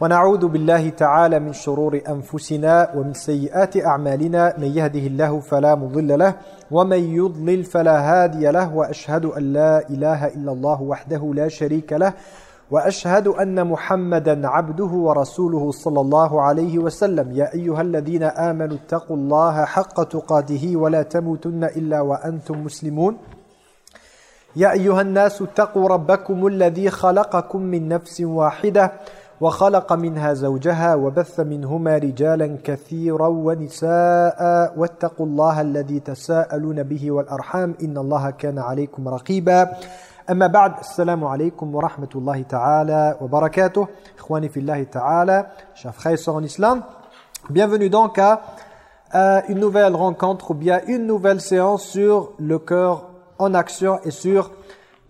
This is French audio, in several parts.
ونعوذ بالله تعالى من شرور أنفسنا ومن سيئات أعمالنا من يهده الله فلا مضل له ومن يضلل فلا هادي له وأشهد أن لا إله إلا الله وحده لا شريك له وأشهد أن محمدا عبده ورسوله صلى الله عليه وسلم. يا أيها الذين آمنوا اتقوا الله حق تقاته ولا تموتن إلا وأنتم مسلمون. يا أيها الناس اتقوا ربكم الذي خلقكم من نفس واحدة وخلق منها زوجها وبث منهما رجالا كثيرا ونساء واتقوا الله الذي تساءلون به والأرحام إن الله كان عليكم رقيبا. أما بعد السلام عليكم ورحمة الله تعالى وبركاته. إخواني في الله تعالى sœurs en islam bienvenue donc à une nouvelle rencontre ou bien une nouvelle séance sur le cœur en action et sur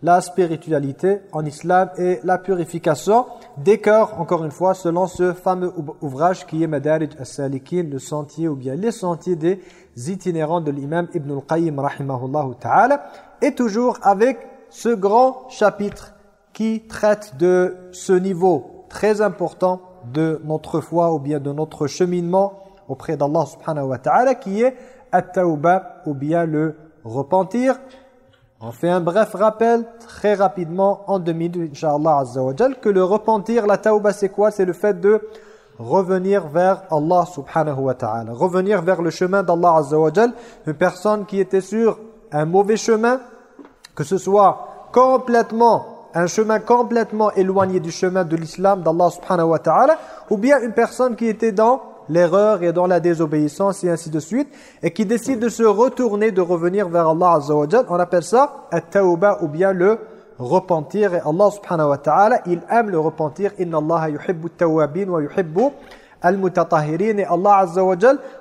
la spiritualité en islam et la purification des cœurs, encore une fois, selon ce fameux ouvrage qui est Madarij as-Salikin, le sentier ou bien les sentiers des itinérants de l'imam Ibn al-Qayyim rahimahullah ta'ala, et toujours avec ce grand chapitre qui traite de ce niveau très important de notre foi ou bien de notre cheminement auprès d'Allah subhanahu wa ta'ala qui est at-tawba ou bien le repentir on fait un bref rappel très rapidement en 2000, Inch'Allah Azza wa que le repentir, la tauba c'est quoi? C'est le fait de revenir vers Allah subhanahu wa ta'ala. Revenir vers le chemin d'Allah Azza wa Une personne qui était sur un mauvais chemin, que ce soit complètement, un chemin complètement éloigné du chemin de l'islam d'Allah subhanahu wa ta'ala, ou bien une personne qui était dans l'erreur et dans la désobéissance et ainsi de suite et qui décide de se retourner, de revenir vers Allah Azza wa on appelle ça at-tawba ou bien le repentir. Et Allah subhanahu wa ta'ala il aime le repentir. Inna Allah yuhibbu at-tawwabin wa yuhibbu al-mutatahhirin. Et Allah Azza wa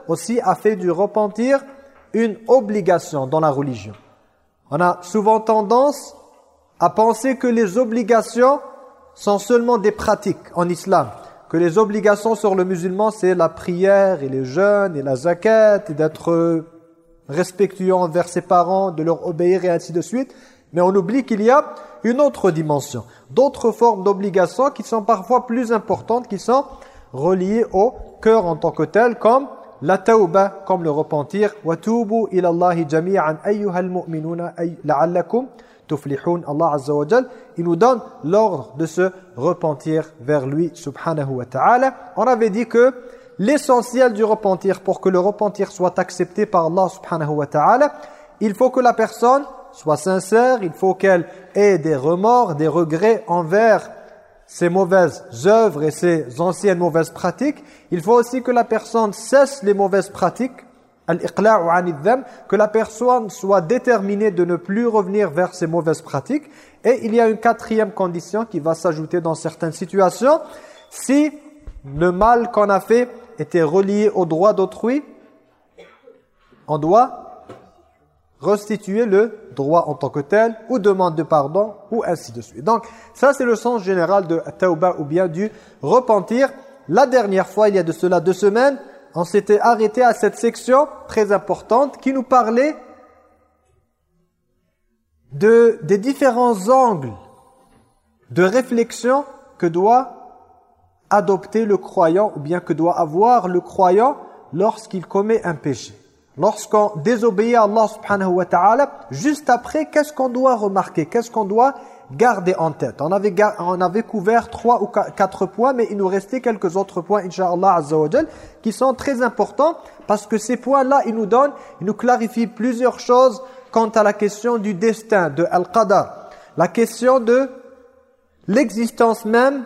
aussi a fait du repentir une obligation dans la religion. On a souvent tendance à penser que les obligations sont seulement des pratiques en islam que les obligations sur le musulman, c'est la prière et les jeûnes et la zakat et d'être respectueux envers ses parents, de leur obéir et ainsi de suite. Mais on oublie qu'il y a une autre dimension, d'autres formes d'obligations qui sont parfois plus importantes, qui sont reliées au cœur en tant que tel, comme la tauba, comme le repentir. «» tuflihun, Allah Azza il nous donne l'ordre de se repentir vers lui, subhanahu wa ta'ala. On avait dit que l'essentiel du repentir, pour que le repentir soit accepté par Allah subhanahu wa ta'ala, il faut que la personne soit sincère, il faut qu'elle ait des remords, des regrets envers ses mauvaises œuvres et ses anciennes mauvaises pratiques. Il faut aussi que la personne cesse les mauvaises pratiques, que la personne soit déterminée de ne plus revenir vers ses mauvaises pratiques. Et il y a une quatrième condition qui va s'ajouter dans certaines situations. Si le mal qu'on a fait était relié au droit d'autrui, on doit restituer le droit en tant que tel, ou demande de pardon, ou ainsi de suite. Donc, ça c'est le sens général de tauba ou bien du repentir. La dernière fois, il y a de cela deux semaines, on s'était arrêté à cette section très importante qui nous parlait de, des différents angles de réflexion que doit adopter le croyant ou bien que doit avoir le croyant lorsqu'il commet un péché. Lorsqu'on désobéit à Allah subhanahu wa ta'ala, juste après, qu'est-ce qu'on doit remarquer? Qu'est-ce qu'on doit garder en tête. On avait, on avait couvert trois ou quatre points, mais il nous restait quelques autres points, Inch'Allah Azza wa qui sont très importants, parce que ces points-là, ils nous donnent, ils nous clarifient plusieurs choses quant à la question du destin, de Al-Qadar. La question de l'existence même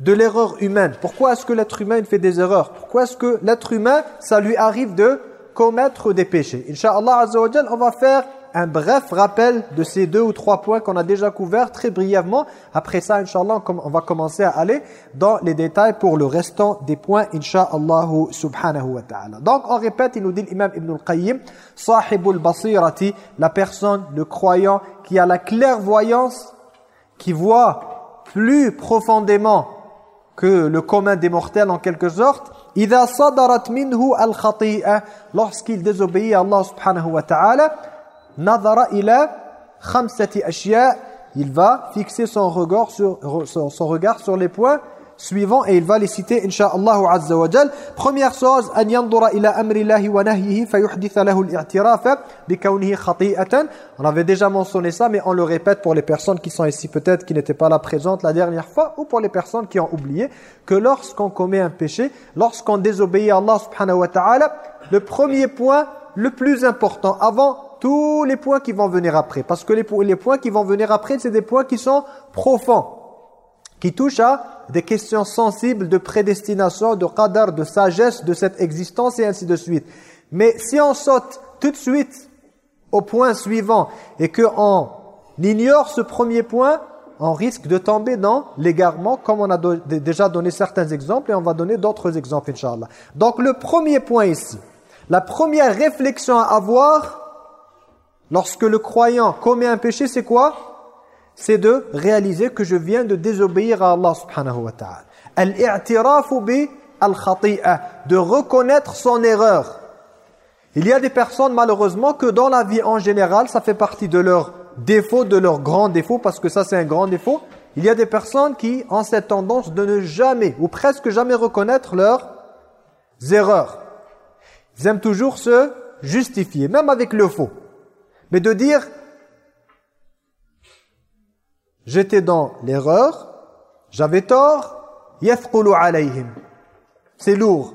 de l'erreur humaine. Pourquoi est-ce que l'être humain fait des erreurs? Pourquoi est-ce que l'être humain, ça lui arrive de commettre des péchés? Inch'Allah Azza wa on va faire un bref rappel de ces deux ou trois points qu'on a déjà couverts très brièvement. Après ça, Inch'Allah, on va commencer à aller dans les détails pour le restant des points, Inch'Allah subhanahu wa ta'ala. Donc, on répète, il nous dit l'imam Ibn al-Qayyim, Sahibul basirati, la personne, le croyant, qui a la clairvoyance, qui voit plus profondément que le commun des mortels en quelque sorte, إذا صدرت منه الخطيئة lorsqu'il désobéit à Allah subhanahu wa ta'ala Nadara ila khamsati ashya. Il va fixer son regard sur, les points suivants et il va les citer insha'Allah azza wa jal. Première chose, an yandura ila amri lahi wa nahyihi fayuhditha lahu al-i'tiraf bikawnihi. On avait déjà mentionné ça mais on le répète pour les personnes qui sont ici peut-être qui n'étaient pas là présentes la dernière fois ou pour les personnes qui ont oublié que lorsqu'on commet un péché, lorsqu'on désobéit à Allah subhanahu wa ta'ala, le premier point le plus important avant tous les points qui vont venir après parce que les, points qui vont venir après c'est des points qui sont profonds qui touchent à des questions sensibles de prédestination, de qadar, de sagesse de cette existence et ainsi de suite. Mais si on saute tout de suite au point suivant et qu'on ignore ce premier point, on risque de tomber dans l'égarement comme on a déjà donné certains exemples et on va donner d'autres exemples, Inch'Allah. Donc le premier point ici, la première réflexion à avoir lorsque le croyant commet un péché, c'est quoi? C'est de réaliser que je viens de désobéir à Allah subhanahu wa ta'ala. Al-i'tirafu bi al-khati'a, de reconnaître son erreur. Il y a des personnes malheureusement que dans la vie en général, ça fait partie de leur défaut, de leur grand défaut, parce que ça c'est un grand défaut. Il y a des personnes qui ont cette tendance de ne jamais, ou presque jamais reconnaître leurs erreurs. Ils aiment toujours se justifier, même avec le faux. Mais de dire, j'étais dans l'erreur, j'avais tort, alayhim. C'est lourd.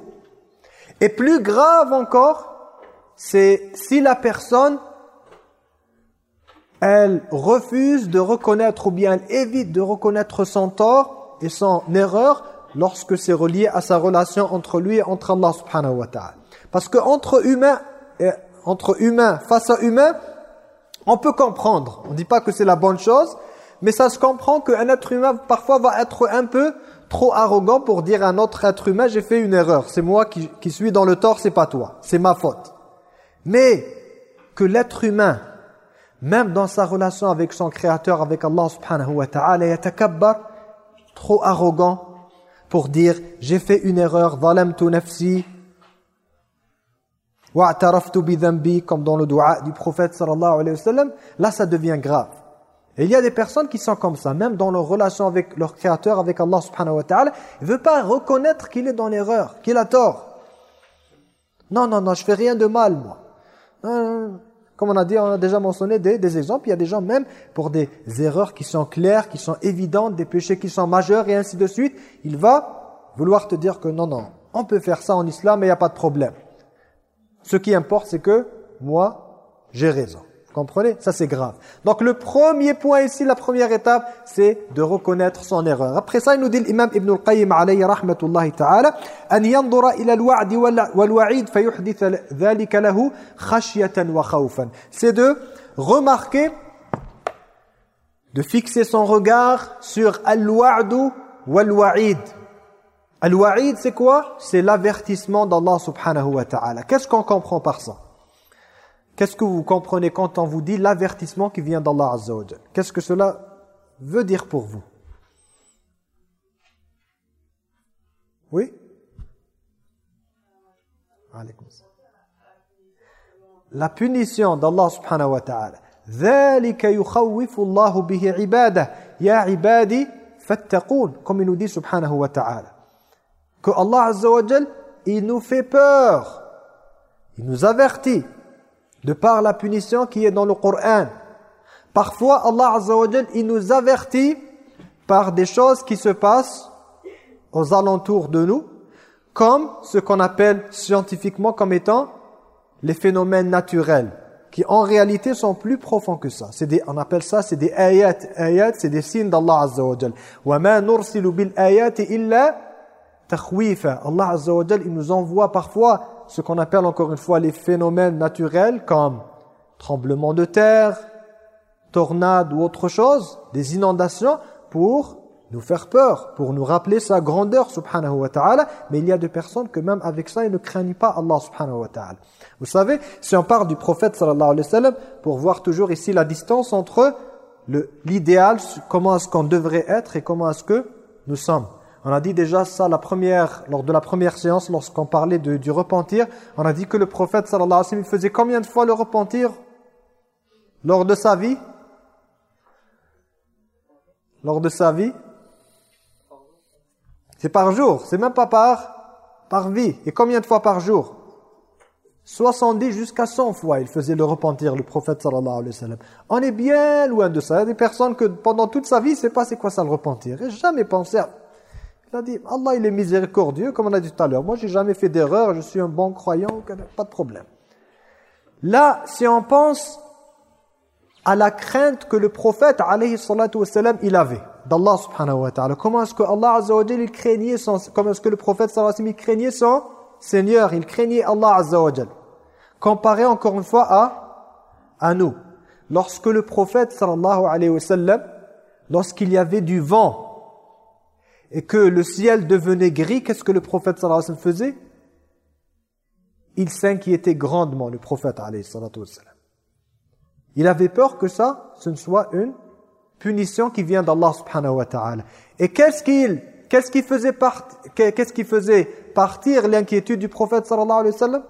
Et plus grave encore, c'est si la personne elle refuse de reconnaître ou bien elle évite de reconnaître son tort et son erreur lorsque c'est relié à sa relation entre lui et entre Allah subhanahu wa ta'ala. Parce que entre humains, entre humains face à humains, on peut comprendre. On ne dit pas que c'est la bonne chose, mais ça se comprend qu'un être humain parfois va être un peu trop arrogant pour dire à un autre être humain j'ai fait une erreur, c'est moi qui, suis dans le tort, c'est pas toi, c'est ma faute. Mais que l'être humain, même dans sa relation avec son créateur, avec Allah subhanahu wa ta'ala, trop arrogant pour dire j'ai fait une erreur, zalamtu nafsi, wa'taraftu bi comme dans le dua du prophète sallallahu alayhi wa sallam, là ça devient grave. Et il y a des personnes qui sont comme ça, même dans leur relation avec leur Créateur, avec Allah subhanahu wa ta'ala, ne veut pas reconnaître qu'il est dans l'erreur, qu'il a tort. Non, non, non, je fais rien de mal, moi. Comme on a dit, on a déjà mentionné des, des, exemples, il y a des gens même pour des erreurs qui sont claires, qui sont évidentes, des péchés qui sont majeurs et ainsi de suite, il va vouloir te dire que non, non, on peut faire ça en islam et il n'y a pas de problème. Ce qui importe, c'est que moi, j'ai raison comprenez? Ça c'est grave. Donc le premier point ici, la première étape, c'est de reconnaître son erreur. Après ça, il nous dit l'imam Ibn al-Qayyim alayhi rahmatullahi ta'ala an yandura ila al-wa'd wal-wa'id fayuhdith dhalika lahu khashyatan wa khawfan. C'est de remarquer de fixer son regard sur al-wa'd wal-wa'id. Al-wa'id c'est quoi C'est l'avertissement d'Allah subhanahu wa ta'ala. Qu'est-ce qu'on comprend par ça Qu'est-ce que vous comprenez quand on vous dit l'avertissement qui vient d'Allah Azza wa Qu'est-ce que cela veut dire pour vous Oui La punition d'Allah subhanahu wa ta'ala. ذَلِكَ يُخَوِّفُ اللَّهُ بِهِ عِبَادَهُ يَا عِبَادِ فَاتَّقُونَ Comme il nous dit subhanahu wa ta'ala. que Allah Azza il nous fait peur. Il nous avertit de par la punition qui est dans le Coran. Parfois, Allah Azza il nous avertit par des choses qui se passent aux alentours de nous, comme ce qu'on appelle scientifiquement comme étant les phénomènes naturels, qui en réalité sont plus profonds que ça. Des, on appelle ça, c'est des ayats. Ayats, c'est des signes d'Allah Azza wa Jal. « Allah Azza wa il nous envoie parfois ce qu'on appelle encore une fois les phénomènes naturels comme tremblements de terre, tornades ou autre chose, des inondations pour nous faire peur, pour nous rappeler sa grandeur, subhanahu wa ta'ala. Mais il y a des personnes que même avec ça, ils ne craignent pas Allah, subhanahu wa ta'ala. Vous savez, si on parle du prophète, sallallahu alayhi wa sallam, pour voir toujours ici la distance entre l'idéal, comment est-ce qu'on devrait être et comment est-ce que nous sommes. On a dit déjà ça la première, lors de la première séance, lorsqu'on parlait du repentir, on a dit que le prophète sallallahu alayhi wa sallam, faisait combien de fois le repentir? Lors de sa vie? Lors de sa vie? C'est par jour, c'est même pas par, par vie. Et combien de fois par jour? 70 jusqu'à 100 fois, il faisait le repentir, le prophète sallallahu alayhi wa sallam. On est bien loin de ça. Il y a des personnes que pendant toute sa vie, ne sait pas c'est quoi ça le repentir. Et jamais pensé à... Il a dit, Allah il est miséricordieux, comme on a dit tout à l'heure. Moi, j'ai jamais fait d'erreur, je suis un bon croyant, pas de problème. Là, si on pense à la crainte que le prophète, alayhi salatu il avait d'Allah subhanahu wa ta'ala. Comment est-ce que Allah azza il craignait son... Comment est-ce que le prophète craignait son Seigneur, il craignait Allah Azza wa Comparé encore une fois à, à nous. Lorsque le prophète sallallahu alayhi wa sallam, lorsqu'il y avait du vent et que le ciel devenait gris, qu'est-ce que le prophète sallallahu alayhi wa sallam faisait? Il s'inquiétait grandement, le prophète alayhi wa. Il avait peur que ça, ce ne soit une punition qui vient d'Allah subhanahu wa ta'ala. Et qu'est-ce qu'il Qu'est-ce qui faisait, qu'est-ce qui faisait partir l'inquiétude du prophète sallallahu alayhi wa sallam?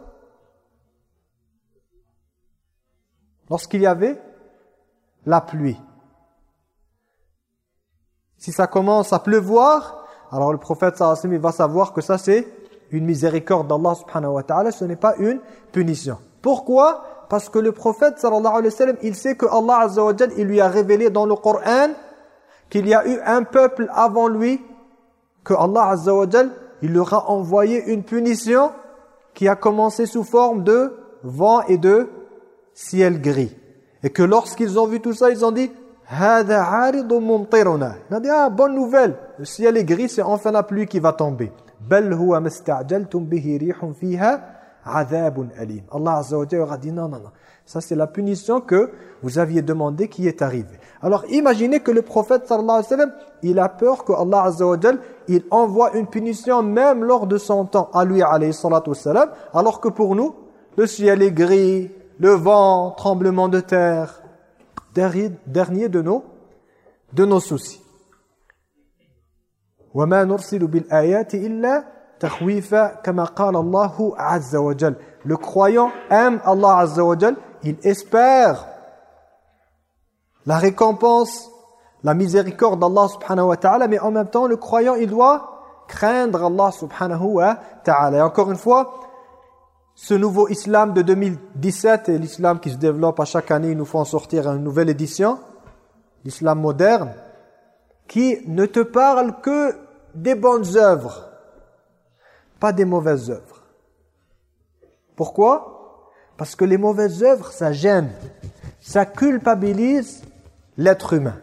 Lorsqu'il y avait la pluie. Si ça commence à pleuvoir, alors le prophète sallallahu va savoir que ça c'est une miséricorde d'Allah subhanahu wa ta'ala, ce n'est pas une punition. Pourquoi? Parce que le prophète sallallahu alayhi wa sallam, il sait que Allah azza wa il lui a révélé dans le Coran qu'il y a eu un peuple avant lui que Allah Azza wa il leur a envoyé une punition qui a commencé sous forme de vent et de ciel gris. Et que lorsqu'ils ont vu tout ça, ils ont dit il a dit, ah, bonne nouvelle, le ciel est gris, c'est enfin la pluie qui va tomber. Allah Azza wa Jalla dit, non, non, non. Ça, c'est la punition que vous aviez demandé qui est arrivée. Alors, imaginez que le prophète, sallallahu alayhi wa sallam, il a peur que Allah Azza wa Jalla, il envoie une punition même lors de son temps à lui, alayhi salatu wa sallam, alors que pour nous, le ciel est gris, le vent, tremblement de terre, dernier de nos, de nos soucis. Le croyant aime Allah Azza wa il espère la récompense, la miséricorde d'Allah subhanahu wa ta'ala, mais en même temps, le croyant, il doit craindre Allah subhanahu wa ta'ala. Et encore une fois, ce nouveau islam de 2017 et l'islam qui se développe à chaque année, ils nous font sortir une nouvelle édition, l'islam moderne, qui ne te parle que des bonnes œuvres, pas des mauvaises œuvres. Pourquoi? Parce que les mauvaises œuvres, ça gêne, ça culpabilise l'être humain.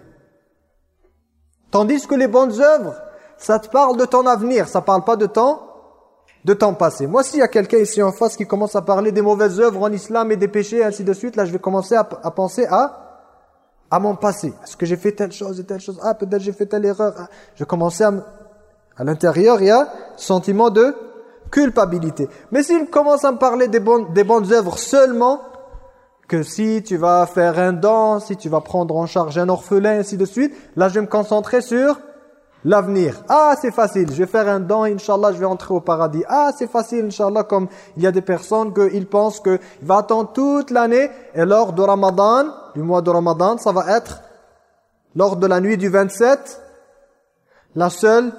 Tandis que les bonnes œuvres, ça te parle de ton avenir, ça parle pas de ton, de ton passé. Moi, s'il y a quelqu'un ici en face qui commence à parler des mauvaises œuvres en islam et des péchés, ainsi de suite, là, je vais commencer à, penser à, à mon passé. Est-ce que j'ai fait telle chose et telle chose? Ah, peut-être j'ai fait telle erreur. Ah, je commençais à... À l'intérieur, il y a sentiment de culpabilité. Mais s'il commence à me parler des bonnes, des bonnes œuvres seulement, que si tu vas faire un don, si tu vas prendre en charge un orphelin, ainsi de suite, là je vais me concentrer sur l'avenir. Ah, c'est facile, je vais faire un don, Inch'Allah, je vais entrer au paradis. Ah, c'est facile, Inch'Allah, comme il y a des personnes qu'ils pensent qu'il va attendre toute l'année, et lors de Ramadan, du mois de Ramadan, ça va être lors de la nuit du 27, la seule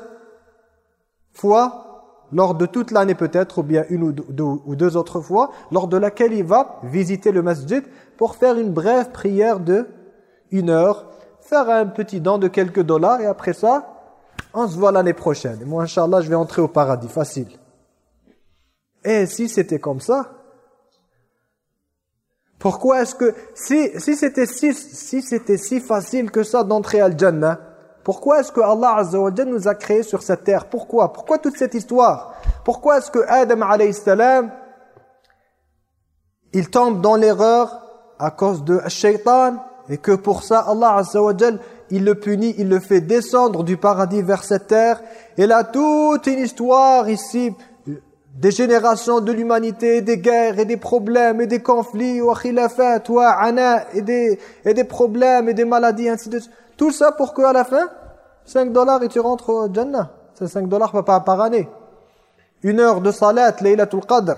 fois lors de toute l'année peut-être, ou bien une ou deux, ou deux, autres fois, lors de laquelle il va visiter le masjid pour faire une brève prière de une heure, faire un petit don de quelques dollars, et après ça, on se voit l'année prochaine. Et moi, Inch'Allah, je vais entrer au paradis, facile. Et si c'était comme ça, pourquoi est-ce que, si, si c'était si, si, si facile que ça d'entrer à Jannah, pourquoi est-ce que Allah Azza nous a créés sur cette terre? Pourquoi? Pourquoi toute cette histoire? Pourquoi est-ce que Adam alayhi salam il tombe dans l'erreur à cause de shaitan et que pour ça Allah Azza il le punit, il le fait descendre du paradis vers cette terre. Et là toute une histoire ici des générations de l'humanité, des guerres et des problèmes et des conflits, et des, et des problèmes et des maladies, ainsi de suite. Tout ça pour qu'à la fin, 5 dollars et tu rentres au Jannah. C'est 5 dollars par, par année. Une heure de salat, Laylatul Qadr,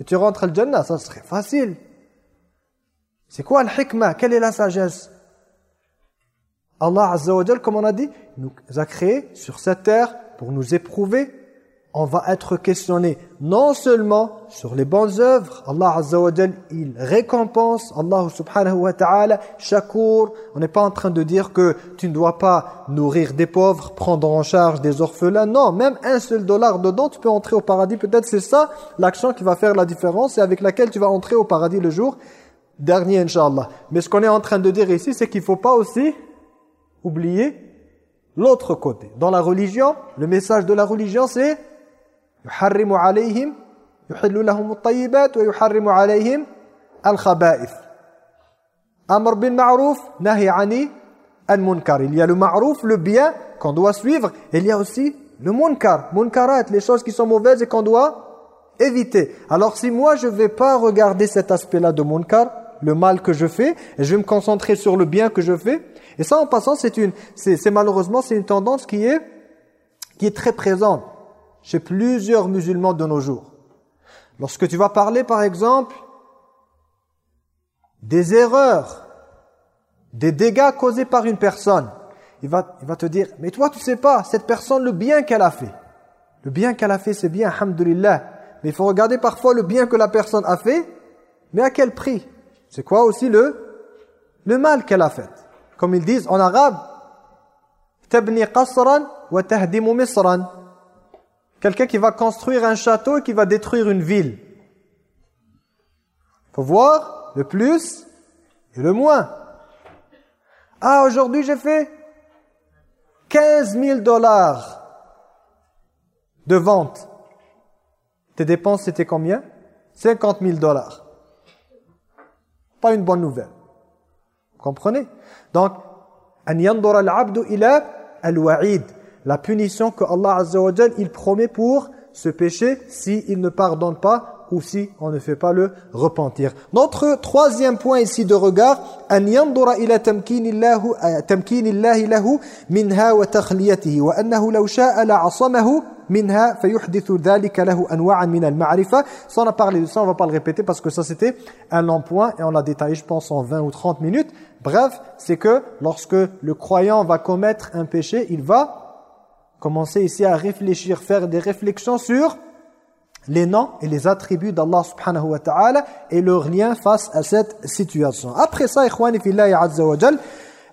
et tu rentres au Jannah, ça serait facile. C'est quoi le hikmah? Quelle est la sagesse? Allah Azza comme on a dit, nous a créé sur cette terre pour nous éprouver. On va être questionné non seulement sur les bonnes œuvres, Allah Azza il récompense, Allah subhanahu wa ta'ala, shakur, on n'est pas en train de dire que tu ne dois pas nourrir des pauvres, prendre en charge des orphelins, non, même un seul dollar dedans, tu peux entrer au paradis, peut-être c'est ça l'action qui va faire la différence et avec laquelle tu vas entrer au paradis le jour dernier, Inch'Allah. Mais ce qu'on est en train de dire ici, c'est qu'il ne faut pas aussi oublier l'autre côté. Dans la religion, le message de la religion, c'est يحرم عليهم يحل لهم الطيبات ويحرم عليهم الخبائث أمر بالمعروف نهي عن المنكر il y a le ma'rouf le bien qu'on doit suivre et il y a aussi le munkar munkarat les choses qui sont mauvaises et qu'on doit éviter alors si moi je vais pas regarder cet aspect là de munkar le mal que je fais et je vais me concentrer sur le bien que je fais et ça en passant c'est une c'est malheureusement c'est une tendance qui est qui est très présente chez plusieurs musulmans de nos jours. Lorsque tu vas parler, par exemple, des erreurs, des dégâts causés par une personne, il va, te dire, mais toi tu sais pas, cette personne, le bien qu'elle a fait. Le bien qu'elle a fait, c'est bien, alhamdulillah. Mais il faut regarder parfois le bien que la personne a fait, mais à quel prix? C'est quoi aussi le, mal qu'elle a fait? Comme ils disent en arabe, « Tabni qasran wa tahdimu misran » Quelqu'un qui va construire un château et qui va détruire une ville. Il faut voir le plus et le moins. Ah, aujourd'hui j'ai fait 15 000 dollars de vente. Tes dépenses c'était combien? 50 000 dollars. Pas une bonne nouvelle. Comprenez? Donc, an yandura al-abdu ila al-wa'id. La punition que Allah Azza wa il promet pour ce péché s'il si ne pardonne pas ou si on ne fait pas le repentir. Notre troisième point ici de regard, أن ينظر إلى تمكين الله تمكين الله له منها وتخليته وأنه لو شاء لعصمه منها فيحدث ذلك له أنواعا من المعرفة. Ça on a parlé de ça, on va pas le répéter parce que ça c'était un long point et on l'a détaillé je pense en 20 ou 30 minutes. Bref, c'est que lorsque le croyant va commettre un péché, il va commencer ici à réfléchir, faire des réflexions sur les noms et les attributs d'Allah subhanahu wa ta'ala et leur lien face à cette situation. Après ça, ikhwani fillahi azza wa jal,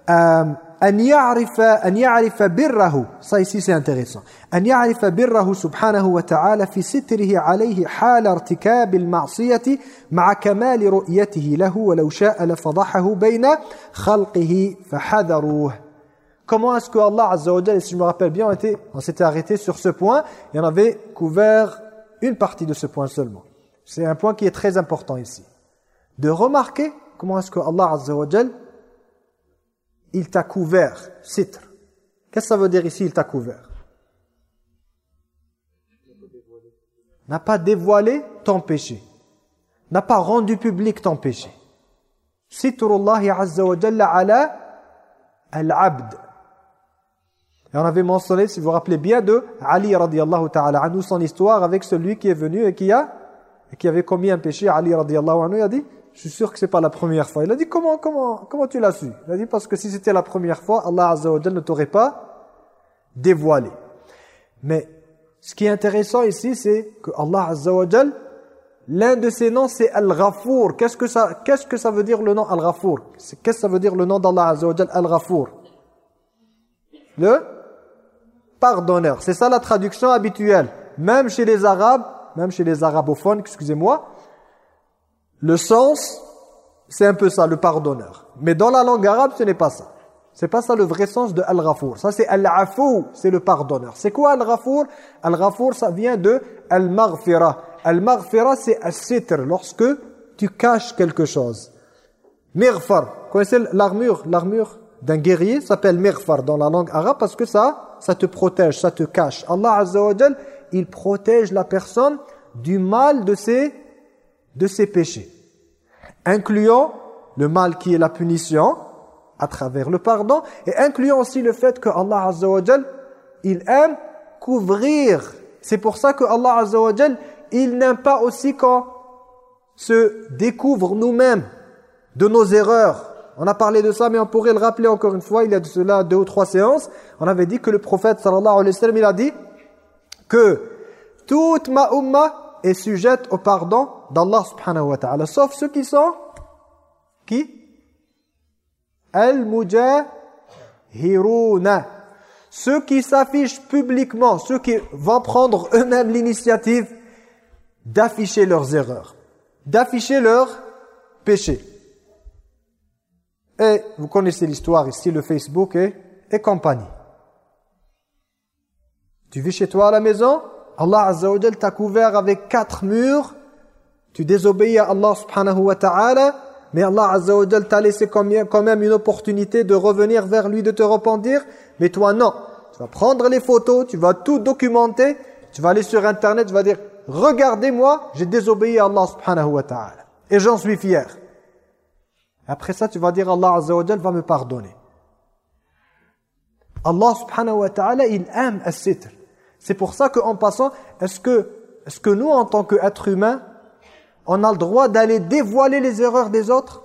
euh, an ya'rifa an ya'rifa birrahu, ça ici c'est intéressant. An ya'rifa birrahu subhanahu wa ta'ala fi sitrihi alayhi hal irtikab al-ma'siyati ma'a kamal ru'yatihi lahu wa law sha'a la bayna khalqihi fahadharuhu. Comment est-ce que Allah azza wa jal, si je me rappelle bien, on, on s'était arrêté sur ce point, il y en avait couvert une partie de ce point seulement. C'est un point qui est très important ici. De remarquer comment est-ce que Allah Azza wa il t'a couvert, citra. Qu'est-ce que ça veut dire ici, il t'a couvert? N'a pas dévoilé ton péché. N'a pas rendu public ton péché. Sitrullahi Azza wa ala al-abd. Et on avait mentionné, si vous vous rappelez bien, de Ali radiallahu ta'ala anhu, son histoire avec celui qui est venu et qui a et qui avait commis un péché. Ali radiallahu anhu, il a dit, je suis sûr que c'est pas la première fois. Il a dit, comment, comment, comment tu l'as su? Il a dit, parce que si c'était la première fois, Allah azza wa ne t'aurait pas dévoilé. Mais ce qui est intéressant ici, c'est que Allah azza wa l'un de ses noms, c'est Al-Ghafour. Qu'est-ce que ça, qu'est-ce que ça veut dire le nom Al-Ghafour? Qu'est-ce que ça veut dire le nom d'Allah azza wa Al-Ghafour? Le pardonneur. C'est ça la traduction habituelle. Même chez les Arabes, même chez les arabophones, excusez-moi, le sens, c'est un peu ça, le pardonneur. Mais dans la langue arabe, ce n'est pas ça. C'est pas ça le vrai sens de Al-Ghafour. Ça c'est Al-Afou, c'est le pardonneur. C'est quoi Al-Ghafour? Al-Ghafour, ça vient de Al-Maghfira. Al-Maghfira, c'est Al-Sitr, lorsque tu caches quelque chose. Mirfar, connaissez l'armure L'armure? D'un guerrier s'appelle Mirfar dans la langue arabe parce que ça ça te protège, ça te cache. Allah Azza il protège la personne du mal de ses, de ses péchés. Incluant le mal qui est la punition à travers le pardon et incluant aussi le fait que Allah Azza il aime couvrir. C'est pour ça que Allah Azza il n'aime pas aussi quand se découvre nous-mêmes de nos erreurs. On a parlé de ça, mais on pourrait le rappeler encore une fois, il y a de cela deux ou trois séances. On avait dit que le prophète sallallahu alayhi wa il a dit que toute ma umma est sujette au pardon d'Allah subhanahu wa ta'ala, sauf ceux qui sont qui? Al-mujahiruna. Ceux qui s'affichent publiquement, ceux qui vont prendre eux-mêmes l'initiative d'afficher leurs erreurs, d'afficher leurs péchés. Vous connaissez l'histoire ici, le Facebook et, compagnie. Tu vis chez toi à la maison, Allah Azza t'a couvert avec quatre murs, tu désobéis à Allah subhanahu wa ta'ala, mais Allah Azza t'a laissé quand même une opportunité de revenir vers lui, de te repentir, mais toi non. Tu vas prendre les photos, tu vas tout documenter, tu vas aller sur internet, tu vas dire « Regardez-moi, j'ai désobéi à Allah subhanahu wa ta'ala. Et j'en suis fier. » Après ça, tu vas dire Allah va me pardonner. Allah subhanahu wa ta'ala, il aime as-sitr. C'est pour ça qu'en passant, est-ce que, nous, en tant qu'êtres humains, on a le droit d'aller dévoiler les erreurs des autres?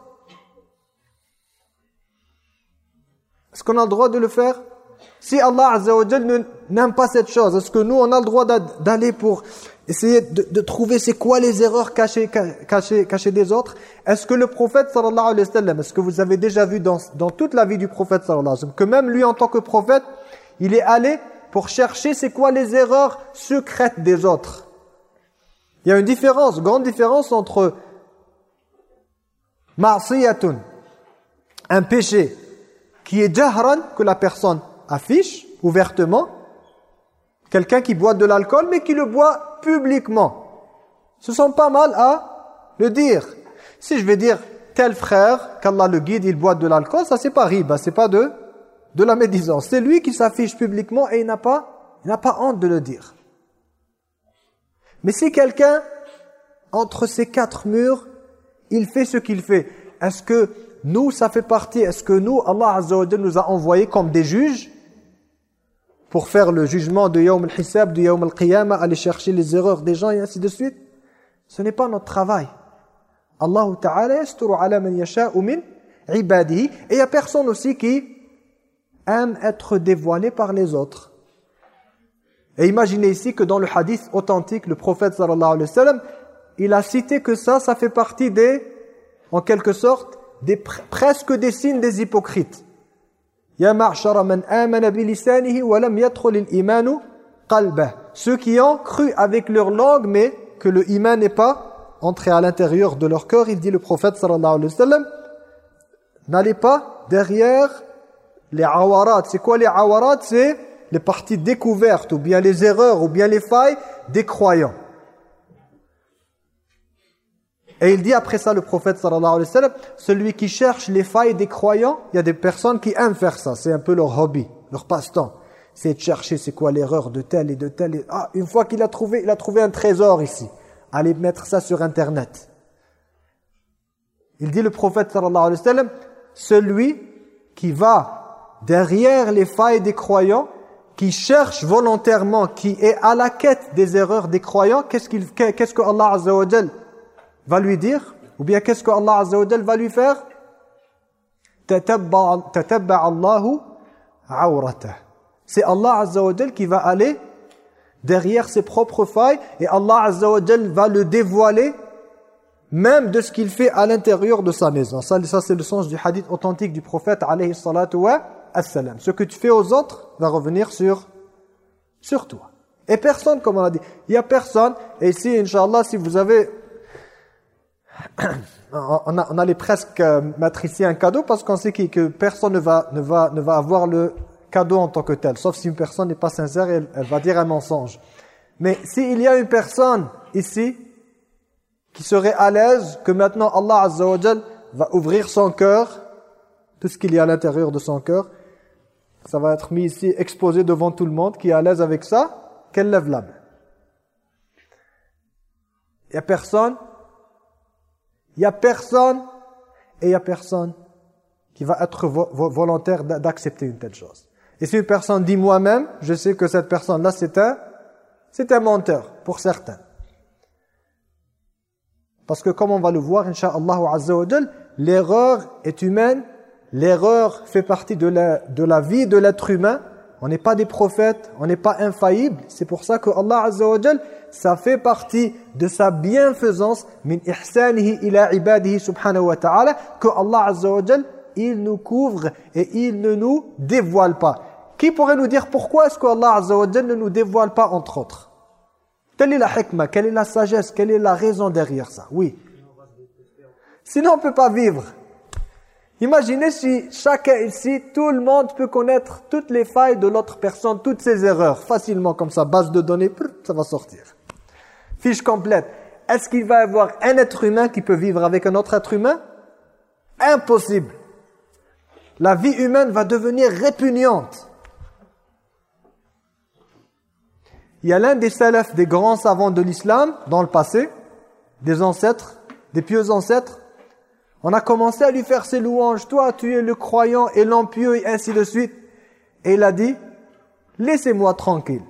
Est-ce qu'on a le droit de le faire? Si Allah n'aime pas cette chose, est-ce que nous, on a le droit d'aller pour essayer de, trouver c'est quoi les erreurs cachées, cachées, cachées des autres. Est-ce que le prophète sallallahu alayhi wa sallam, est-ce que vous avez déjà vu dans, dans toute la vie du prophète sallallahu alayhi wa sallam, que même lui en tant que prophète, il est allé pour chercher c'est quoi les erreurs secrètes des autres? Il y a une différence, grande différence entre ma'siyatun, un péché qui est jahran, que la personne affiche ouvertement, quelqu'un qui boit de l'alcool mais qui le boit publiquement. Ce sont pas mal à le dire. Si je vais dire tel frère, qu'Allah le guide, il boit de l'alcool, ça c'est pas riba, c'est pas de la médisance. C'est lui qui s'affiche publiquement et il n'a pas pas honte de le dire. Mais si quelqu'un entre ces quatre murs, il fait ce qu'il fait, est-ce que nous ça fait partie, est-ce que nous Allah Azza nous a envoyés comme des juges? Pour faire le jugement de Yawm al-Hisab, de Yawm al-Qiyamah, aller chercher les erreurs des gens et ainsi de suite. Ce n'est pas notre travail. Allah Ta'ala yasturu ala man yasha'u min ibadihi. Et il n'y a personne aussi qui aime être dévoilé par les autres. Et imaginez ici que dans le hadith authentique, le prophète sallallahu alayhi wa sallam, il a cité que ça, ça fait partie des, en quelque sorte, des, presque des signes des hypocrites. Ya ma'shara man amana wa yadkhul al-iman qalbah. Ceux qui ont cru avec leur langue mais que le iman n'est pas entré à l'intérieur de leur cœur, il dit le prophète sallallahu alayhi wa sallam n'allez pas derrière les awarat. C'est quoi les awarat? C'est les parties découvertes ou bien les erreurs ou bien les failles des croyants. Et il dit après ça, le prophète sallallahu alayhi wa sallam, celui qui cherche les failles des croyants, il y a des personnes qui aiment faire ça, c'est un peu leur hobby, leur passe-temps. C'est de chercher c'est quoi l'erreur de tel et de tel. Ah, une fois qu'il a trouvé, il a trouvé un trésor ici. Allez mettre ça sur internet. Il dit le prophète sallallahu alayhi wa sallam, celui qui va derrière les failles des croyants, qui cherche volontairement, qui est à la quête des erreurs des croyants, qu'est-ce qu'il qu'est-ce que Allah azza va lui dire Ou bien qu'est-ce que Allah Azza va lui faire? C'est Allah Azza qui va aller derrière ses propres failles et Allah Azza va le dévoiler même de ce qu'il fait à l'intérieur de sa maison. Ça, ça c'est le sens du hadith authentique du prophète alayhi salatu wa assalam. Ce que tu fais aux autres va revenir sur, sur toi. Et personne, comme on a dit, il n'y a personne. Et ici, Inch'Allah, si vous avez on, allait presque euh, ici un cadeau parce qu'on sait que, personne ne va, ne, va, ne va avoir le cadeau en tant que tel. Sauf si une personne n'est pas sincère, elle, elle va dire un mensonge. Mais s'il y a une personne ici qui serait à l'aise que maintenant Allah Azza wa va ouvrir son cœur, tout ce qu'il y a à l'intérieur de son cœur, ça va être mis ici, exposé devant tout le monde, qui est à l'aise avec ça, qu'elle lève la main. Il n'y a personne. Il n'y a personne et il n'y a personne qui va être volontaire d'accepter une telle chose. Et si une personne dit moi-même, je sais que cette personne-là, c'est un, c'est un menteur, pour certains. Parce que comme on va le voir, Inch'Allah l'erreur est humaine, l'erreur fait partie de la, de la vie de l'être humain, on n'est pas des prophètes, on n'est pas infaillible. C'est pour ça que Allah Azza wa ça fait partie de sa bienfaisance min ila ibadihi subhanahu wa ta'ala que Allah Azza wa il nous couvre et il ne nous dévoile pas. Qui pourrait nous dire pourquoi est-ce que Allah Azza wa ne nous dévoile pas entre autres? Quelle est la hikmah Quelle est la sagesse Quelle est la raison derrière ça? Oui. Sinon on ne peut pas vivre. Imaginez si chacun ici, tout le monde peut connaître toutes les failles de l'autre personne, toutes ses erreurs, facilement comme ça, base de données, ça va sortir. Fiche complète. Est-ce qu'il va y avoir un être humain qui peut vivre avec un autre être humain? Impossible. La vie humaine va devenir répugnante. Il y a l'un des salafs, des grands savants de l'islam, dans le passé, des ancêtres, des pieux ancêtres, on a commencé à lui faire ses louanges. Toi, tu es le croyant et l'empieux et ainsi de suite. Et il a dit, laissez-moi tranquille.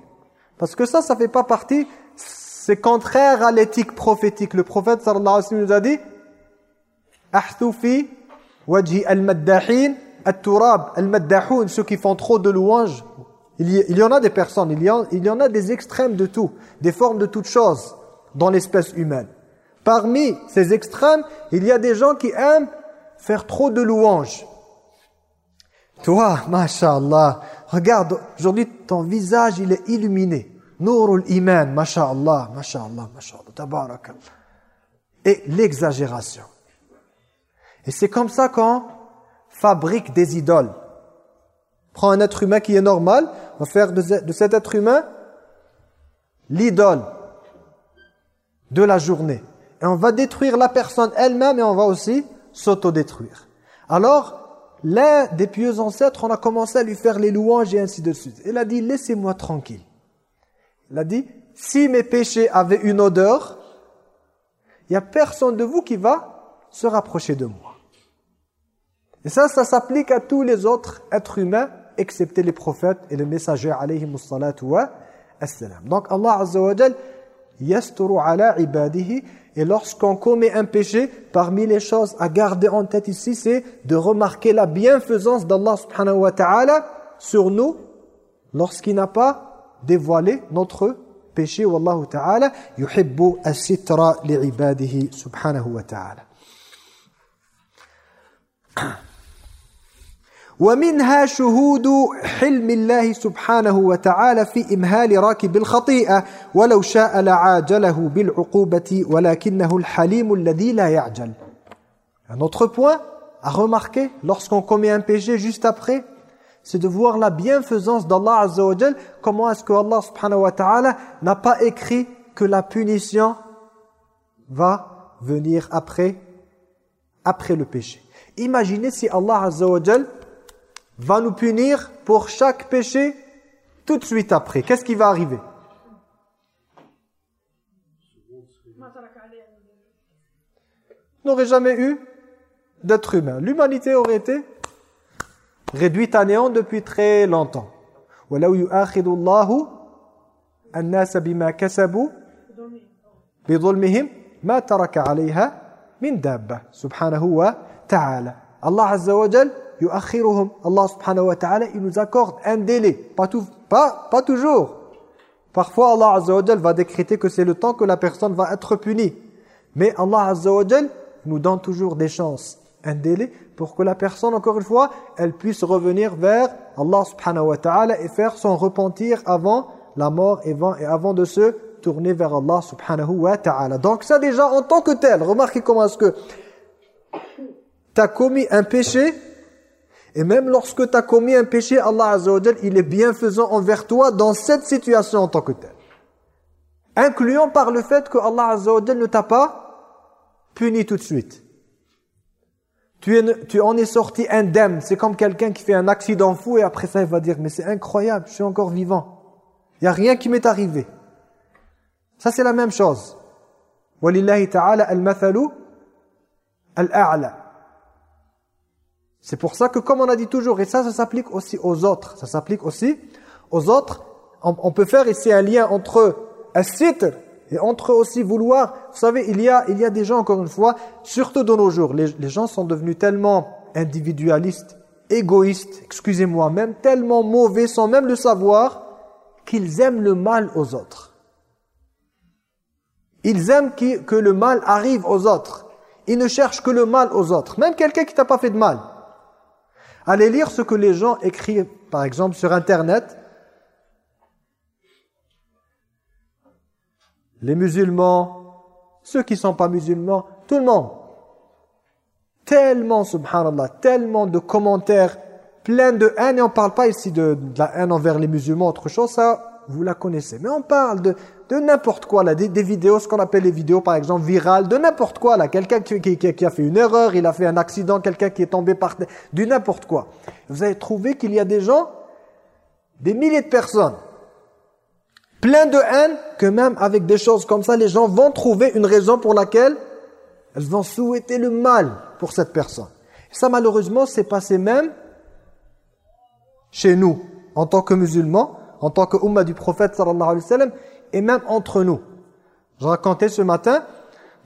Parce que ça, ça fait pas partie, c'est contraire à l'éthique prophétique. Le prophète sallallahu alayhi wa sallam nous a dit, Ahtufi wajhi al-maddahin at-turab al ceux qui font trop de louanges. Il y, en a des personnes, il y en a des extrêmes de tout, des formes de toutes choses dans l'espèce humaine. Parmi ces extrêmes, il y a des gens qui aiment faire trop de louanges. Toi, mashallah, regarde, aujourd'hui ton visage il est illuminé. Nourul iman, mashallah, mashallah, mashallah, tabarakallah. Et l'exagération. Et c'est comme ça qu'on fabrique des idoles. Prends un être humain qui est normal, on va faire de cet être humain l'idole de la journée et on va détruire la personne elle-même et on va aussi s'autodétruire. Alors, l'un des pieux ancêtres, on a commencé à lui faire les louanges et ainsi de suite. Il a dit, laissez-moi tranquille. Il a dit, si mes péchés avaient une odeur, il n'y a personne de vous qui va se rapprocher de moi. Et ça, ça s'applique à tous les autres êtres humains, excepté les prophètes et les messagers, alayhi salatu wa Donc Allah Azza ala ibadihi, et lorsqu'on commet un péché, parmi les choses à garder en tête ici, c'est de remarquer la bienfaisance d'Allah subhanahu wa ta'ala sur nous lorsqu'il n'a pas dévoilé notre péché. Wallahu ta'ala yuhibbu as-sitra subhanahu wa ta'ala. ومنها شهود حلم الله سبحانه وتعالى في إمهال راكب الخطيئة ولو شاء لعاجله بالعقوبة ولكنه الحليم الذي لا يعجل Un autre point à remarquer lorsqu'on commet un péché juste après, c'est de voir la bienfaisance d'Allah Azza wa Jal. Comment est-ce que Allah subhanahu wa ta'ala n'a pas écrit que la punition va venir après, après le péché. Imaginez si Allah Azza wa Jal va nous punir pour chaque péché tout de suite après. Qu'est-ce qui va arriver n'aurait jamais eu d'être humain. L'humanité aurait été réduite à néant depuis très longtemps. وَلَوْ يُؤَخِذُ اللَّهُ النَّاسَ بِمَا كَسَبُوا بِظُلْمِهِمْ مَا تَرَكَ عَلَيْهَا مِنْ دَابَّةٍ سبحانه وتعالى Allah Azza wa Jal Allah subhanahu wa ta'ala, il nous accorde un délai. Pas, tout, pas, pas toujours. Parfois, Allah azza va décréter que c'est le temps que la personne va être punie. Mais Allah azza nous donne toujours des chances. Un délai pour que la personne, encore une fois, elle puisse revenir vers Allah subhanahu wa ta'ala et faire son repentir avant la mort et avant de se tourner vers Allah subhanahu wa ta'ala. Donc ça déjà en tant que tel, remarquez comment est-ce que tu as commis un péché et même lorsque tu as commis un péché, Allah Azza il est bienfaisant envers toi dans cette situation en tant que tel. Incluant par le fait que Allah Azza ne t'a pas puni tout de suite. Tu, en es sorti indemne. C'est comme quelqu'un qui fait un accident fou et après ça il va dire « Mais c'est incroyable, je suis encore vivant. Il n'y a rien qui m'est arrivé. » Ça c'est la même chose. C'est pour ça que comme on a dit toujours, et ça, ça s'applique aussi aux autres, ça s'applique aussi aux autres, on, peut faire ici un lien entre un sitr et entre aussi vouloir, vous savez, il y a, il y a des gens, encore une fois, surtout de nos jours, les, les gens sont devenus tellement individualistes, égoïstes, excusez-moi, même tellement mauvais sans même le savoir, qu'ils aiment le mal aux autres. Ils aiment que le mal arrive aux autres. Ils ne cherchent que le mal aux autres. Même quelqu'un qui t'a pas fait de mal. Allez lire ce que les gens écrivent, par exemple, sur Internet. Les musulmans, ceux qui ne sont pas musulmans, tout le monde. Tellement, subhanallah, tellement de commentaires pleins de haine. Et on ne parle pas ici de, de la haine envers les musulmans, autre chose, ça, vous la connaissez. Mais on parle de de n'importe quoi, là, des, vidéos, ce qu'on appelle les vidéos par exemple virales, de n'importe quoi, là, quelqu'un qui, qui, a fait une erreur, il a fait un accident, quelqu'un qui est tombé par terre, du n'importe quoi. Vous allez trouver qu'il y a des gens, des milliers de personnes, plein de haine, que même avec des choses comme ça, les gens vont trouver une raison pour laquelle elles vont souhaiter le mal pour cette personne. ça malheureusement c'est passé même chez nous, en tant que musulmans, en tant que umma du prophète sallallahu alayhi wa sallam, et même entre nous. Je racontais ce matin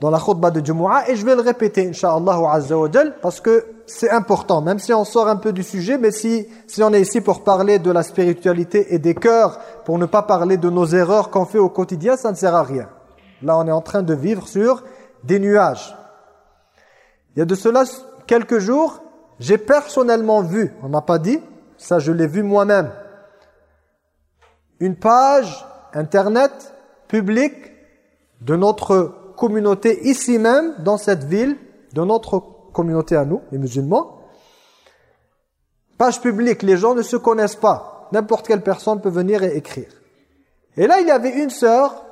dans la khutbah de Jumu'ah et je vais le répéter inshallah azza wa parce que c'est important même si on sort un peu du sujet mais si si on est ici pour parler de la spiritualité et des cœurs pour ne pas parler de nos erreurs qu'on fait au quotidien ça ne sert à rien. Là on est en train de vivre sur des nuages. Il y a de cela quelques jours, j'ai personnellement vu, on n'a pas dit, ça je l'ai vu moi-même. Une page Internet public de notre communauté ici même, dans cette ville, de notre communauté à nous, les musulmans. Page publique, les gens ne se connaissent pas. N'importe quelle personne peut venir et écrire. Et là, il y avait une sœur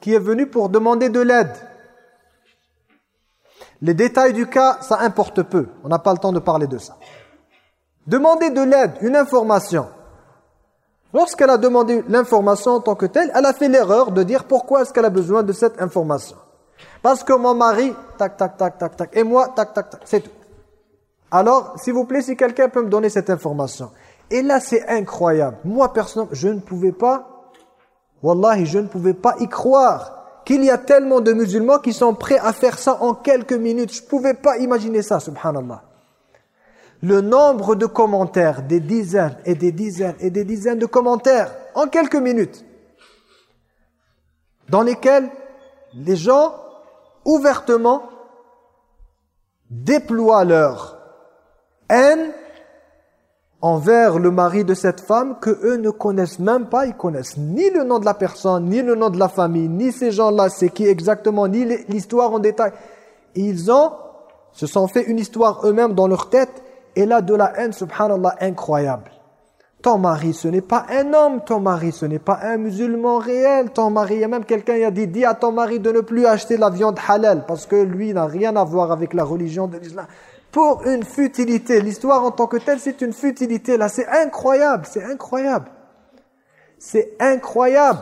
qui est venue pour demander de l'aide. Les détails du cas, ça importe peu. On n'a pas le temps de parler de ça. Demander de l'aide, une information. Lorsqu'elle a demandé l'information en tant que telle, elle a fait l'erreur de dire pourquoi est-ce qu'elle a besoin de cette information. Parce que mon mari, tac, tac, tac, tac, tac, et moi, tac, tac, tac, c'est tout. Alors, s'il vous plaît, si quelqu'un peut me donner cette information. Et là, c'est incroyable. Moi, personnellement, je ne pouvais pas, wallahi, je ne pouvais pas y croire qu'il y a tellement de musulmans qui sont prêts à faire ça en quelques minutes. Je ne pouvais pas imaginer ça, subhanallah le nombre de commentaires, des dizaines et des dizaines et des dizaines de commentaires en quelques minutes, dans lesquels les gens ouvertement déploient leur haine envers le mari de cette femme que eux ne connaissent même pas, ils connaissent ni le nom de la personne, ni le nom de la famille, ni ces gens-là, c'est qui exactement, ni l'histoire en détail. Ils ont, se sont fait une histoire eux-mêmes dans leur tête et là de la haine, subhanallah, incroyable. Ton mari, ce n'est pas un homme, ton mari, ce n'est pas un musulman réel, ton mari, il y a même quelqu'un qui a dit, dis à ton mari de ne plus acheter la viande halal, parce que lui n'a rien à voir avec la religion de l'islam. Pour une futilité, l'histoire en tant que telle, c'est une futilité, là, c'est incroyable, c'est incroyable. C'est incroyable.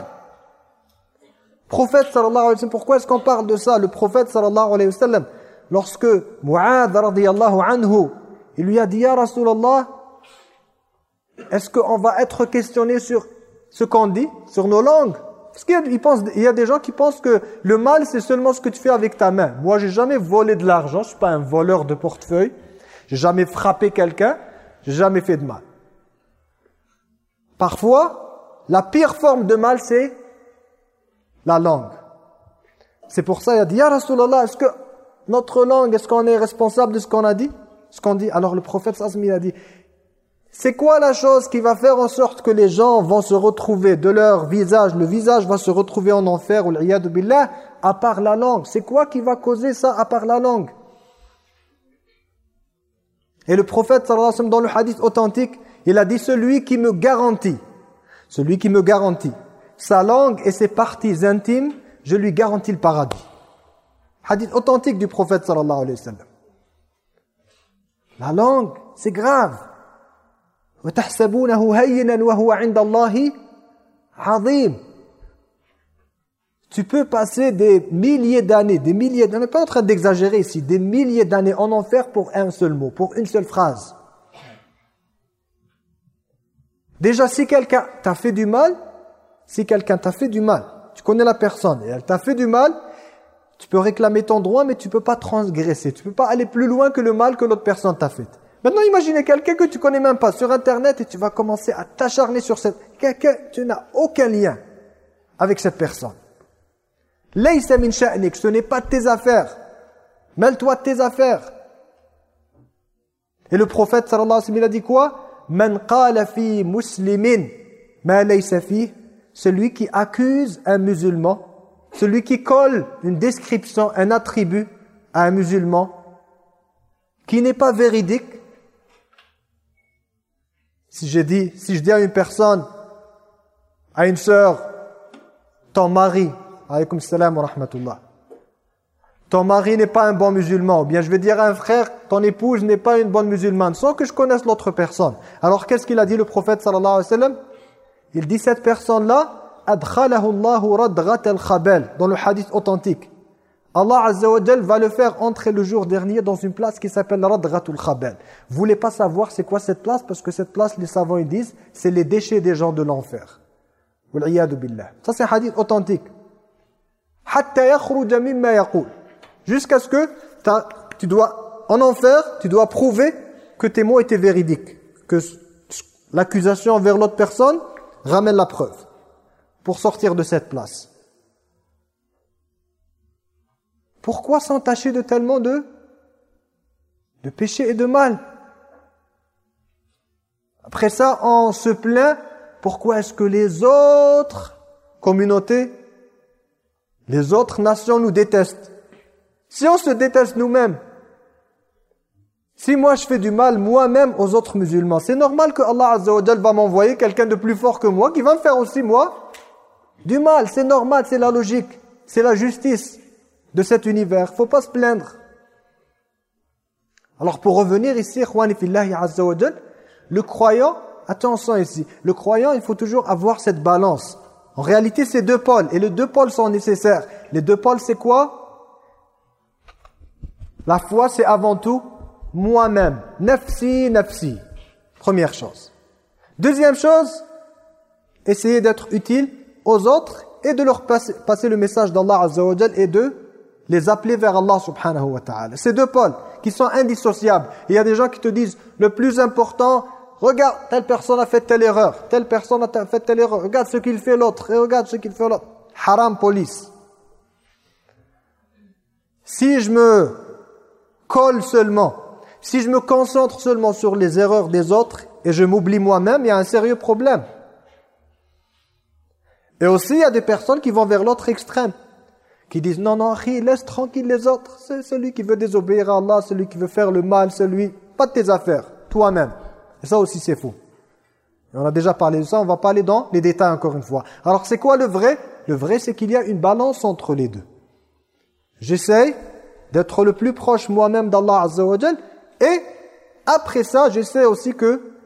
Prophète sallallahu alayhi wa sallam, pourquoi est-ce qu'on parle de ça? Le prophète sallallahu alayhi wa sallam, lorsque Mu'adh radiyallahu anhu, il lui a dit, Ya Rasulallah, est-ce qu'on va être questionné sur ce qu'on dit, sur nos langues? Parce qu'il y, a des gens qui pensent que le mal, c'est seulement ce que tu fais avec ta main. Moi, j'ai jamais volé de l'argent, je suis pas un voleur de portefeuille. J'ai jamais frappé quelqu'un, j'ai jamais fait de mal. Parfois, la pire forme de mal, c'est la langue. C'est pour ça, il a dit, Ya Rasulallah, est-ce que notre langue, est-ce qu'on est responsable de ce qu'on a dit? Ce qu'on dit. Alors le prophète Sasmi a dit, c'est quoi la chose qui va faire en sorte que les gens vont se retrouver de leur visage, le visage va se retrouver en enfer, ou billah, à part la langue? C'est quoi qui va causer ça à part la langue? Et le prophète dans le hadith authentique, il a dit celui qui me garantit, celui qui me garantit sa langue et ses parties intimes, je lui garantis le paradis. Hadith authentique du prophète sallallahu alayhi wa sallam. La langue, c'est grave. Tu peux passer des milliers d'années, des milliers, on n'est pas en train d'exagérer ici, des milliers d'années en enfer pour un seul mot, pour une seule phrase. Déjà, si quelqu'un t'a fait du mal, si quelqu'un t'a fait du mal, tu connais la personne et elle t'a fait du mal, tu peux réclamer ton droit, mais tu peux pas transgresser. Tu peux pas aller plus loin que le mal que l'autre personne t'a fait. Maintenant, imaginez quelqu'un que tu connais même pas sur Internet et tu vas commencer à t'acharner sur cette... Quelqu'un, tu n'as aucun lien avec cette personne. Min ce n'est pas tes affaires. Mêle-toi tes affaires. Et le prophète sallallahu alayhi wa sallam, a dit quoi? Man fi muslimin ma fi celui qui accuse un musulman, celui qui colle une description, un attribut à un musulman qui n'est pas véridique. Si je dis, si je dis à une personne, à une sœur, ton mari, alaykum salam wa rahmatullah, ton mari n'est pas un bon musulman, ou bien je vais dire à un frère, ton épouse n'est pas une bonne musulmane, sans que je connaisse l'autre personne. Alors qu'est-ce qu'il a dit le prophète sallallahu alayhi wa il dit cette personne-là, dans le hadith authentique. Allah Azza wa va le faire entrer le jour dernier dans une place qui s'appelle Radratul Khabal. Vous voulez pas savoir c'est quoi cette place? Parce que cette place, les savants ils disent, c'est les déchets des gens de l'enfer. Ça c'est un hadith authentique. Jusqu'à ce que tu dois, en enfer, tu dois prouver que tes mots étaient véridiques. Que l'accusation envers l'autre personne ramène la preuve pour sortir de cette place. Pourquoi s'entacher de tellement de, de péché et de mal? Après ça, on se plaint, pourquoi est-ce que les autres communautés, les autres nations nous détestent? Si on se déteste nous-mêmes, si moi je fais du mal moi-même aux autres musulmans, c'est normal que Allah Azza va m'envoyer quelqu'un de plus fort que moi qui va me faire aussi moi du mal. C'est normal, c'est la logique, c'est la justice de cet univers. faut pas se plaindre. Alors pour revenir ici, le croyant, attention ici, le croyant, il faut toujours avoir cette balance. En réalité, c'est deux pôles, et les deux pôles sont nécessaires. Les deux pôles, c'est quoi? La foi, c'est avant tout moi-même. Nafsi, nafsi. Première chose. Deuxième chose, essayer d'être utile aux autres et de leur passer, le message d'Allah Azza wa et de les appeler vers Allah subhanahu wa ta'ala. Ces deux pôles qui sont indissociables. Il y a des gens qui te disent, le plus important, regarde, telle personne a fait telle erreur, telle personne a fait telle erreur, regarde ce qu'il fait l'autre, et regarde ce qu'il fait l'autre. Haram police. Si je me colle seulement si je me concentre seulement sur les erreurs des autres et je m'oublie moi-même, il y a un sérieux problème. Et aussi, il y a des personnes qui vont vers l'autre extrême, qui disent, non, non, laisse tranquille les autres. C'est celui qui veut désobéir à Allah, celui qui veut faire le mal, celui... Pas de tes affaires, toi-même. Et ça aussi, c'est faux. on a déjà parlé de ça, on va parler dans les détails encore une fois. Alors, c'est quoi le vrai? Le vrai, c'est qu'il y a une balance entre les deux. J'essaye d'être le plus proche moi-même d'Allah Azza wa et après ça, j'essaie aussi que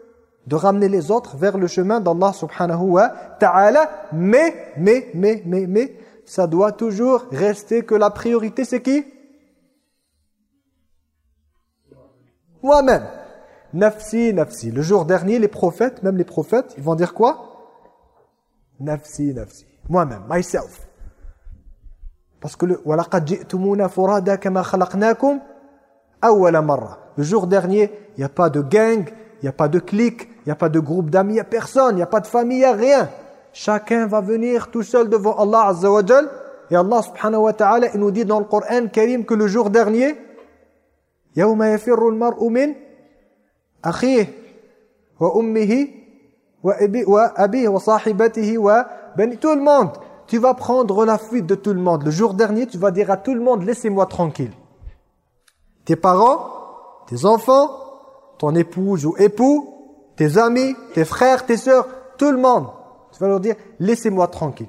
de ramener les autres vers le chemin d'Allah subhanahu wa ta'ala. Mais, mais, mais, mais, mais, ça doit toujours rester que la priorité, c'est qui Moi-même. Nafsi, nafsi. Le jour dernier, les prophètes, même les prophètes, ils vont dire quoi Nafsi, nafsi. Moi-même, myself. Parce que le « وَلَقَدْ جِئْتُمُونَ فُرَادَا كَمَا خَلَقْنَاكُمْ أَوَّلَ مَرَّةً le jour dernier, il n'y a pas de gang, il n'y a pas de clique, il n'y a pas de groupe d'amis, il n'y a personne, il n'y a pas de famille, il n'y a rien. Chacun va venir tout seul devant Allah Azza wa Jal. Et Allah subhanahu wa ta'ala, il nous dit dans le Coran Karim que le jour dernier, « Yawma yafirru al-mar'u min wa ummihi wa wa sahibatihi wa » Tout le monde, tu vas prendre la fuite de tout le monde. Le jour dernier, tu vas dire à tout le monde « Laissez-moi tranquille. » Tes parents, tes enfants, ton épouse ou époux, tes amis, tes frères, tes sœurs, tout le monde. Tu vas leur dire, laissez-moi tranquille.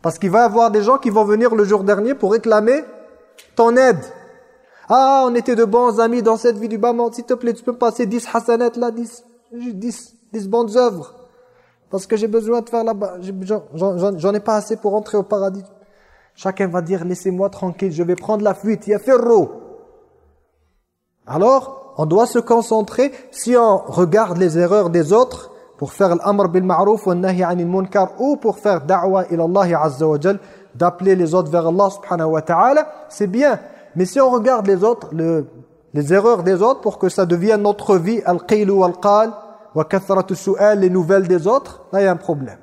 Parce qu'il va y avoir des gens qui vont venir le jour dernier pour réclamer ton aide. Ah, on était de bons amis dans cette vie du Baman. S'il te plaît, tu peux passer 10 hasanat là, 10, 10, 10 bonnes œuvres. Parce que j'ai besoin de faire là-bas. J'en ai pas assez pour entrer au paradis. Chacun va dire, laissez-moi tranquille, je vais prendre la fuite, il y a ferro. Alors, on doit se concentrer, si on regarde les erreurs des autres, pour faire l'amr bil ma'ruf wa nahi anil munkar, ou pour faire da'wa ila Allah azza wa jal, d'appeler les autres vers Allah subhanahu wa ta'ala, c'est bien. Mais si on regarde les autres, le, les erreurs des autres, pour que ça devienne notre vie, al-qil ou al-qal, wa kathratu su'al, les nouvelles des autres, là il y a un problème.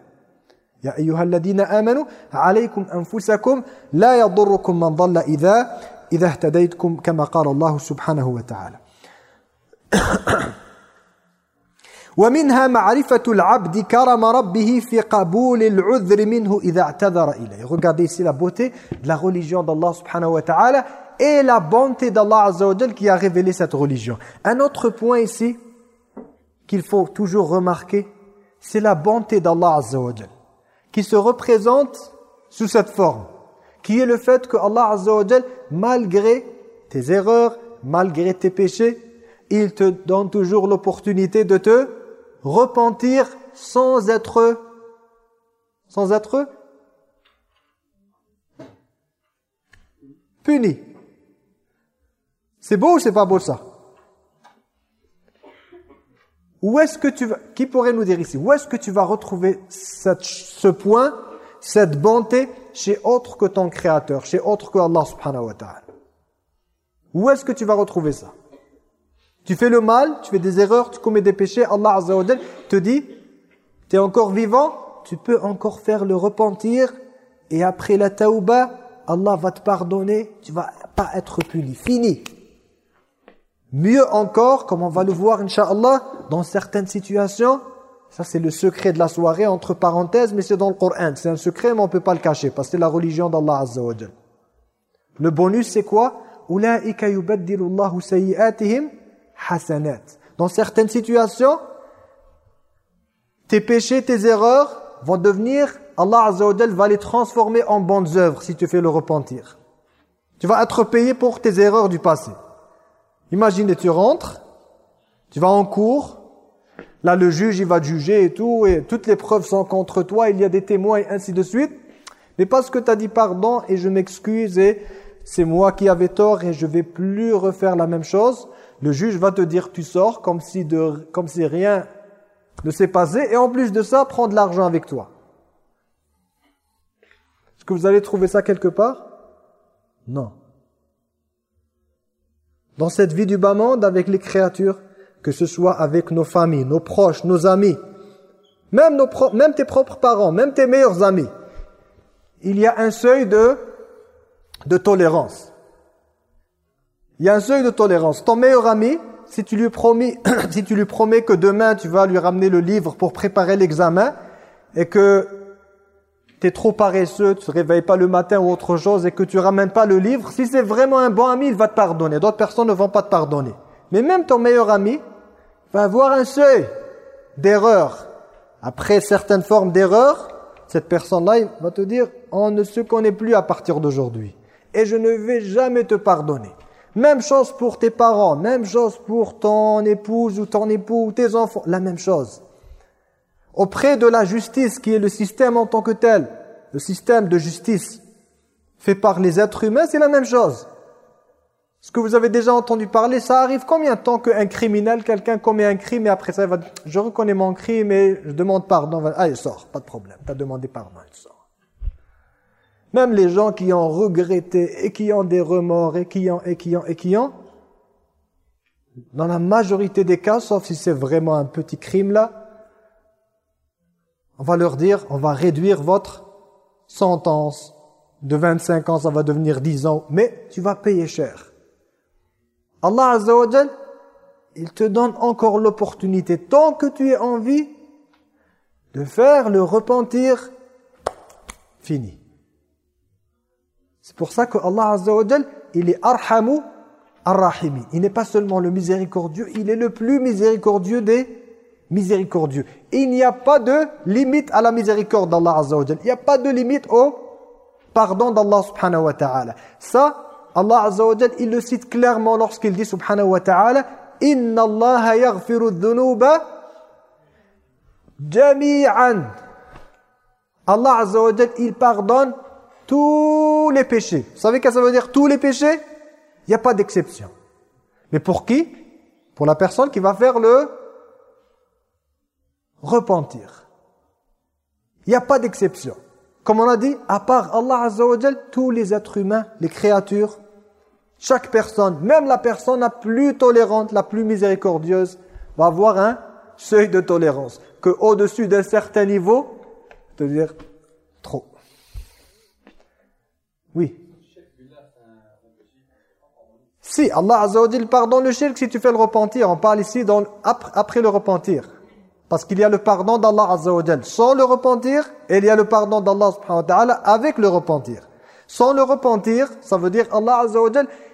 يا أيها الذين آمنوا عليكم أنفسكم لا يضركم من ضل إذا إذا اهتديتكم كما قال الله سبحانه وتعالى ومنها معرفة العبد كرم ربه في قبول العذر منه إذا اعتذر إليه Regardez ici la beauté de la religion d'Allah subhanahu wa ta'ala et la bonté d'Allah azza wa qui a révélé cette religion. Un autre point ici qu'il faut toujours remarquer, c'est la bonté d'Allah azza wa qui se représente sous cette forme, qui est le fait que Allah azza wa malgré tes erreurs, malgré tes péchés, il te donne toujours l'opportunité de te repentir sans être sans être puni. C'est beau ou c'est pas beau ça? Où est-ce que tu vas qui pourrait nous dire ici Où est-ce que tu vas retrouver cette, ce point, cette bonté chez autre que ton créateur, chez autre que Allah subhanahu wa ta'ala? Où est-ce que tu vas retrouver ça? Tu fais le mal, tu fais des erreurs, tu commets des péchés, Allah Azza wa te dit, tu es encore vivant, tu peux encore faire le repentir, et après la taouba, Allah va te pardonner, tu vas pas être puni. Fini. Mieux encore, comme on va le voir, Inch'Allah, dans certaines situations, ça c'est le secret de la soirée, entre parenthèses, mais c'est dans le Coran. C'est un secret, mais on ne peut pas le cacher, parce que c'est la religion d'Allah Azza wa Le bonus, c'est quoi? Dans certaines situations, tes péchés, tes erreurs vont devenir, Allah va les transformer en bonnes œuvres si tu fais le repentir. Tu vas être payé pour tes erreurs du passé. Imagine, tu rentres, tu vas en cours, là le juge il va juger et tout, et toutes les preuves sont contre toi, il y a des témoins et ainsi de suite. Mais parce que tu as dit pardon et je m'excuse et c'est moi qui avais tort et je vais plus refaire la même chose, le juge va te dire tu sors comme si, de, comme si rien ne s'est passé et en plus de ça, prends de l'argent avec toi. Est-ce que vous allez trouver ça quelque part? Non. Dans cette vie du bas monde avec les créatures, que ce soit avec nos familles, nos proches, nos amis, même, nos même tes propres parents, même tes meilleurs amis, il y a un seuil de, de tolérance. Il y a un seuil de tolérance. Ton meilleur ami, si tu lui, promis, si tu lui promets que demain tu vas lui ramener le livre pour préparer l'examen et que tu es trop paresseux, tu ne te réveilles pas le matin ou autre chose et que tu ramènes pas le livre, si c'est vraiment un bon ami, il va te pardonner. D'autres personnes ne vont pas te pardonner. Mais même ton meilleur ami va avoir un seuil d'erreur. Après certaines formes d'erreur, cette personne-là va te dire « on ne se connaît plus à partir d'aujourd'hui et je ne vais jamais te pardonner ». Même chose pour tes parents, même chose pour ton épouse ou ton époux ou tes enfants, la même chose. Auprès de la justice qui est le système en tant que tel, le système de justice fait par les êtres humains, c'est la même chose. Ce que vous avez déjà entendu parler, ça arrive combien de temps qu'un criminel, quelqu'un commet un crime et après ça, il va dire, je reconnais mon crime et je demande pardon. Ah, il sort, pas de problème, tu as demandé pardon, il sort. Même les gens qui ont regretté et qui ont des remords et qui ont, et qui ont, et qui ont, dans la majorité des cas, sauf si c'est vraiment un petit crime là, on va leur dire, on va réduire votre sentence de 25 ans, ça va devenir 10 ans, mais tu vas payer cher. Allah Azza il te donne encore l'opportunité, tant que tu es en vie, de faire le repentir fini. C'est pour ça que Allah Azza wa il est arhamu ar-rahimi. Il n'est pas seulement le miséricordieux, il est le plus miséricordieux des miséricordieux. il n'y a pas de limite à la miséricorde d'Allah Azza wa Il n'y a pas de limite au pardon d'Allah subhanahu wa ta'ala. Ça, Allah Azza wa il le cite clairement lorsqu'il dit subhanahu wa ta'ala « Inna Allah yaghfiru dhunuba jami'an » Allah Azza wa il pardonne tous les péchés. Vous savez qu'est-ce que ça veut dire tous les péchés Il n'y a pas d'exception. Mais pour qui? Pour la personne qui va faire le repentir. Il n'y a pas d'exception. Comme on a dit, à part Allah tous les êtres humains, les créatures, chaque personne, même la personne la plus tolérante, la plus miséricordieuse, va avoir un seuil de tolérance. Que au-dessus d'un certain niveau, c'est-à-dire trop. Oui. Si, Allah Azza pardonne le shirk si tu fais le repentir. On parle ici après, le repentir. Parce qu'il y a le pardon d'Allah Azza sans le repentir et il y a le pardon d'Allah subhanahu avec le repentir. Sans le repentir, ça veut dire Allah Azza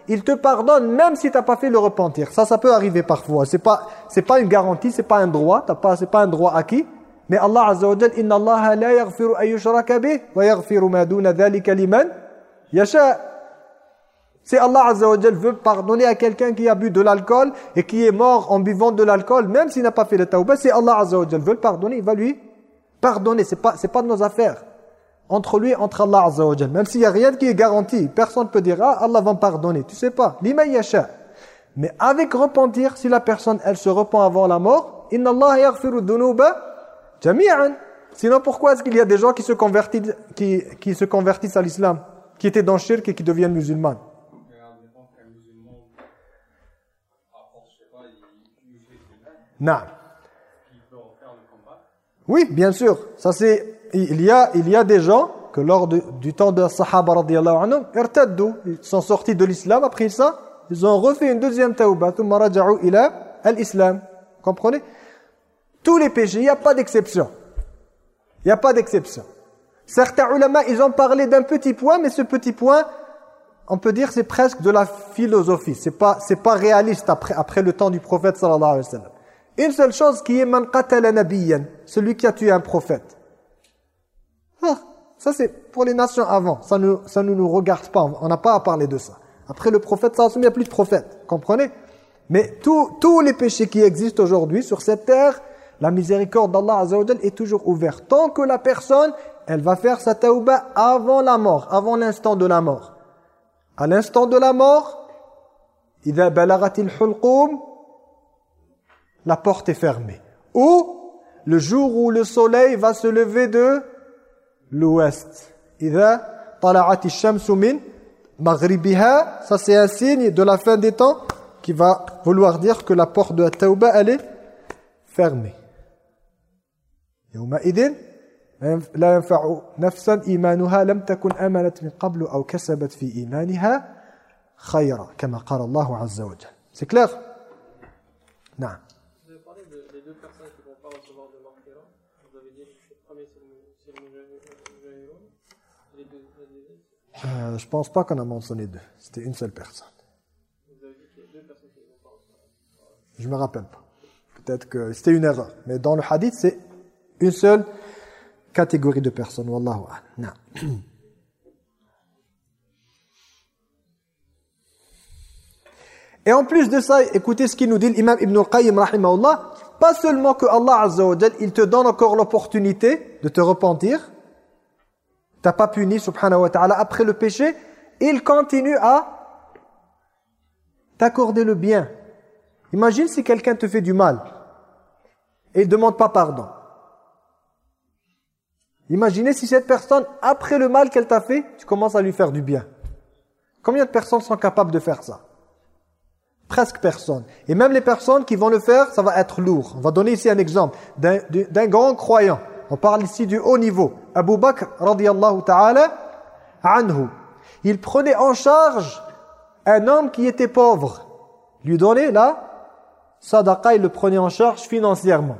il te pardonne même si tu n'as pas fait le repentir. Ça, ça peut arriver parfois. C'est pas c'est pas une garantie, c'est pas un droit, pas c'est pas un droit acquis. Mais Allah Azza wa Inna Allah la yaghfiru an yushraka bih wa yaghfiru ma liman yasha. Si Allah Azza veut pardonner à quelqu'un qui a bu de l'alcool et qui est mort en buvant de l'alcool, même s'il n'a pas fait le tawbah, si Allah Azza veut le pardonner, il va lui pardonner. C'est pas c'est pas de nos affaires. Entre lui et entre Allah Azza wa Même s'il n'y a rien qui est garanti, personne ne peut dire ah Allah va me pardonner. Tu sais pas. Lima yasha. Mais avec repentir, si la personne elle se repent avant la mort, inna Allah yaghfiru dhunuba jami'an. Sinon pourquoi est-ce qu'il y a des gens qui se convertissent qui qui se convertissent à l'islam, qui étaient dans le shirk et qui deviennent musulmans Non. Oui, bien sûr. Ça c'est il y a il y a des gens que lors du temps de Sahaba anhum, ils sont sortis de l'islam après ça, ils ont refait une deuxième tauba, thumma raja'u ila al-islam. Comprenez? Tous les péchés, il n'y a pas d'exception. Il n'y a pas d'exception. Certains ulama, ils ont parlé d'un petit point, mais ce petit point, on peut dire c'est presque de la philosophie. C'est pas c'est pas réaliste après après le temps du prophète sallallahu alayhi wa sallam. Une seule chose qui est man qatala nabiyyan, celui qui a tué un prophète. Ah, ça c'est pour les nations avant, ça ne ça nous regarde pas, on n'a pas à parler de ça. Après le prophète ça il n'y a plus de prophète, comprenez? Mais tous les péchés qui existent aujourd'hui sur cette terre, la miséricorde d'Allah est toujours ouverte. Tant que la personne, elle va faire sa tauba avant la mort, avant l'instant de la mort. À l'instant de la mort, la porte est fermée. Ou le jour où le soleil va se lever de l'ouest. ça c'est un signe de la fin des temps qui va vouloir dire que la porte de la tauba elle est fermée. لا ينفع نفسا إيمانها لم تكن آمنت من قبل أو كسبت في إيمانها خيرا كما قال الله عز وجل. C'est clair نعم. Euh, je pense pas qu'on a mentionné deux. C'était une seule personne. Je me rappelle pas. Peut-être que c'était une erreur. Mais dans le hadith, c'est une seule catégorie de personnes. Wallahu non. Et en plus de ça, écoutez ce qu'il nous dit l'imam Ibn al-Qayyim rahimahullah, pas seulement que Allah Azza il te donne encore l'opportunité de te repentir, t'as pas puni, subhanahu wa ta'ala, après le péché, il continue à t'accorder le bien. Imagine si quelqu'un te fait du mal et il demande pas pardon. Imaginez si cette personne, après le mal qu'elle t'a fait, tu commences à lui faire du bien. Combien de personnes sont capables de faire ça? Presque personne. Et même les personnes qui vont le faire, ça va être lourd. On va donner ici un exemple d'un grand croyant. On parle ici du haut niveau. Abu Bakr, radiallahu ta'ala, anhu. Il prenait en charge un homme qui était pauvre. Lui donnait la sadaqa, il le prenait en charge financièrement.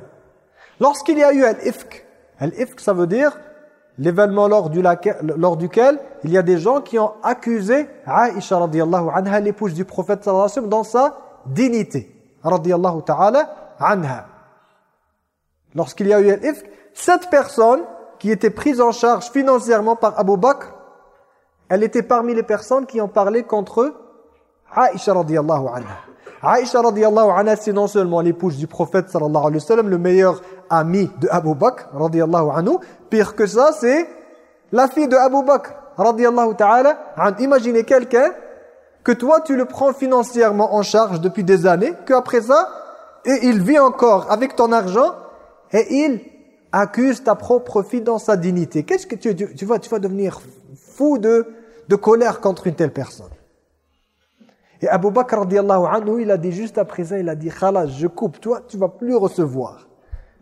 Lorsqu'il y a eu al-ifk, al-ifk ça veut dire l'événement lors, du lors, duquel il y a des gens qui ont accusé Aïcha radiallahu anha, l'épouse du prophète sallallahu alayhi dans sa dignité. Radiallahu ta'ala anha. Lorsqu'il y a eu al-ifk, cette personne qui était prise en charge financièrement par Abu Bakr, elle était parmi les personnes qui ont parlé contre Aïcha radiyallahu anha. Aïcha radiyallahu anha, c'est non seulement l'épouse du prophète sallallahu alayhi wa sallam, le meilleur ami de Abu Bakr radiyallahu anhu, pire que ça, c'est la fille de Abu Bakr radiallahu ta'ala, imaginez quelqu'un que toi tu le prends financièrement en charge depuis des années, qu'après ça, et il vit encore avec ton argent et il accuse ta propre fille dans sa dignité. Qu'est-ce que tu, tu, vas, tu vas devenir fou de, de colère contre une telle personne. Et Abu Bakr radiallahu anhu, il a dit juste après ça, il a dit, khalas, je coupe, toi, tu vas plus recevoir.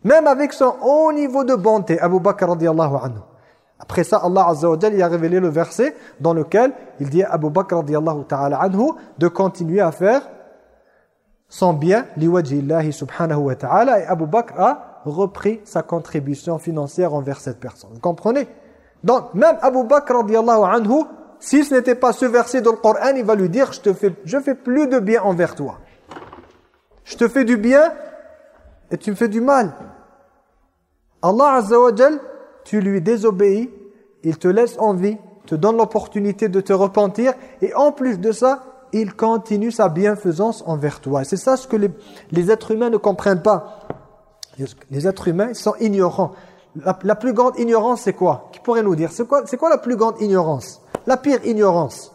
Même avec son haut niveau de bonté, Abu Bakr radiallahu anhu. Après ça, Allah Azza wa il a révélé le verset dans lequel il dit à Abu Bakr radiallahu ta'ala anhu de continuer à faire son bien, liwajhi subhanahu wa ta'ala. Et Abu Bakr a repris sa contribution financière envers cette personne. Vous comprenez? Donc, même Abu Bakr radiallahu anhu, si ce n'était pas ce verset dans le Coran, il va lui dire, je te fais, je fais plus de bien envers toi. Je te fais du bien et tu me fais du mal. Allah Azza tu lui désobéis, il te laisse en vie, te donne l'opportunité de te repentir et en plus de ça, il continue sa bienfaisance envers toi. C'est ça ce que les, êtres humains ne comprennent pas. Les êtres humains sont ignorants. La, la plus grande ignorance, c'est quoi? Qui pourrait nous dire? C'est quoi, quoi la plus grande ignorance? La pire ignorance?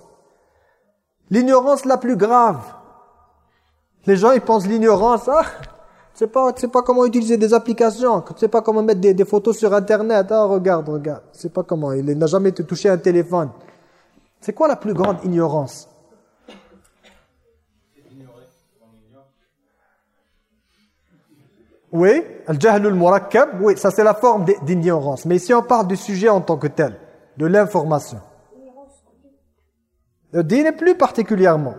L'ignorance la plus grave. Les gens, ils pensent l'ignorance, ah, sais pas, tu sais pas comment utiliser des applications, tu sais pas comment mettre des, photos sur Internet. Ah, regarde, regarde. Tu sais pas comment. Il n'a jamais touché un téléphone. C'est quoi la plus grande ignorance? Oui, al-jahlul murakkab, oui, ça c'est la forme d'ignorance. Mais ici on parle du sujet en tant que tel, de l'information. Le din est plus particulièrement.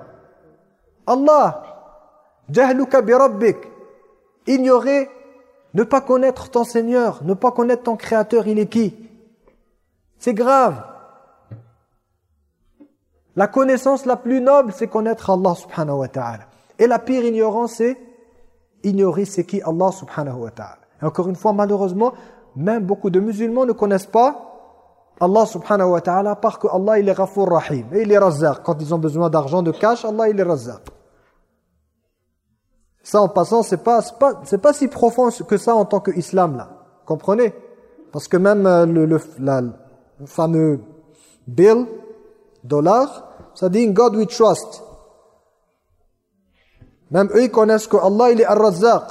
Allah, jahluka bi rabbik, Ignorer, ne pas connaître ton Seigneur, ne pas connaître ton Créateur, il est qui? C'est grave. La connaissance la plus noble, c'est connaître Allah subhanahu wa ta'ala. Et la pire ignorance, c'est ignorer c'est qui Allah subhanahu wa ta'ala. Encore une fois, malheureusement, même beaucoup de musulmans ne connaissent pas Allah subhanahu wa ta'ala parce que Allah il est Ghafour Rahim et il est Razzaq. Quand ils ont besoin d'argent, de cash, Allah il est Razzaq. Ça, en passant, c'est pas, pas, pas si profond que ça en tant qu'islam, là. Comprenez? Parce que même euh, le, le, fameux bill, dollar, ça dit « In God we trust ». Même eux, ils connaissent que Allah, il est Ar-Razzaq.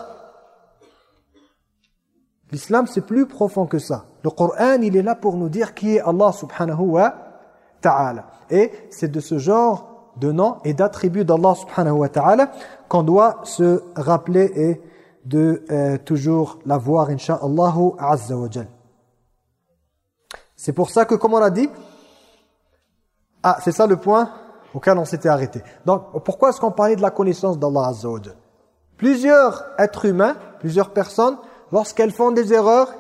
L'islam, c'est plus profond que ça. Le Coran, il est là pour nous dire qui est Allah subhanahu wa ta'ala. Et c'est de ce genre de noms et d'attributs d'Allah subhanahu wa ta'ala qu'on doit se rappeler et de euh, toujours l'avoir, insha'Allah, azza wa C'est pour ça que, comme on a dit, ah, c'est ça le point auquel on s'était arrêté. Donc, pourquoi est-ce qu'on parlait de la connaissance d'Allah azza wa Plusieurs êtres humains, plusieurs personnes, lorsqu'elles font des erreurs,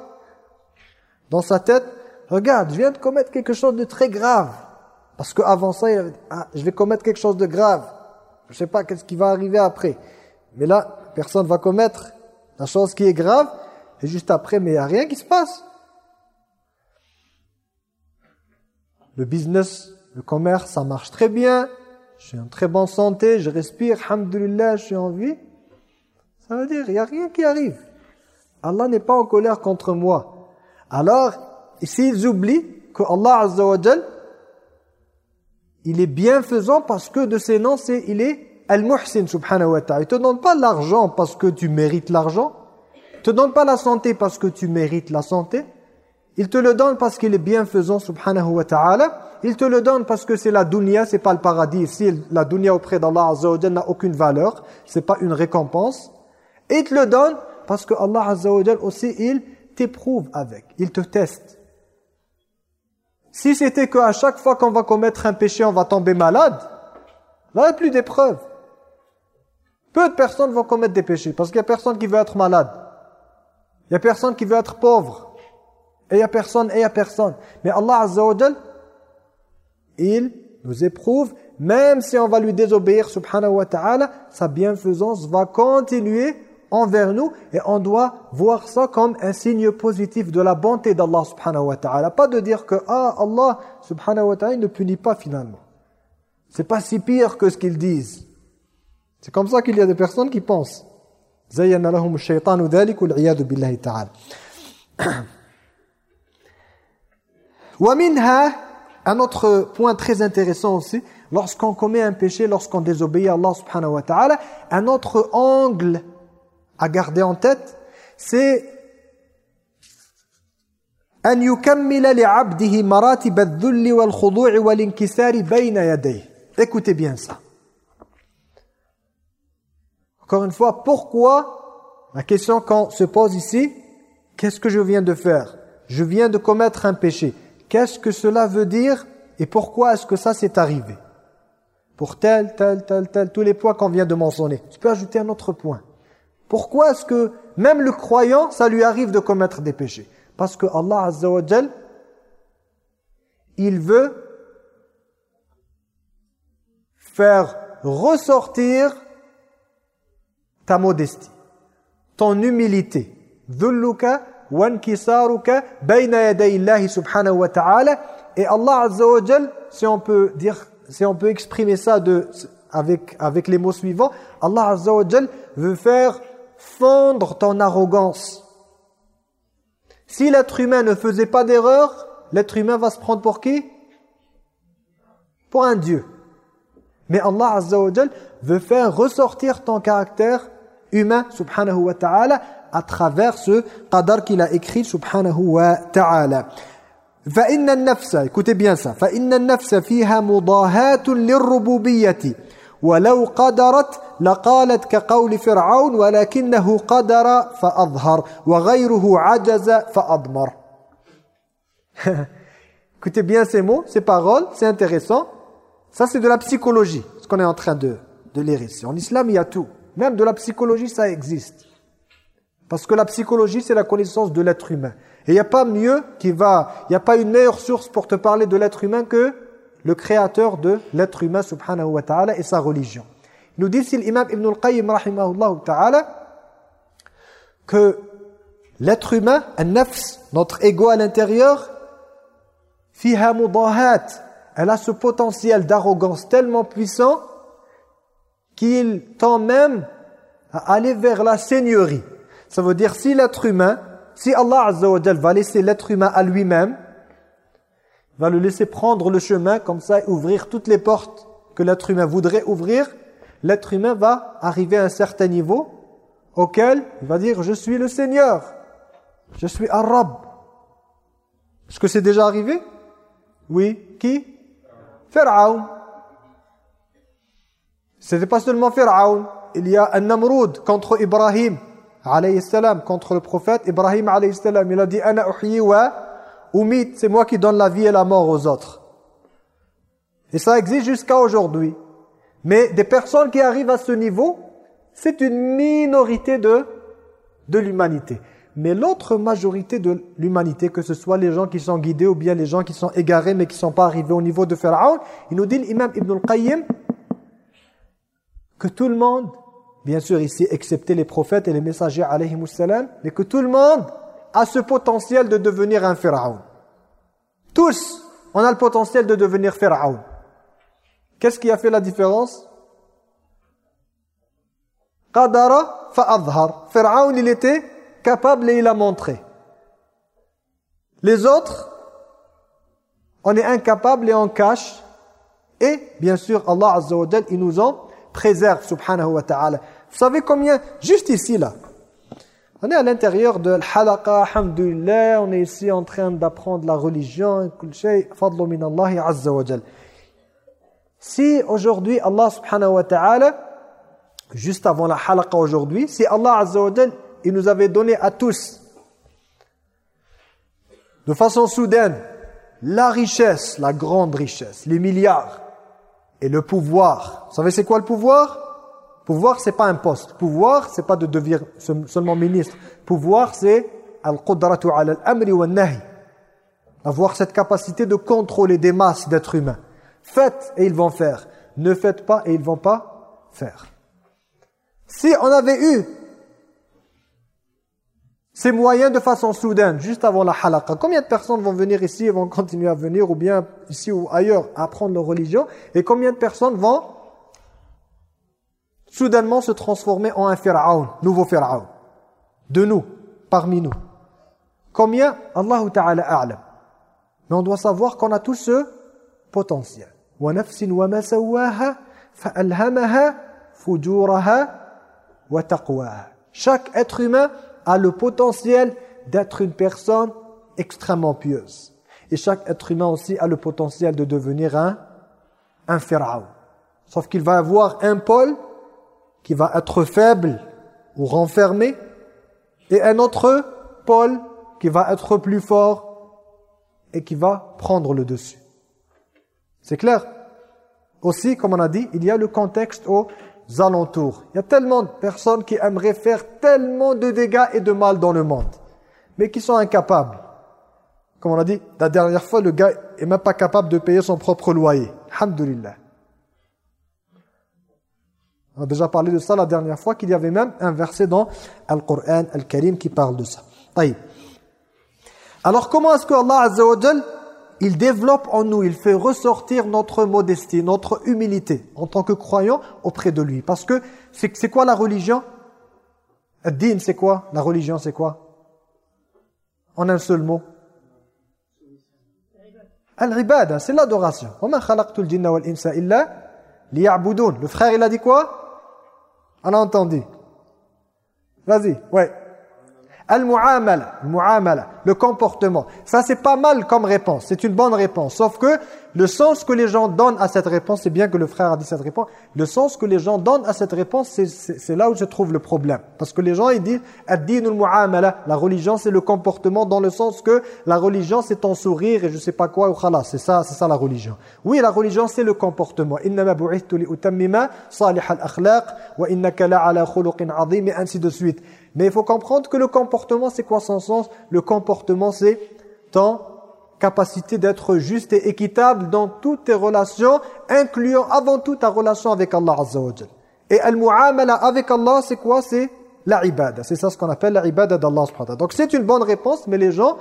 dans sa tête, regarde, je viens de commettre quelque chose de très grave. Parce qu'avant ça, ah, je vais commettre quelque chose de grave. Je ne sais pas qu'est-ce qui va arriver après. Mais là, personne va commettre la chose qui est grave. Et juste après, mais il n'y a rien qui se passe. Le business, le commerce, ça marche très bien. Je suis en très bonne santé, je respire, alhamdulillah, je suis en vie. Ça veut dire, il n'y a rien qui arrive. Allah n'est pas en colère contre moi. Alors, s'ils oublient que Allah Azza il est bienfaisant parce que de ses noms, c'est il est Al-Muhsin subhanahu wa ta'ala. Il te donne pas l'argent parce que tu mérites l'argent. Il te donne pas la santé parce que tu mérites la santé. Il te le donne parce qu'il est bienfaisant subhanahu wa ta'ala. Il te le donne parce que c'est la dunya, c'est pas le paradis. Ici, la dunya auprès d'Allah Azza wa n'a aucune valeur. C'est pas une récompense. Et il te le donne parce que Allah Azza wa aussi, il t'éprouve avec. Il te teste. Si c'était qu'à chaque fois qu'on va commettre un péché, on va tomber malade, il n'y a plus d'épreuve. Peu de personnes vont commettre des péchés parce qu'il n'y a personne qui veut être malade. Il n'y a personne qui veut être pauvre. Et il n'y a personne, et il n'y a personne. Mais Allah Azza il nous éprouve, même si on va lui désobéir, subhanahu wa ta'ala, sa bienfaisance va continuer envers nous et on doit voir ça comme un signe positif de la bonté d'Allah subhanahu wa ta'ala. Pas de dire que ah, Allah subhanahu wa ta'ala ne punit pas finalement. C'est pas si pire que ce qu'ils disent. C'est comme ça qu'il y a des personnes qui pensent. Un autre point très intéressant aussi, lorsqu'on commet un péché, lorsqu'on désobéit à Allah subhanahu wa ta'ala, un autre angle à garder en tête, c'est أن يكمل لعبده مراتب الذل والخضوع والانكسار بين يديه. Écoutez bien ça. Encore une fois, pourquoi La question qu'on se pose ici, qu'est-ce que je viens de faire Je viens de commettre un péché. Qu'est-ce que cela veut dire et pourquoi est-ce que ça s'est arrivé Pour tel, tel, tel, tel, tous les points qu'on vient de mentionner. Je peux ajouter un autre point. Pourquoi est-ce que même le croyant, ça lui arrive de commettre des péchés? Parce que Allah Azza wa il veut faire ressortir ta modestie, ton humilité. Dhulluka wankisaruka bayna yaday Allah subhanahu wa et Allah azza wa si on peut dire si on peut exprimer ça avec les mots suivants, Allah azza wa veut faire fondre ton arrogance. Si l'être humain ne faisait pas d'erreur, l'être humain va se prendre pour qui Pour un Dieu. Mais Allah Azza wa veut faire ressortir ton caractère humain, subhanahu wa ta'ala, à travers ce qadar qu'il a écrit, subhanahu wa ta'ala. فإن النفس écoutez bien ça فإن النفس فيها مضاهاة للربوبية ولو قدرت لقالت كقول فرعون ولكنه قدر فأظهر وغيره عجز فأضمر Écoutez bien ces mots, ces paroles, c'est intéressant. Ça, c'est de la psychologie, ce qu'on est en train de, de lire ici. En islam, il y a tout. Même de la psychologie, ça existe. Parce que la psychologie, c'est la connaissance de l'être humain. Et il n'y a pas mieux qui va, il n'y a pas une meilleure source pour te parler de l'être humain que le créateur de l'être humain, subhanahu wa ta'ala, et sa religion. Il nous dit ici l'imam Ibn al-Qayyim, rahimahullah ta'ala, que l'être humain, un nafs, notre ego à l'intérieur, fiha mudahat, elle a ce potentiel d'arrogance tellement puissant qu'il tend même à aller vers la seigneurie. Ça veut dire si l'être humain, si Allah Azza va laisser l'être humain à lui-même, va le laisser prendre le chemin comme ça et ouvrir toutes les portes que l'être humain voudrait ouvrir, l'être humain va arriver à un certain niveau auquel il va dire je suis le Seigneur, je suis arabe. Est-ce que c'est déjà arrivé? Oui. Qui? Pharaon. C'était pas seulement Pharaon. Il y a un Namrud contre Ibrahim, contre le prophète Ibrahim. Il a dit « Ana uhyi wa umit » c'est moi qui donne la vie et la mort aux autres. Et ça existe jusqu'à aujourd'hui. Mais des personnes qui arrivent à ce niveau, c'est une minorité de, de l'humanité. Mais l'autre majorité de l'humanité, que ce soit les gens qui sont guidés ou bien les gens qui sont égarés mais qui ne sont pas arrivés au niveau de Pharaon, il nous dit l'imam Ibn al-Qayyim que tout le monde, bien sûr ici excepté les prophètes et les messagers salam, mais que tout le monde a ce potentiel de devenir un Pharaon. Tous, on a le potentiel de devenir Pharaon. Qu'est-ce qui a fait la différence? Qadara fa'adhar. Pharaon, il était capable et il a montré. Les autres, on est incapable et on cache. Et bien sûr, Allah Azza il nous en préserve, subhanahu wa ta'ala. Vous savez combien, juste ici là, on est à l'intérieur de l'halaqa, alhamdulillah, on est ici en train d'apprendre la religion, fadlu Azza wa Si aujourd'hui Allah subhanahu wa ta'ala, juste avant la halaqa aujourd'hui, si Allah Azza wa il nous avait donné à tous, de façon soudaine, la richesse, la grande richesse, les milliards et le pouvoir. Vous savez c'est quoi le pouvoir? Pouvoir, c'est pas un poste. Pouvoir, c'est pas de devenir seulement ministre. Pouvoir, c'est al-qudratu ala al-amri wa nahi Avoir cette capacité de contrôler des masses d'êtres humains. Faites et ils vont faire. Ne faites pas et ils vont pas faire. Si on avait eu ces moyens de façon soudaine, juste avant la halaqa. Combien de personnes vont venir ici et vont continuer à venir, ou bien ici ou ailleurs, apprendre leur religion Et combien de personnes vont soudainement se transformer en un Pharaon, nouveau Pharaon, de nous, parmi nous. Combien? Allah Ta'ala a'lam. Mais on doit savoir qu'on a tout ce potentiel. فُجُورَهَا وَتَقْوَاهَا Chaque être humain a le potentiel d'être une personne extrêmement pieuse. Et chaque être humain aussi a le potentiel de devenir un, un pharaon. Sauf qu'il va avoir un pôle qui va être faible ou renfermé et un autre pôle qui va être plus fort et qui va prendre le dessus. C'est clair? Aussi, comme on a dit, il y a le contexte aux alentours. Il y a tellement de personnes qui aimeraient faire tellement de dégâts et de mal dans le monde, mais qui sont incapables. Comme on a dit, la dernière fois, le gars est même pas capable de payer son propre loyer. Alhamdulillah. On a déjà parlé de ça la dernière fois, qu'il y avait même un verset dans Al-Qur'an Al-Karim qui parle de ça. Alors comment est-ce que Allah Azza wa il développe en nous, il fait ressortir notre modestie, notre humilité en tant que croyant auprès de lui? Parce que c'est quoi la religion? Ad-din, c'est quoi? La religion, c'est quoi? En un seul mot Al-ibada, c'est l'adoration. Le frère, il a dit quoi? On a entendu. Vas-y, ouais. Al-mu'amala, le comportement. Ça, c'est pas mal comme réponse. C'est une bonne réponse. Sauf que le sens que les gens donnent à cette réponse, c'est bien que le frère a dit cette réponse, le sens que les gens donnent à cette réponse, c'est là où se trouve le problème. Parce que les gens, ils disent, muamala la religion, c'est le comportement dans le sens que la religion, c'est ton sourire et je sais pas quoi, ou c'est ça, c'est ça la religion. Oui, la religion, c'est le comportement. Et ainsi de suite. Mais il faut comprendre que le comportement, c'est quoi son sens? Le comportement, c'est ton capacité d'être juste et équitable dans toutes tes relations, incluant avant tout ta relation avec Allah Azza wa Et al-mu'amala avec Allah, c'est quoi? C'est la. C'est ça ce qu'on appelle la ibada d'Allah Donc c'est une bonne réponse, mais les gens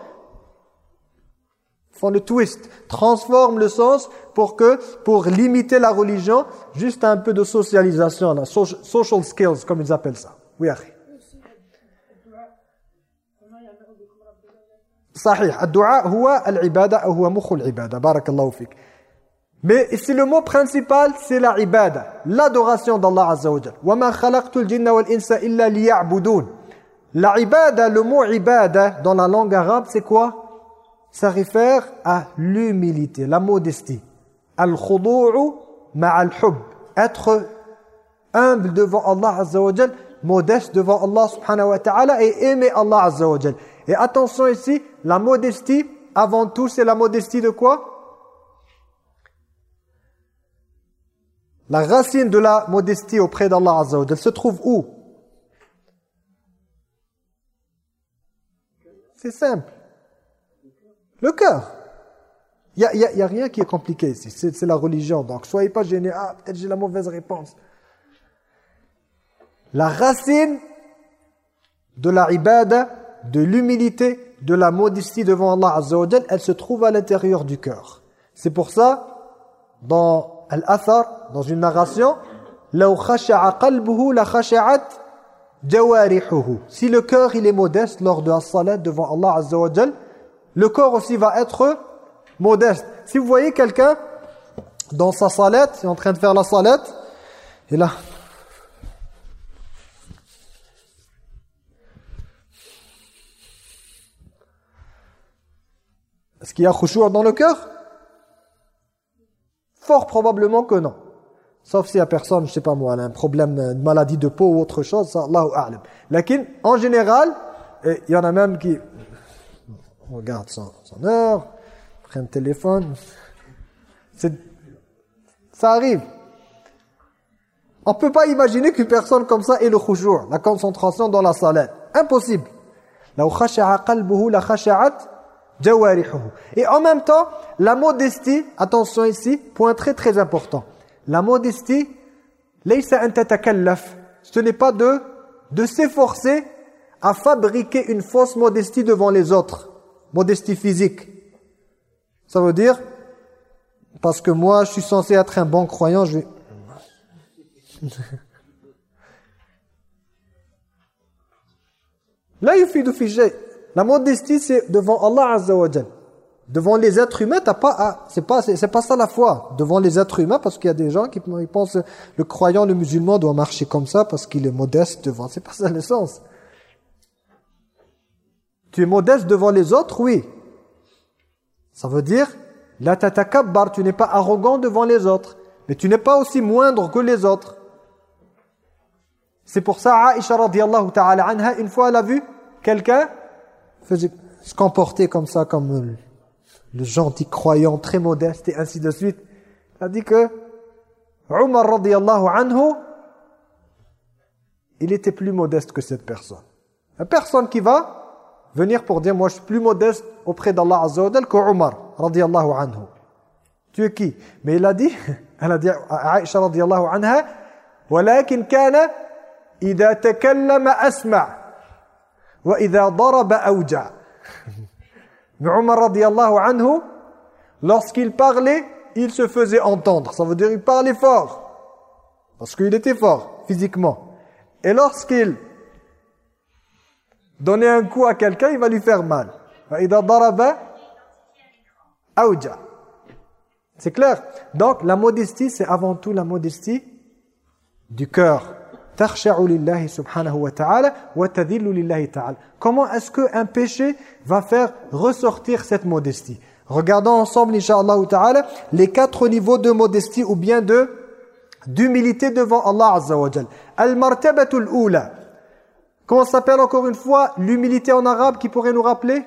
font le twist, transforment le sens pour que pour limiter la religion, juste un peu de socialisation, là, social skills, comme ils appellent ça. Oui, akhi. صحيح الدعاء هو العبادة أو هو مخ العبادة بارك الله فيك Mais ici le mot principal c'est la ibada, l'adoration d'Allah Azza wa Jal. وَمَا خَلَقْتُ الْجِنَّ وَالْإِنسَ إِلَّا لِيَعْبُدُونَ La ibada, le mot ibada dans la langue arabe c'est quoi Ça réfère à l'humilité, la modestie. Al-khudu'u ma'al-hub. Être humble devant Allah Azza wa Jal, modeste devant Allah subhanahu wa ta'ala et aimer Allah Azza wa Jal. Et attention ici, la modestie, avant tout, c'est la modestie de quoi? La racine de la modestie auprès d'Allah Azza wa se trouve où? C'est simple. Le cœur. Il n'y a, y a, rien qui est compliqué ici. C'est la religion. Donc, soyez pas gênés. Ah, peut-être j'ai la mauvaise réponse. La racine de la ibada, de l'humilité, de la modestie devant Allah Azza wa elle se trouve à l'intérieur du cœur. C'est pour ça, dans Al-Athar, dans une narration, Si le cœur il est modeste lors de la salat devant Allah Azza wa le corps aussi va être modeste. Si vous voyez quelqu'un dans sa salat, il est en train de faire la salat, et là, Est-ce qu'il y a khushu' dans le cœur? Fort probablement que non. Sauf si la personne, je sais pas moi, a un problème de maladie de peau ou autre chose, ça, Allahu a'lam. Lakin, en général, il y en a même qui regarde son, heure, prennent le téléphone. Ça arrive. On peut pas imaginer qu'une personne comme ça ait le khushu', la concentration dans la salat. Impossible. Khasha'a qalbuhu la khasha'at et en même temps, la modestie, attention ici, point très très important. La modestie, ce n'est pas de, de s'efforcer à fabriquer une fausse modestie devant les autres. Modestie physique. Ça veut dire, parce que moi je suis censé être un bon croyant, je vais... Là, il fait de figer. La modestie, c'est devant Allah Azza Devant les êtres humains, t'as pas à... C'est pas, pas ça la foi. Devant les êtres humains, parce qu'il y a des gens qui pensent le croyant, le musulman doit marcher comme ça parce qu'il est modeste devant. C'est pas ça le sens. Tu es modeste devant les autres, oui. Ça veut dire, la tatakabbar, tu n'es pas arrogant devant les autres. Mais tu n'es pas aussi moindre que les autres. C'est pour ça, Aisha radiallahu ta'ala anha, une fois elle a vu quelqu'un faisait se comporter comme ça, comme le gentil croyant, très modeste et ainsi de suite. Il a dit que Omar radiallahu anhu, il était plus modeste que cette personne. La personne qui va venir pour dire, moi je suis plus modeste auprès d'Allah Azza que Omar radiallahu anhu. Tu es qui? Mais il a dit, elle a dit à Aïcha radiallahu anha, « Walakin kana, ida takallama asma' » وإذا ضرب أوجع mais Omar radiallahu anhu, lorsqu'il parlait, il se faisait entendre. Ça veut dire qu'il parlait fort. Parce qu'il était fort, physiquement. Et lorsqu'il donnait un coup à quelqu'un, il va lui faire mal. C'est clair Donc, la modestie, c'est avant tout la modestie du cœur. Comment est-ce qu'un péché va faire ressortir cette modestie? Regardons ensemble, inshallah les quatre niveaux de modestie ou bien de d'humilité devant Allah Azza wa Al-martabatul ula. Comment s'appelle encore une fois? L'humilité en arabe qui pourrait nous rappeler?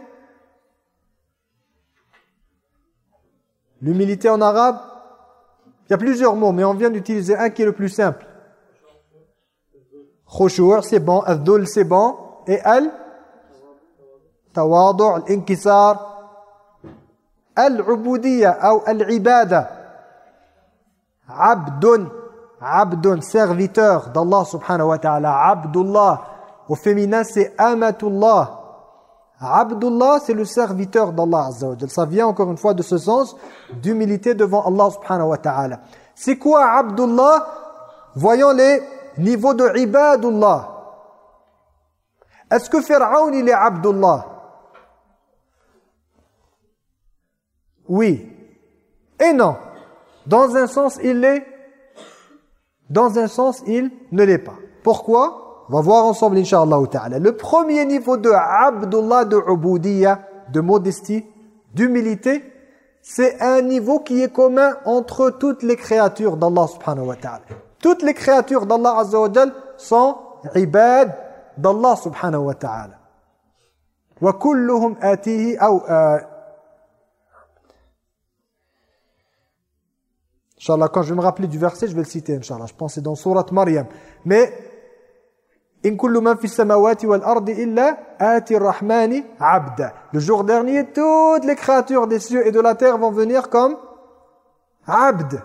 L'humilité en arabe? Il y a plusieurs mots, mais on vient d'utiliser un qui est le plus simple. Khushu' c'est bon, Al-Dhul c'est bon, et Al Tawadu' Al-Inkisar Al-Ubudiyya ou Al-Ibada Abdun Abdun, serviteur d'Allah subhanahu wa ta'ala Abdullah au féminin c'est Amatullah. Abdullah c'est le serviteur d'Allah ça vient encore une fois de ce sens d'humilité devant Allah subhanahu wa ta'ala c'est quoi Abdullah voyons les niveau de ibadullah. Est-ce que Pharaon il est Abdullah? Oui. Et non. Dans un sens, il l'est. Dans un sens, il ne l'est pas. Pourquoi? On va voir ensemble, Inch'Allah. Le premier niveau de Abdullah, de Ubudiyya, de modestie, d'humilité, c'est un niveau qui est commun entre toutes les créatures d'Allah subhanahu wa ta'ala. Toutes les créatures d'Allah Azza wa sont ibad d'Allah subhanahu wa ta'ala. Wa kulluhum atihi euh, Inch'Allah, quand je vais me rappeler du verset, je vais le citer, Inch'Allah. Je pense que c'est dans Surat Maryam. Mais, In kullu man fi samawati wal ardi illa ati rahmani abda. Le jour dernier, toutes les créatures des cieux et de la terre vont venir comme abd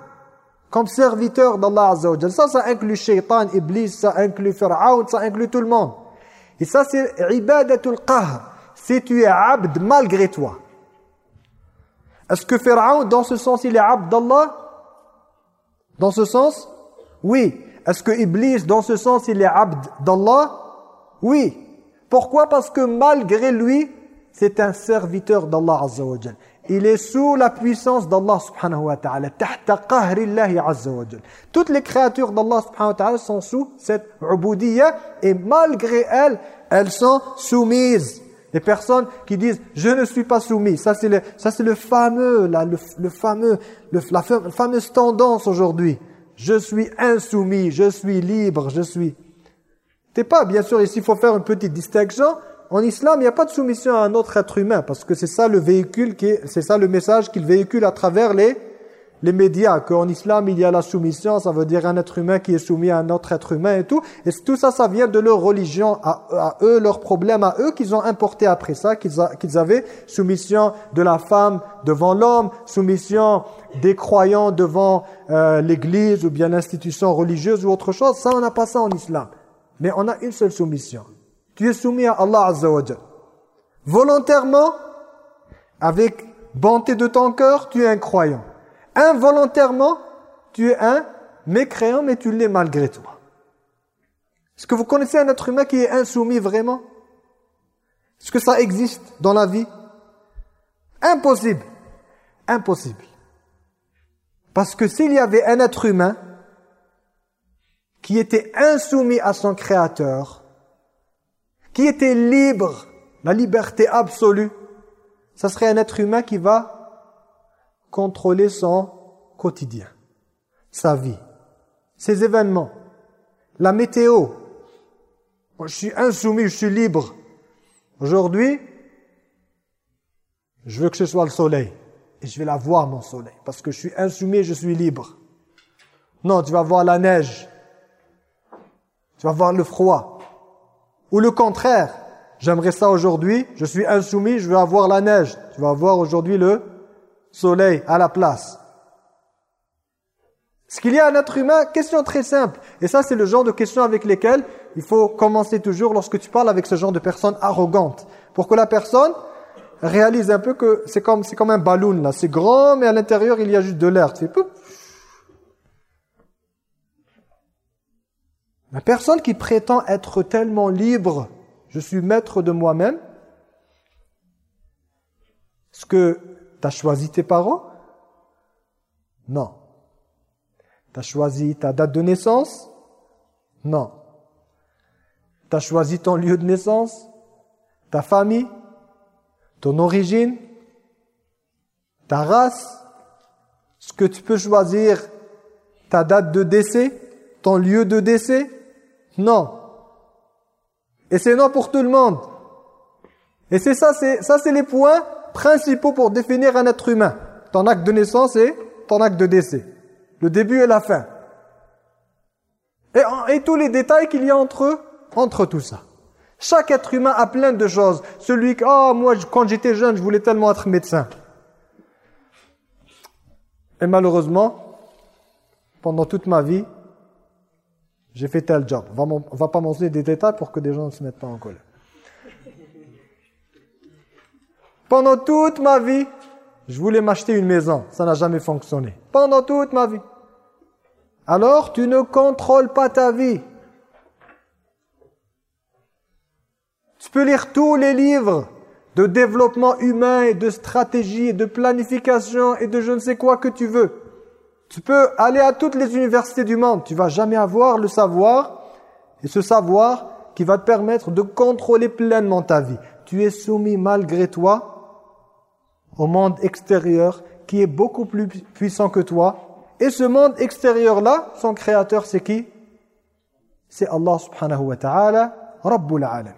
comme serviteur d'Allah Azza wa Ça, ça inclut Shaitan, Iblis, ça inclut Pharaon, ça inclut tout le monde. Et ça, c'est ibadatul qahr. Si tu es abd malgré toi. Est-ce que Pharaon, dans ce sens, il est abd d'Allah? Dans ce sens? Oui. Est-ce que Iblis, dans ce sens, il est abd d'Allah? Oui. Pourquoi? Parce que malgré lui, c'est un serviteur d'Allah Azza wa il est sous la puissance d'Allah subhanahu wa ta'ala. Tahta qahrillahi azza wa Toutes les créatures d'Allah subhanahu wa ta'ala sont sous cette ubudiyya et malgré elles, elles sont soumises. Les personnes qui disent « je ne suis pas soumis », ça c'est le, ça le fameux, là, le, le fameux, le, la fameuse tendance aujourd'hui. Je suis insoumis, je suis libre, je suis... T'es pas, bien sûr, ici il faut faire une petite distinction en islam, il n'y a pas de soumission à un autre être humain parce que c'est ça le véhicule, c'est ça le message qu'il véhicule à travers les, les médias. Qu'en islam, il y a la soumission, ça veut dire un être humain qui est soumis à un autre être humain et tout. Et tout ça, ça vient de leur religion à, eux, leurs problèmes à eux qu'ils ont importé après ça, qu'ils avaient soumission de la femme devant l'homme, soumission des croyants devant euh, l'église ou bien l'institution religieuse ou autre chose. Ça, on n'a pas ça en islam. Mais on a une seule soumission tu es soumis à Allah Azza Volontairement, avec bonté de ton cœur, tu es un croyant. Involontairement, tu es un mécréant, mais tu l'es malgré toi. Est-ce que vous connaissez un être humain qui est insoumis vraiment? Est-ce que ça existe dans la vie? Impossible. Impossible. Parce que s'il y avait un être humain qui était insoumis à son Créateur, qui était libre, la liberté absolue, ça serait un être humain qui va contrôler son quotidien, sa vie, ses événements, la météo. je suis insoumis, je suis libre. Aujourd'hui, je veux que ce soit le soleil. Et je vais la voir, mon soleil. Parce que je suis insoumis, je suis libre. Non, tu vas voir la neige. Tu vas voir le froid. Ou le contraire. J'aimerais ça aujourd'hui, je suis insoumis, je veux avoir la neige. Tu vas voir aujourd'hui le soleil à la place. Est-ce qu'il y a un être humain Question très simple. Et ça, c'est le genre de questions avec lesquelles il faut commencer toujours lorsque tu parles avec ce genre de personnes arrogantes. Pour que la personne réalise un peu que c'est comme, comme un ballon là. C'est grand, mais à l'intérieur, il y a juste de l'air. Tu La personne qui prétend être tellement libre, je suis maître de moi-même, est-ce que tu choisi tes parents? Non. Tu choisi ta date de naissance? Non. Tu choisi ton lieu de naissance? Ta famille? Ton origine? Ta race? Est-ce que tu peux choisir ta date de décès? Ton lieu de décès? Non. Et c'est non pour tout le monde. Et c'est ça, c'est ça, c'est les points principaux pour définir un être humain. Ton acte de naissance et ton acte de décès. Le début et la fin. Et, tous les détails qu'il y a entre eux, entre tout ça. Chaque être humain a plein de choses. Celui qui, oh, moi, quand j'étais jeune, je voulais tellement être médecin. Et malheureusement, pendant toute ma vie, j'ai fait tel job. Va, va pas mentionner des détails pour que des gens ne se mettent pas en colère. Pendant toute ma vie, je voulais m'acheter une maison. Ça n'a jamais fonctionné. Pendant toute ma vie. Alors, tu ne contrôles pas ta vie. Tu peux lire tous les livres de développement humain et de stratégie et de planification et de je ne sais quoi que tu veux. Tu peux aller à toutes les universités du monde, tu vas jamais avoir le savoir, et ce savoir qui va te permettre de contrôler pleinement ta vie. Tu es soumis malgré toi au monde extérieur qui est beaucoup plus puissant que toi. Et ce monde extérieur-là, son créateur, c'est qui? C'est Allah subhanahu wa ta'ala, Rabbul Alamin.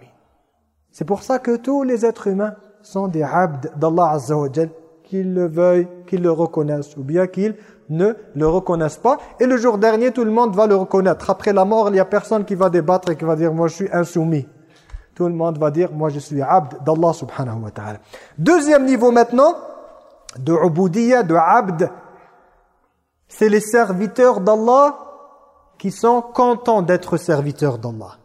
C'est pour ça que tous les êtres humains sont des abd d'Allah Azza qu'ils le veuillent, qu'ils le reconnaissent, ou bien qu'ils ne le reconnaissent pas. Et le jour dernier, tout le monde va le reconnaître. Après la mort, il n'y a personne qui va débattre et qui va dire « moi je suis insoumis ». Tout le monde va dire « moi je suis abd d'Allah subhanahu wa ta'ala ». Deuxième niveau maintenant, de ubudiyya, de abd, c'est les serviteurs d'Allah qui sont contents d'être serviteurs d'Allah.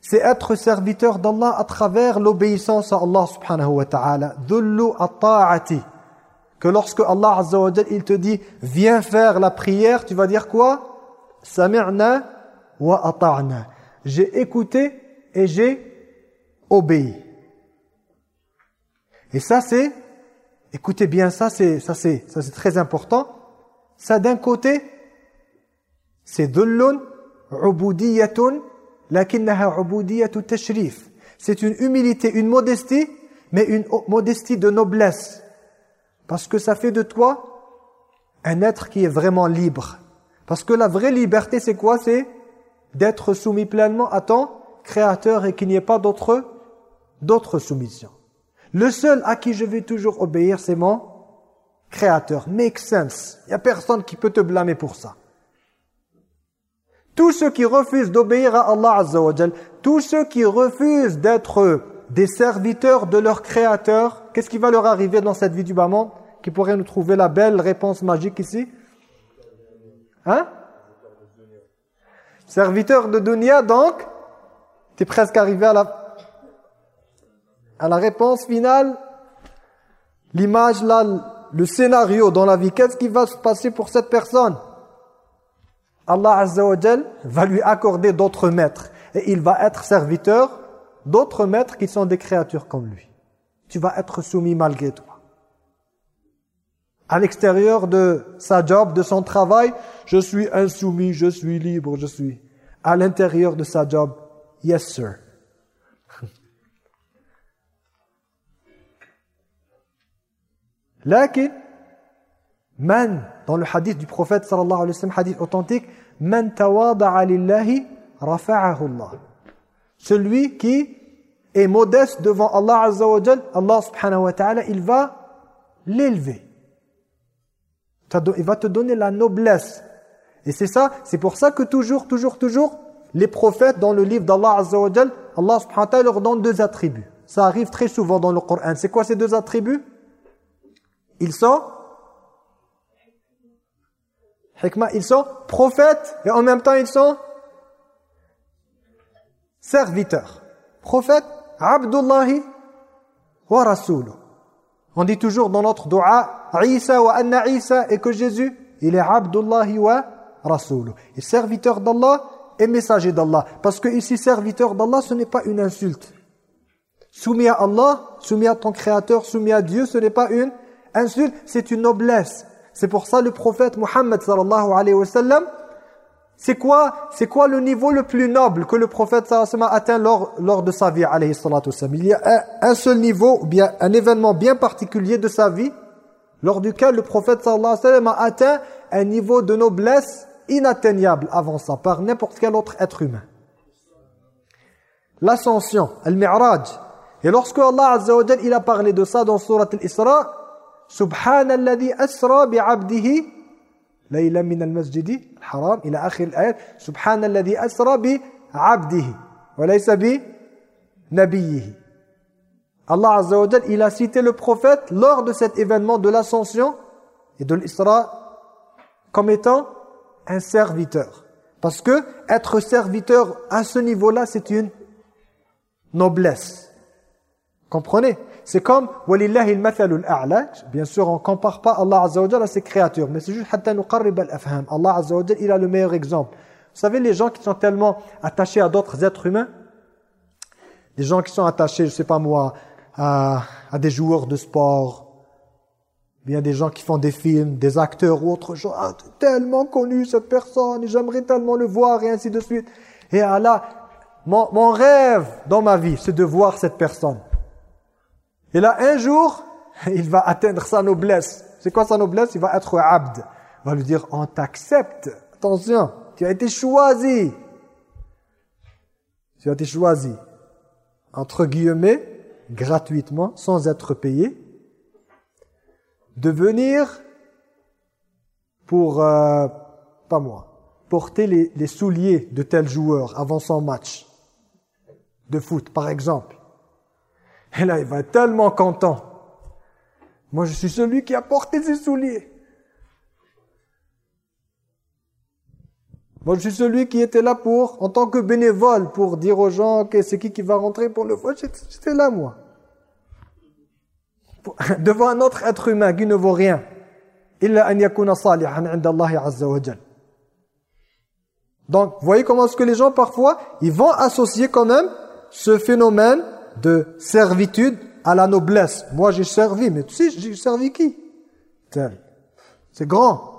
C'est être serviteur d'Allah à travers l'obéissance à Allah subhanahu wa ta'ala. « Dhullu at-ta'ati » que lorsque Allah Azza wa il te dit viens faire la prière, tu vas dire quoi? Sami'na wa ata'na. J'ai écouté et j'ai obéi. Et ça c'est écoutez bien ça c'est ça c'est ça c'est très important. Ça d'un côté c'est dhullun ubudiyatun lakinnaha ubudiyatu tashrif. C'est une humilité, une modestie mais une modestie de noblesse parce que ça fait de toi un être qui est vraiment libre. Parce que la vraie liberté, c'est quoi? C'est d'être soumis pleinement à ton Créateur et qu'il n'y ait pas d'autre d'autres soumissions. Le seul à qui je vais toujours obéir, c'est mon Créateur. Make sense. Il n'y a personne qui peut te blâmer pour ça. Tous ceux qui refusent d'obéir à Allah Azza tous ceux qui refusent d'être des serviteurs de leur Créateur, qu'est-ce qui va leur arriver dans cette vie du bas Qui pourrait nous trouver la belle réponse magique ici? Hein? Serviteur de dunya, donc, tu es presque arrivé à la, réponse finale. L'image là, le scénario dans la vie, qu'est-ce qui va se passer pour cette personne? Allah Azza va lui accorder d'autres maîtres. Et il va être serviteur d'autres maîtres qui sont des créatures comme lui. Tu vas être soumis malgré toi. À l'extérieur de sa job, de son travail, je suis insoumis, je suis libre, je suis. À l'intérieur de sa job, yes sir. Lakin, man, dans le hadith du prophète sallallahu alayhi wa sallam, hadith authentique, man tawada'a lillahi rafa'ahu Allah. Celui qui est modeste devant Allah azza wa Allah subhanahu wa ta'ala, il va l'élever. Il va te donner la noblesse. Et c'est ça, c'est pour ça que toujours, toujours, toujours, les prophètes dans le livre d'Allah azza wa Allah subhanahu wa ta'ala leur donne deux attributs. Ça arrive très souvent dans le Coran. C'est quoi ces deux attributs? Ils sont ils sont prophètes et en même temps ils sont serviteurs. Prophète, Abdullahi wa Rasoul. On dit toujours dans notre dua, Isa wa anna Isa, et que Jésus, il est Abdullahi wa Rasoul. Et serviteur d'Allah et messager d'Allah. Parce que ici, serviteur d'Allah, ce n'est pas une insulte. Soumis à Allah, soumis à ton Créateur, soumis à Dieu, ce n'est pas une insulte, c'est une noblesse. C'est pour ça le prophète Muhammad sallallahu alayhi wa sallam, c'est quoi, c'est quoi le niveau le plus noble que le prophète a atteint lors, lors de sa vie Il y a un, seul niveau, bien un événement bien particulier de sa vie, lors duquel le prophète sallallahu alayhi a atteint un niveau de noblesse inatteignable avant ça, par n'importe quel autre être humain. L'ascension, le miraj Et lorsque Allah Azza wa il a parlé de ça dans surat al-Isra, « Subhanalladhi asra » ليلا من المسجد الحرام إلى آخر الآية سبحان الذي أسرى بعبده وليس بنبيه Allah Azza wa il a cité le prophète lors de cet événement de l'ascension et de l'Isra comme étant un serviteur. Parce que être serviteur à ce niveau-là, c'est une noblesse. Comprenez C'est comme walillahi al. Bien sûr, on compare pas Allah Azza wa à ses créatures, mais c'est juste hatta nuqarrib al-afham. Allah Azza wa il a le meilleur exemple. Vous savez les gens qui sont tellement attachés à d'autres êtres humains Les gens qui sont attachés, je sais pas moi, à, à des joueurs de sport, bien des gens qui font des films, des acteurs ou autre chose. Ah, tellement connu cette personne, j'aimerais tellement le voir et ainsi de suite. Et Allah, mon, mon rêve dans ma vie, c'est de voir cette personne. Et là, un jour, il va atteindre sa noblesse. C'est quoi sa noblesse? Il va être abd. Il va lui dire, on t'accepte. Attention, tu as été choisi. Tu as été choisi. Entre guillemets, gratuitement, sans être payé, de venir pour, euh, pas moi, porter les, les souliers de tel joueur avant son match de foot, par exemple. Et là, il va être tellement content. Moi, je suis celui qui a porté ses souliers. Moi, je suis celui qui était là pour, en tant que bénévole, pour dire aux gens que c'est qui qui va rentrer pour le vote. J'étais là, moi. Devant un autre être humain qui ne vaut rien. Illa an yakuna salihan azza wa Donc, voyez comment est-ce que les gens, parfois, ils vont associer quand même ce phénomène de servitude à la noblesse. Moi, j'ai servi, mais tu sais, j'ai servi qui? C'est grand.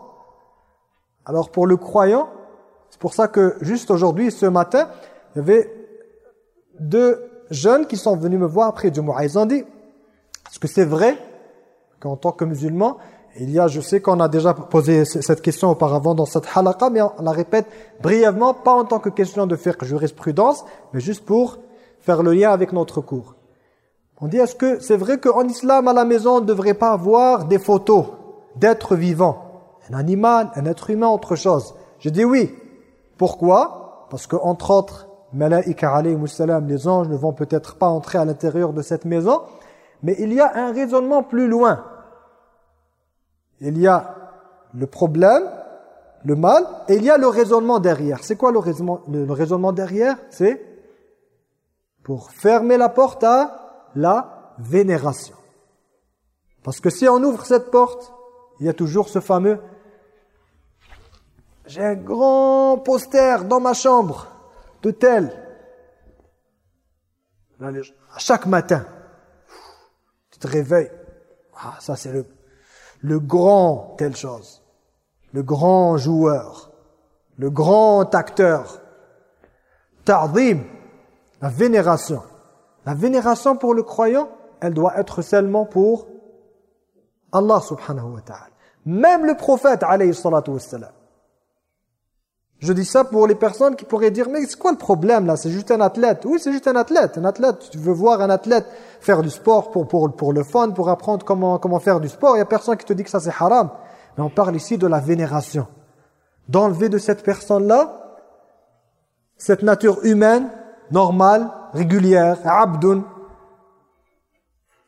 Alors, pour le croyant, c'est pour ça que juste aujourd'hui, ce matin, il y avait deux jeunes qui sont venus me voir après du mois. Ils ont dit, est-ce que c'est vrai qu'en tant que musulman, il y a, je sais qu'on a déjà posé cette question auparavant dans cette halaqa, mais on la répète brièvement, pas en tant que question de faire jurisprudence, mais juste pour faire le lien avec notre cours. On dit, est-ce que c'est vrai qu'en islam, à la maison, on ne devrait pas avoir des photos d'êtres vivants? Un animal, un être humain, autre chose. Je dis oui. Pourquoi? Parce que entre autres, les anges ne vont peut-être pas entrer à l'intérieur de cette maison, mais il y a un raisonnement plus loin. Il y a le problème, le mal, et il y a le raisonnement derrière. C'est quoi le raisonnement, le raisonnement derrière? C'est pour fermer la porte à la vénération. Parce que si on ouvre cette porte, il y a toujours ce fameux « j'ai un grand poster dans ma chambre de tel ». Chaque matin, tu te réveilles. Ah, ça c'est le, le grand telle chose, le grand joueur, le grand acteur. Ta'zim, la vénération. La vénération pour le croyant, elle doit être seulement pour Allah subhanahu wa ta'ala. Même le prophète alayhi salatu wassalam. Je dis ça pour les personnes qui pourraient dire mais c'est quoi le problème là? C'est juste un athlète. Oui, c'est juste un athlète. Un athlète, tu veux voir un athlète faire du sport pour, pour, le fun, pour apprendre comment, comment faire du sport. Il n'y a personne qui te dit que ça c'est haram. Mais on parle ici de la vénération. D'enlever de cette personne-là cette nature humaine, normale, régulière, abdun.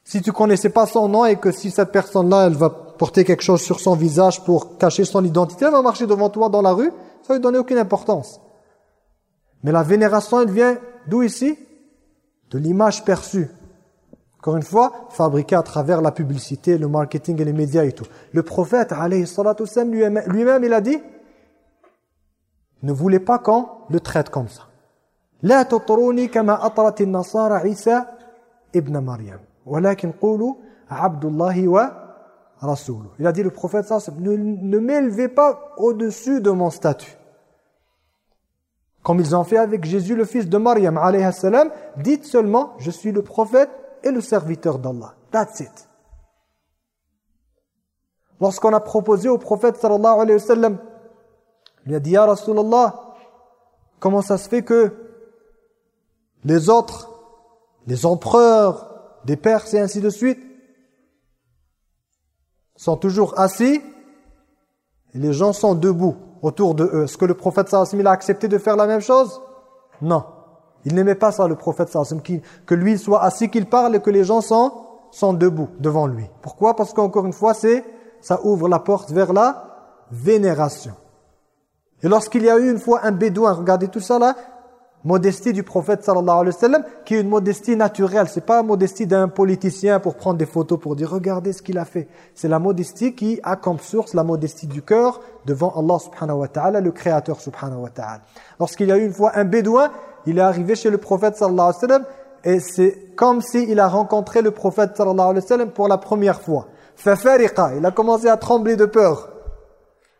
Si tu connaissais pas son nom et que si cette personne-là, elle va porter quelque chose sur son visage pour cacher son identité, elle va marcher devant toi dans la rue, ça ne lui donner aucune importance. Mais la vénération, elle vient d'où ici? De l'image perçue. Encore une fois, fabriquée à travers la publicité, le marketing et les médias et tout. Le prophète, lui-même, il a dit ne voulez pas qu'on le traite comme ça. لا تطروني كما أطرت النصارى عيسى ابن مريم ولكن قولوا عبد الله ورسوله. Il a dit le prophète ne, ne m'élevez pas au-dessus de mon statut. Comme ils ont fait avec Jésus le fils de Maryam alayhi salam, dites seulement je suis le prophète et le serviteur d'Allah. That's it. Lorsqu'on a proposé au prophète sallallahu alayhi wa sallam il a dit, Ya Rasulallah, comment ça se fait que les autres, les empereurs des Perses et ainsi de suite, sont toujours assis et les gens sont debout autour de eux. Est-ce que le prophète sallallahu a accepté de faire la même chose? Non. Il n'aimait pas ça, le prophète sallallahu que lui soit assis, qu'il parle et que les gens sont, debout devant lui. Pourquoi? Parce qu'encore une fois, c'est ça ouvre la porte vers la vénération. Et lorsqu'il y a eu une fois un bédouin, regardez tout ça là, modestie du prophète sallallahu alayhi wa sallam, qui est une modestie naturelle. C'est pas la modestie d'un politicien pour prendre des photos, pour dire regardez ce qu'il a fait. C'est la modestie qui a comme source la modestie du cœur devant Allah subhanahu wa ta'ala, le créateur subhanahu wa ta'ala. Lorsqu'il y a eu une fois un bédouin, il est arrivé chez le prophète sallallahu alayhi wa sallam, et c'est comme s'il a rencontré le prophète sallallahu alayhi wa sallam pour la première fois. Fafariqa, il a commencé à trembler de peur.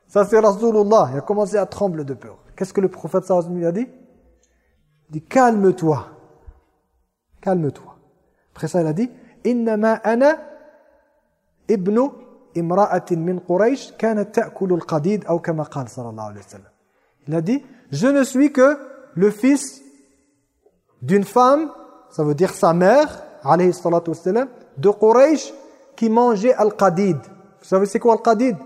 Ça c'est Rasulullah. Il a commencé à trembler de peur. Qu'est-ce que le prophète sallallahu alayhi wa sallam a dit? Il dit calme-toi. Calme-toi. Après ça il a dit innama ana ibnu imra'atin min Quraysh kanat ta'kulu al-qadid ou kama qala sallallahu alayhi wa. Il a dit je ne suis que le fils d'une femme, ça veut dire sa mère alayhi salatu sallam, de Quraysh qui mangeait al-qadid. Vous savez c'est quoi al-qadid?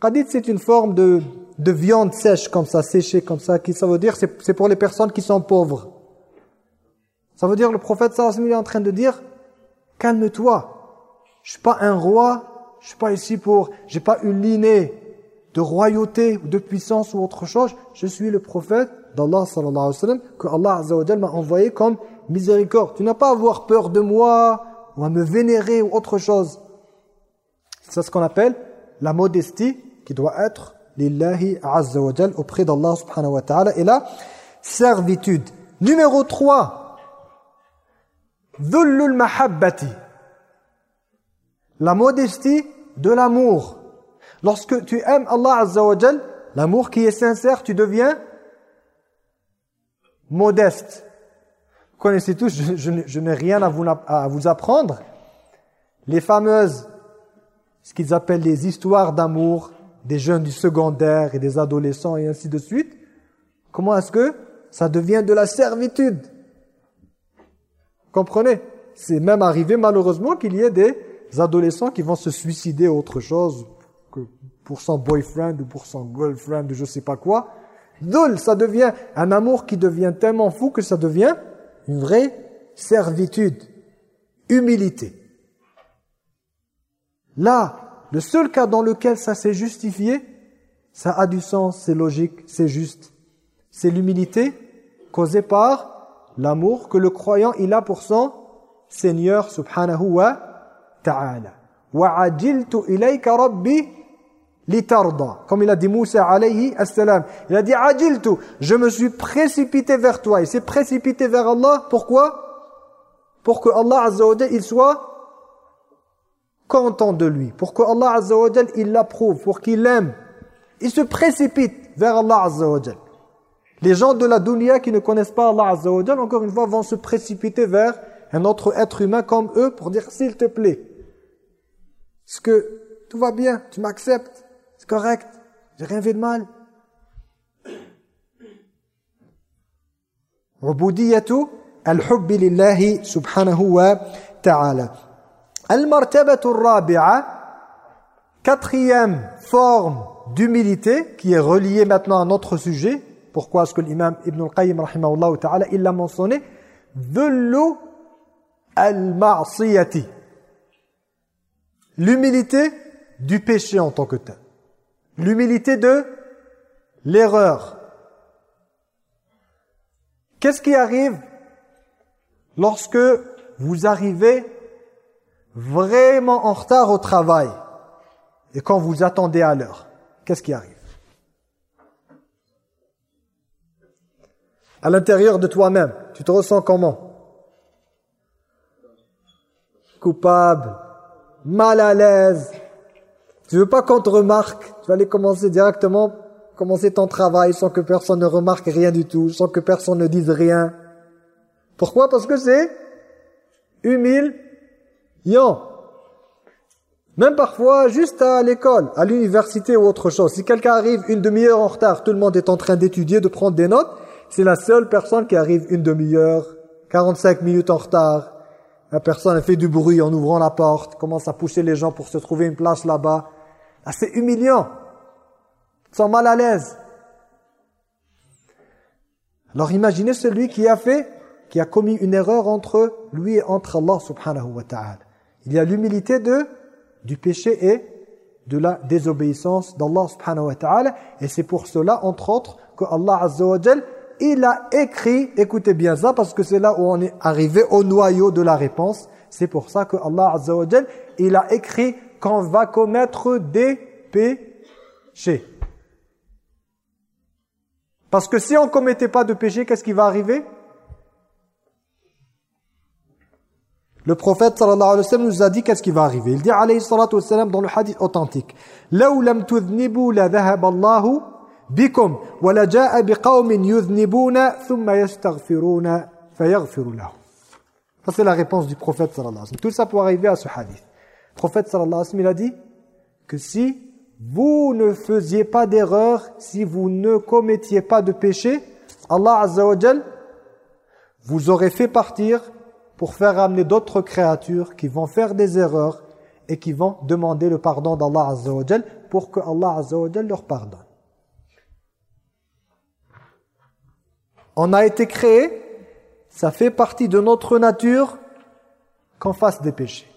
Qadid, c'est une forme de, de viande sèche comme ça, séchée comme ça, qui ça veut dire c'est pour les personnes qui sont pauvres. Ça veut dire le prophète sallallahu est en train de dire calme-toi. Je suis pas un roi, je suis pas ici pour j'ai pas une lignée de royauté ou de puissance ou autre chose, je suis le prophète d'Allah sallallahu alayhi wa sallam que Allah azza m'a envoyé comme miséricorde. Tu n'as pas à avoir peur de moi ou à me vénérer ou autre chose. C'est ce qu'on appelle la modestie qui doit être lillahi azza wa jal auprès d'Allah subhanahu wa ta'ala et la servitude. Numéro 3. Dhullul mahabbati. La modestie de l'amour. Lorsque tu aimes Allah azza wa jal, l'amour qui est sincère, tu deviens modeste. Vous connaissez tous, je, n'ai rien à vous, à vous apprendre. Les fameuses, ce qu'ils appellent les histoires d'amour, des jeunes du secondaire et des adolescents et ainsi de suite, comment est-ce que ça devient de la servitude? Comprenez? C'est même arrivé malheureusement qu'il y ait des adolescents qui vont se suicider autre chose que pour son boyfriend ou pour son girlfriend ou je sais pas quoi. Dul, ça devient un amour qui devient tellement fou que ça devient une vraie servitude, humilité. Là, le seul cas dans lequel ça s'est justifié, ça a du sens, c'est logique, c'est juste. C'est l'humilité causée par l'amour que le croyant il a pour son Seigneur subhanahu wa ta'ala. وَعَجِلْتُ إِلَيْكَ رَبِّي litarda comme il a dit Moussa alayhi assalam il a dit ajiltu je me suis précipité vers toi il s'est précipité vers Allah pourquoi pour que Allah azza wa il soit content de lui, pour que Allah Azza il l'approuve, pour qu'il l'aime. Il se précipite vers Allah Azza Les gens de la dunya qui ne connaissent pas Allah Azza encore une fois, vont se précipiter vers un autre être humain comme eux pour dire « S'il te plaît, est-ce que tout va bien? Tu m'acceptes? C'est correct? J'ai rien fait de mal ?» Quatrième forme d'humilité qui est reliée maintenant à notre sujet. Pourquoi est-ce que l'imam Ibn al-Qayyim ta'ala il l'a mentionné? Al-ma'siyati. L'humilité du péché en tant que tel. L'humilité de l'erreur. Qu'est-ce qui arrive lorsque vous arrivez vraiment en retard au travail. Et quand vous attendez à l'heure Qu'est-ce qui arrive? À l'intérieur de toi-même, tu te ressens comment? Coupable, mal à l'aise. Tu veux pas qu'on te remarque, tu vas aller commencer directement commencer ton travail sans que personne ne remarque rien du tout, sans que personne ne dise rien. Pourquoi? Parce que c'est humiliant. Même parfois, juste à l'école, à l'université ou autre chose. Si quelqu'un arrive une demi-heure en retard, tout le monde est en train d'étudier, de prendre des notes, c'est la seule personne qui arrive une demi-heure, 45 minutes en retard. La personne fait du bruit en ouvrant la porte, commence à pousser les gens pour se trouver une place là-bas. Ah, c'est humiliant sont mal à l'aise. Alors imaginez celui qui a fait, qui a commis une erreur entre lui et entre Allah subhanahu wa ta'ala. Il y a l'humilité de du péché et de la désobéissance d'Allah subhanahu wa ta'ala. Et c'est pour cela, entre autres, que Allah azza wa il a écrit, écoutez bien ça, parce que c'est là où on est arrivé au noyau de la réponse. C'est pour ça que Allah azza wa il a écrit qu'on va commettre des péchés. Parce que si on ne commettait pas de péché, qu'est-ce qui va arriver? Le prophète sallallahu alayhi wa sallam nous a dit qu'est-ce qui va arriver. Il dit alayhi salatu wa sallam dans le hadith authentique لَوْ لَمْ تُذْنِبُوا لَذَهَبَ اللَّهُ بِكُمْ وَلَجَاءَ بِقَوْمٍ يُذْنِبُونَ ثُمَّ يَسْتَغْفِرُونَ فَيَغْفِرُ لَهُ Ça c'est la réponse du prophète sallallahu alayhi wa sallam. Tout ça pour arriver à ce hadith. Le prophète sallallahu alayhi wa sallam il a dit que si vous ne faisiez pas d'erreur, si vous ne commettiez pas de péché, Allah Azza wa vous aurait fait partir pour faire amener d'autres créatures qui vont faire des erreurs et qui vont demander le pardon d'Allah Azza pour que Allah leur pardonne. On a été créé, ça fait partie de notre nature qu'on fasse des péchés.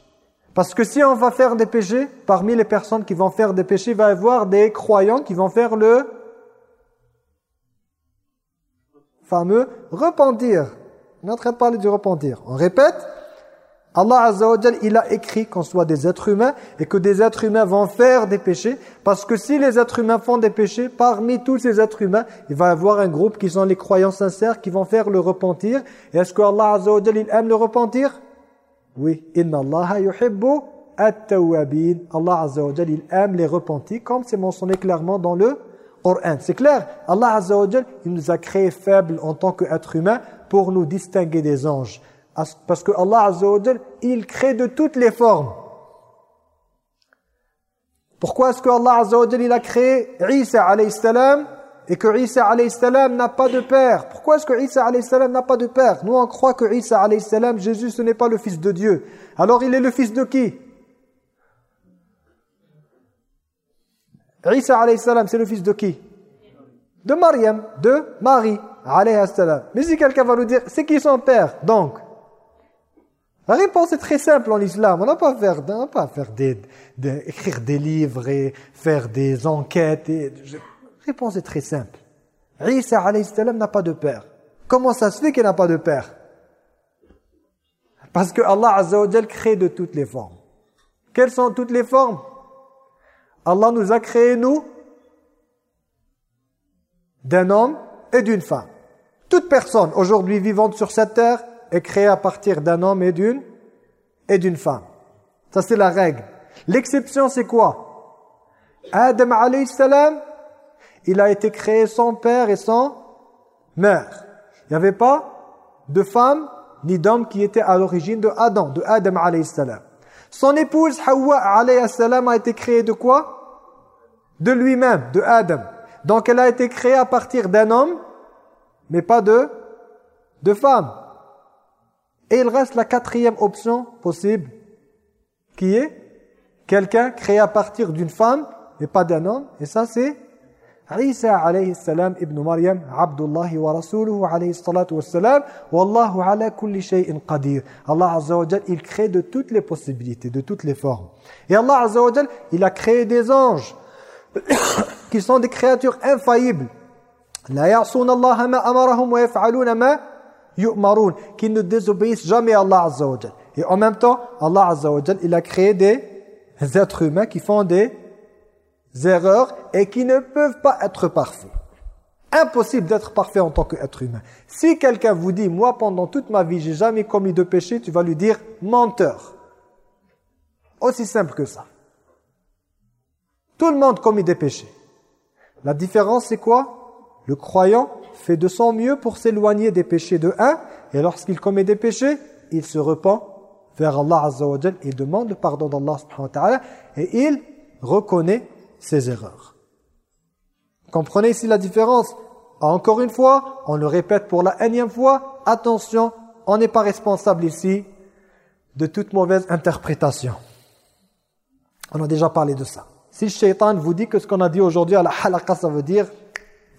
Parce que si on va faire des péchés, parmi les personnes qui vont faire des péchés, il va y avoir des croyants qui vont faire le fameux repentir. On est en train de parler du repentir. On répète, Allah Azza il a écrit qu'on soit des êtres humains et que des êtres humains vont faire des péchés. Parce que si les êtres humains font des péchés, parmi tous ces êtres humains, il va y avoir un groupe qui sont les croyants sincères qui vont faire le repentir. Et est-ce que Allah Azza il aime le repentir? Oui, inna Allah yuhibbu at-tawwabin. Allah Azza il aime les repentis comme c'est mentionné clairement dans le Coran. C'est clair, Allah Azza il nous a créés faibles en tant qu'êtres humains pour nous distinguer des anges. Parce que Allah Azza il crée de toutes les formes. Pourquoi est-ce que Allah Azza il a créé Isa alayhi salam et que Isa alayhi salam n'a pas de père? Pourquoi est-ce que Isa alayhi n'a pas de père? Nous on croit que Isa alayhi Jésus ce n'est pas le fils de Dieu. Alors il est le fils de qui? Isa alayhi c'est le fils de qui? De Mariam, de Marie. Mais si quelqu'un va nous dire, c'est qui son père? Donc, la réponse est très simple en islam. On n'a pas à faire, pas faire des, écrire des livres et faire des enquêtes. Et, réponse est très simple. Isa n'a pas de père. Comment ça se fait qu'il n'a pas de père? Parce que Allah azza crée de toutes les formes. Quelles sont toutes les formes? Allah nous a créé nous d'un homme et d'une femme. Toute personne aujourd'hui vivante sur cette terre est créée à partir d'un homme et d'une et d'une femme. Ça c'est la règle. L'exception, c'est quoi? Adam alayhi salam, il a été créé sans père et sans mère. Il n'y avait pas de femme ni d'homme qui était à l'origine de Adam, de Adam alayhi salam. Son épouse Hawa alayhi salam a été créée de quoi? De lui-même, de Adam. Donc elle a été créée à partir d'un homme, mais pas de, de femme. Et il reste la quatrième option possible, qui est quelqu'un créé à partir d'une femme, mais pas d'un homme. Et ça, c'est Isa alayhi salam ibn Maryam, Abdullah wa rasuluhu alayhi salatu wa salam, Wallahu ala kulli shay'in qadir. Allah Azza wa Jal, il crée de toutes les possibilités, de toutes les formes. Et Allah Azza wa Jal, il a créé des anges qui sont des créatures infaillibles. La Allah ma amarahum wa yaf'aluna ma qui ne désobéissent jamais à Allah Azza wa Et en même temps, Allah a créé des êtres humains qui font des erreurs et qui ne peuvent pas être parfaits. Impossible d'être parfait en tant qu'être humain. Si quelqu'un vous dit, moi pendant toute ma vie, j'ai jamais commis de péché, tu vas lui dire, menteur. Aussi simple que ça. Tout le monde commet des péchés. La différence, c'est quoi? Le croyant fait de son mieux pour s'éloigner des péchés de un, et lorsqu'il commet des péchés, il se repent vers Allah Azza wa demande pardon d'Allah subhanahu wa et il reconnaît ses erreurs. Comprenez ici la différence Encore une fois, on le répète pour la énième fois, attention, on n'est pas responsable ici de toute mauvaise interprétation. On a déjà parlé de ça. Si le shaitan vous dit que ce qu'on a dit aujourd'hui à la halaqa, ça veut dire,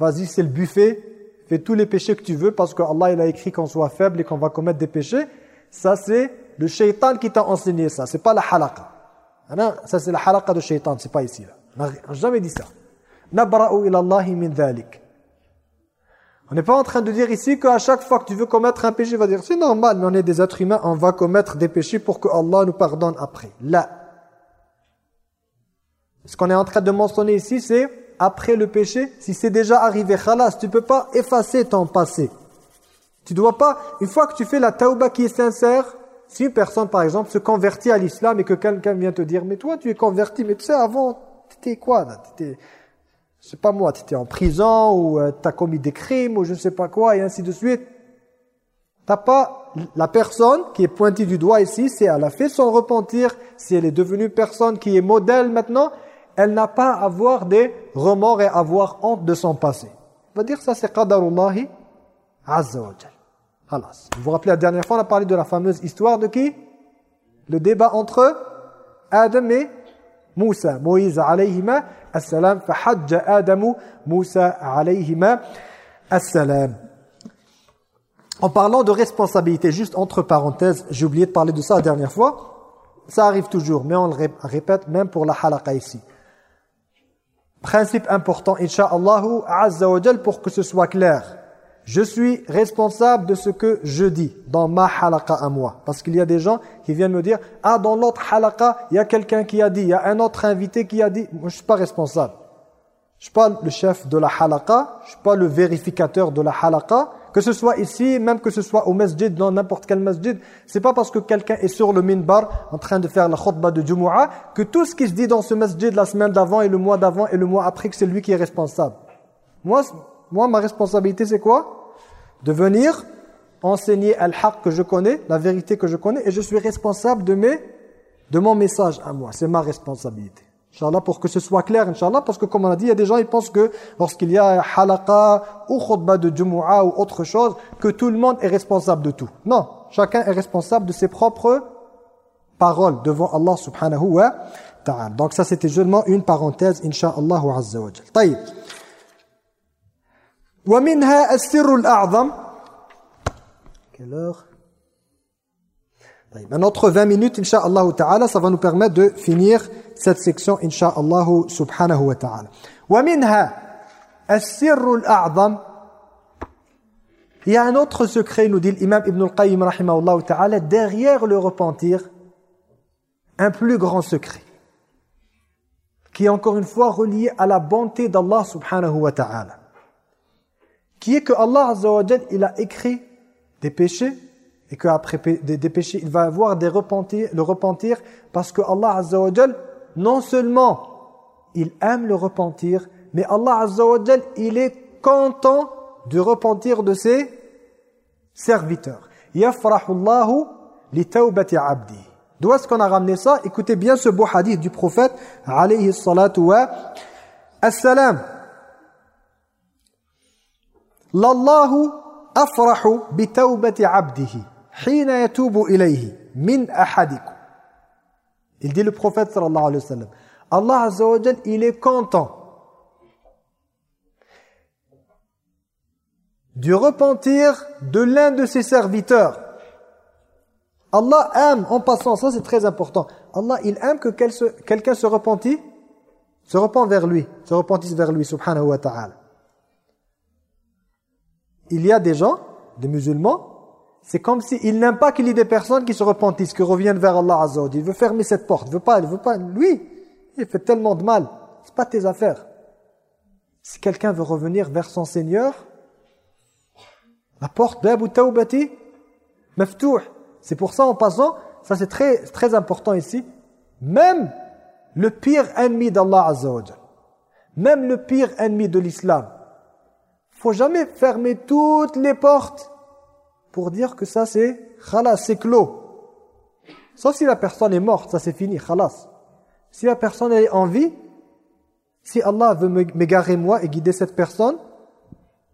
vas-y, c'est le buffet, fais tous les péchés que tu veux parce que Allah il a écrit qu'on soit faible et qu'on va commettre des péchés. Ça c'est le shaitan qui t'a enseigné ça, c'est pas la halaqa. Ça c'est la halaqa de shaitan, c'est pas ici là. On n'a jamais dit ça. Nabra'u ila min dhalik. On n'est pas en train de dire ici qu'à chaque fois que tu veux commettre un péché, va dire c'est normal, mais on est des êtres humains, on va commettre des péchés pour que Allah nous pardonne après. Là. Ce qu'on est en train de mentionner ici, c'est après le péché, si c'est déjà arrivé, khalas, tu peux pas effacer ton passé. Tu dois pas, une fois que tu fais la tauba qui est sincère, si une personne par exemple se convertit à l'islam et que quelqu'un vient te dire, mais toi tu es converti, mais tu sais avant, tu étais quoi là? Étais, Je sais pas moi, tu étais en prison ou euh, tu as commis des crimes ou je ne sais pas quoi et ainsi de suite. T'as pas la personne qui est pointée du doigt ici, c'est elle a fait son repentir, si elle est devenue personne qui est modèle maintenant, elle n'a pas à avoir des remords et avoir honte de son passé. On va dire ça c'est qadarullahi azza wa Vous vous rappelez la dernière fois on a parlé de la fameuse histoire de qui? Le débat entre Adam et Moussa. Moïse alayhima assalam fahajja Adamu Moussa alayhima assalam. En parlant de responsabilité, juste entre parenthèses, j'ai oublié de parler de ça la dernière fois. Ça arrive toujours, mais on le répète même pour la halaqa ici. Principe important, Inch'Allah, Azza wa pour que ce soit clair. Je suis responsable de ce que je dis dans ma halaqa à moi. Parce qu'il y a des gens qui viennent me dire « Ah, dans l'autre halaqa, il y a quelqu'un qui a dit, il y a un autre invité qui a dit. » Moi, je suis pas responsable. Je suis pas le chef de la halaqa, je suis pas le vérificateur de la halaqa. Que ce soit ici, même que ce soit au masjid, dans n'importe quel masjid, c'est pas parce que quelqu'un est sur le minbar en train de faire la khutbah de Jumu'ah que tout ce qui se dit dans ce masjid la semaine d'avant et le mois d'avant et le mois après que c'est lui qui est responsable. Moi, moi ma responsabilité c'est quoi? De venir enseigner al-haq que je connais, la vérité que je connais et je suis responsable de mes de mon message à moi, c'est ma responsabilité. Inch'Allah, pour que ce soit clair, Inch'Allah, parce que comme on a dit, il y a des gens, ils pensent que lorsqu'il y a halaqa ou khutbah de Jumu'ah ou autre chose, que tout le monde est responsable de tout. Non, chacun est responsable de ses propres paroles devant Allah subhanahu wa ta'ala. Donc ça, c'était seulement une parenthèse, Inch'Allah azza wa jal. طيب. ومنها السر الأعظم Quelle heure Un autre 20 minutes, Inch'Allah ta'ala, ça va nous permettre de finir cette section, Inch'Allah subhanahu wa ta'ala. ومنها السر الأعظم Il y a un autre secret, nous dit l'imam Ibn al-Qayyim rahimahullah ta'ala, derrière le repentir, un plus grand secret, qui est encore une fois relié à la bonté d'Allah subhanahu wa ta'ala, qui est que Allah azza wa il a écrit des péchés et qu'après des, des péchés, il va avoir des repentir, le repentir parce que Allah Azza wa non seulement il aime le repentir, mais Allah Azza wa il est content du repentir de ses serviteurs. Yafrahullahu li tawbati abdi. D'où est-ce qu'on a ramené ça? Écoutez bien ce beau hadith du prophète alayhi salatu wa assalam. Lallahu afrahu bi tawbati abdihi hina yatubu ilayhi min ahadikum. Il dit le prophète sallallahu alayhi wa sallam. Allah azza il est content du repentir de l'un de ses serviteurs. Allah aime, en passant, ça c'est très important, Allah il aime que quelqu'un se repentit, se repent vers lui, se repentisse vers lui, subhanahu wa ta'ala. Il y a des gens, des musulmans, c'est comme s'il n'aime pas qu'il y ait des personnes qui se repentissent, qui reviennent vers Allah Azza Il veut fermer cette porte, il veut pas, il veut pas, lui, il fait tellement de mal, c'est pas tes affaires. Si quelqu'un veut revenir vers son Seigneur, la porte d'Abu Tawbati. C'est pour ça en passant, ça c'est très, très important ici, même le pire ennemi d'Allah Azza même le pire ennemi de l'islam, faut jamais fermer toutes les portes pour dire que ça c'est khalas, c'est clos. Sauf si la personne est morte, ça c'est fini, khalas. Si la personne est en vie, si Allah veut m'égarer moi et guider cette personne,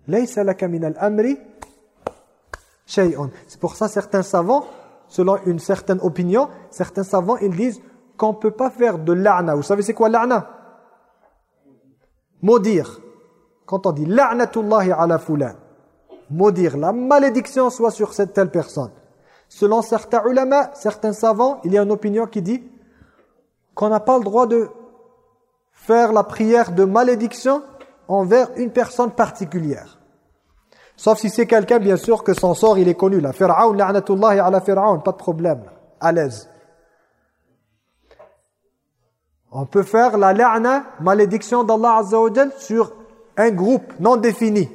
al-amri c'est pour ça certains savants, selon une certaine opinion, certains savants, ils disent qu'on ne peut pas faire de la'na. Vous savez c'est quoi la'na? Maudire. Quand on dit la'natullahi ala fulan, maudire, la malédiction soit sur cette telle personne. Selon certains ulama, certains savants, il y a une opinion qui dit qu'on n'a pas le droit de faire la prière de malédiction envers une personne particulière. Sauf si c'est quelqu'un, bien sûr, que son sort, il est connu. La Fir'aun, la'natullahi ala Fir'aun, pas de problème. À l'aise. On peut faire la la'na, malédiction d'Allah Azza sur un groupe non défini,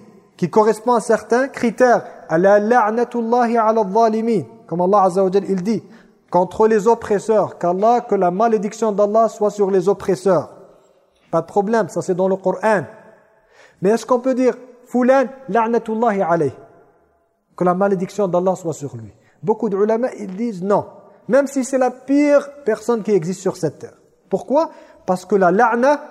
qui correspond à certains critères. La la'natullahi ala zalimin. Comme Allah Azza wa il dit, contre les oppresseurs. Qu'Allah, que la malédiction d'Allah soit sur les oppresseurs. Pas de problème, ça c'est dans le Coran. Mais est-ce qu'on peut dire Fulan, la'natullahi alayh. Que la malédiction d'Allah soit sur lui? Beaucoup d'ulama, ils disent non. Même si c'est la pire personne qui existe sur cette terre. Pourquoi? Parce que la la'na,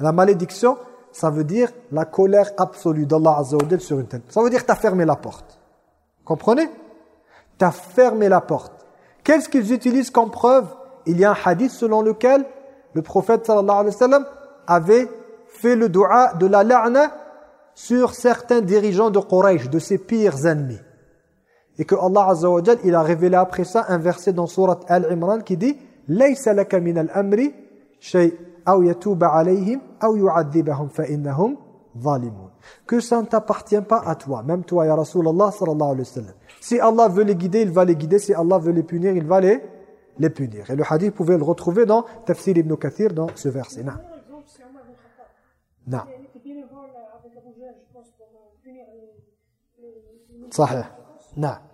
la malédiction, ça veut dire la colère absolue d'Allah Azza sur une telle. Ça veut dire que tu as fermé la porte. Comprenez? Tu as fermé la porte. Qu'est-ce qu'ils utilisent comme preuve? Il y a un hadith selon lequel le prophète sallallahu alayhi wa sallam avait fait le dua de la la'na sur certains dirigeants de Quraysh, de ses pires ennemis. Et que Allah Azza il a révélé après ça un verset dans surat Al-Imran qui dit « Laysa laka min al-amri shay yatuba alayhim aw yu'adhibahum fa innahum zalimun » Que ça ne t'appartient pas à toi, même toi, ya Rasulallah sallallahu alayhi wa sallam. Si Allah veut les guider, il va les guider. Si Allah veut les punir, il va les, les punir. Et le hadith, vous pouvez le retrouver dans Tafsir ibn Kathir, dans ce verset. Non. Non. صحيح نعم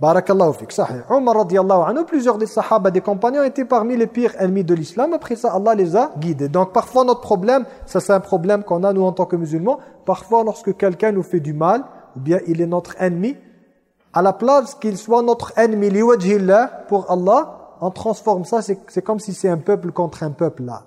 Barakallahu fik, sahih. Omar radiallahu anhu, plusieurs des sahaba, des compagnons étaient parmi les pires ennemis de l'islam. Après ça, Allah les a guidés. Donc parfois notre problème, ça c'est un problème qu'on a nous en tant que musulmans, parfois lorsque quelqu'un nous fait du mal, ou bien il est notre ennemi, à la place qu'il soit notre ennemi, pour Allah, on transforme ça, c'est comme si c'est un peuple contre un peuple là.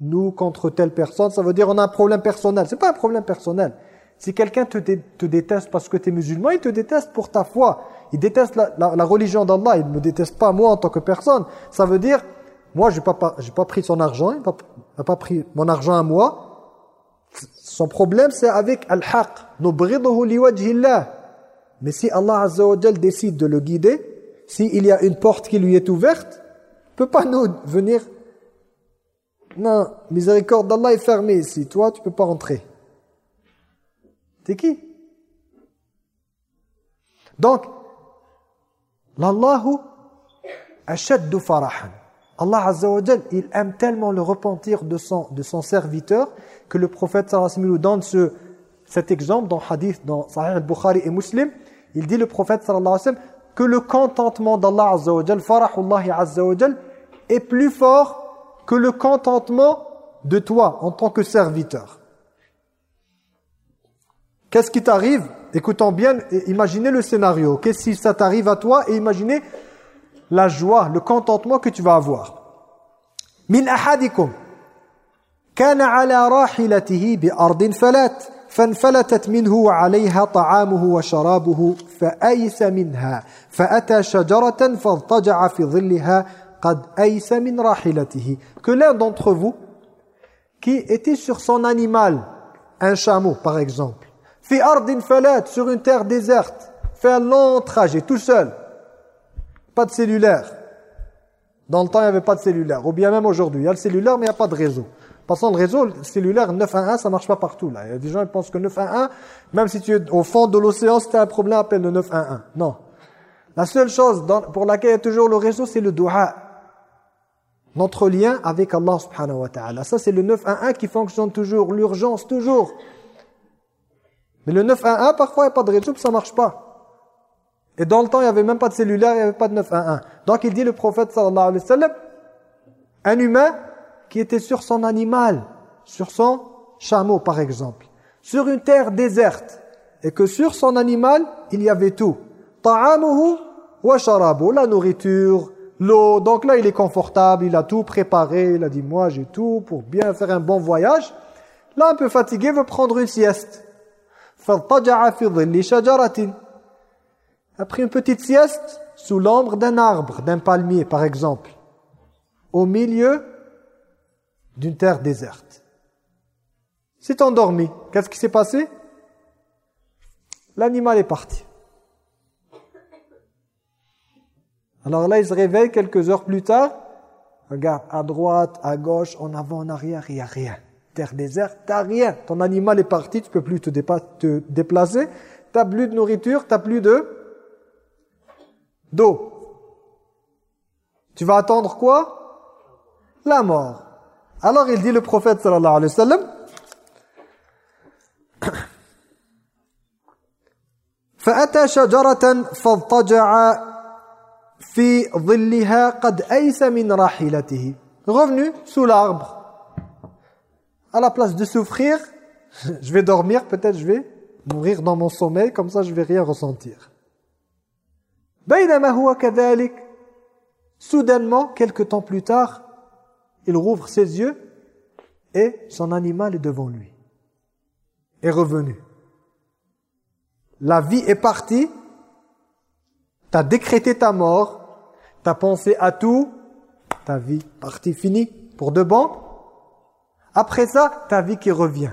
Nous contre telle personne, ça veut dire on a un problème personnel. C'est pas un problème personnel. Si quelqu'un te, te, déteste parce que tu es musulman, il te déteste pour ta foi. Il déteste la, religion d'Allah, il ne me déteste pas moi en tant que personne. Ça veut dire, moi je n'ai pas, pris son argent, il n'a pas, pris mon argent à moi. Son problème c'est avec al-haq. Mais si Allah Azza wa décide de le guider, s'il y a une porte qui lui est ouverte, il peut pas nous venir non, miséricorde d'Allah est fermée ici. Toi, tu peux pas rentrer. T'es qui? Donc, l'Allahu ashaddu farahan. Allah Azza wa il aime tellement le repentir de son, serviteur que le prophète sallallahu alayhi wa donne ce, cet exemple dans hadith dans Sahih al-Bukhari et Muslim, il dit le prophète sallallahu alayhi wa que le contentement d'Allah azza wa jal, farahullahi azza est plus fort que le contentement de toi en tant que serviteur. Qu'est-ce qui t'arrive? Écoutons bien, imaginez le scénario. Qu'est-ce si ça t'arrive à toi Et imaginez la joie, le contentement que tu vas avoir. Min ahadikum kana ala rahilatihi bi ardin falat فانفلتت منه وعليها طعامه وشرابه فأيس منها فأتى شجرة فاضطجع في ظلها قد أيس من راحلته que l'un d'entre vous qui était sur son animal un chameau par exemple fi ardin falat sur une terre déserte fait un long trajet tout seul pas de cellulaire dans le temps il n'y avait pas de cellulaire ou bien même aujourd'hui il y a le cellulaire mais il n'y a pas de réseau Passant le réseau cellulaire 911, ça marche pas partout. Là. Il y a des gens qui pensent que 911, même si tu es au fond de l'océan, si un problème, appelle le 911. Non. La seule chose pour laquelle il y a toujours le réseau, c'est le dua. Notre lien avec Allah subhanahu wa ta'ala. Ça, c'est le 911 qui fonctionne toujours, l'urgence toujours. Mais le 911, parfois, il n'y a pas de réseau, ça marche pas. Et dans le temps, il n'y avait même pas de cellulaire, il n'y avait pas de 911. Donc, il dit le prophète sallallahu alayhi wa sallam, un humain qui était sur son animal, sur son chameau par exemple, sur une terre déserte, et que sur son animal, il y avait tout. Ta'amuhu wa sharabu, la nourriture, l'eau. Donc là, il est confortable, il a tout préparé, il a dit, moi j'ai tout pour bien faire un bon voyage. Là, un peu fatigué, veut prendre une sieste. A pris une petite sieste sous l'ombre d'un arbre, d'un palmier par exemple, au milieu d'une terre déserte. C'est endormi. Qu'est-ce qui s'est passé? L'animal est parti. Alors là, il se réveille quelques heures plus tard. Regarde, à droite, à gauche, en avant, en arrière, il n'y a rien Terre déserte, t'as rien. Ton animal est parti, tu peux plus te, te déplacer. T'as plus de nourriture, t'as plus de d'eau. Tu vas attendre quoi La mort. Alors il dit le prophète sallallahu alayhi wa sallam فأتى شجرة فاضطجع في ظلها قد أيس من راحلته revenu sous l'arbre à la place de souffrir, je vais dormir, peut-être je vais mourir dans mon sommeil, comme ça je vais rien ressentir. Soudainement, quelques temps plus tard, il rouvre ses yeux et son animal est devant lui, est revenu. La vie est partie, tu as décrété ta mort, tu as pensé à tout, ta vie partie, finie, pour de bon, après ça, ta vie qui revient.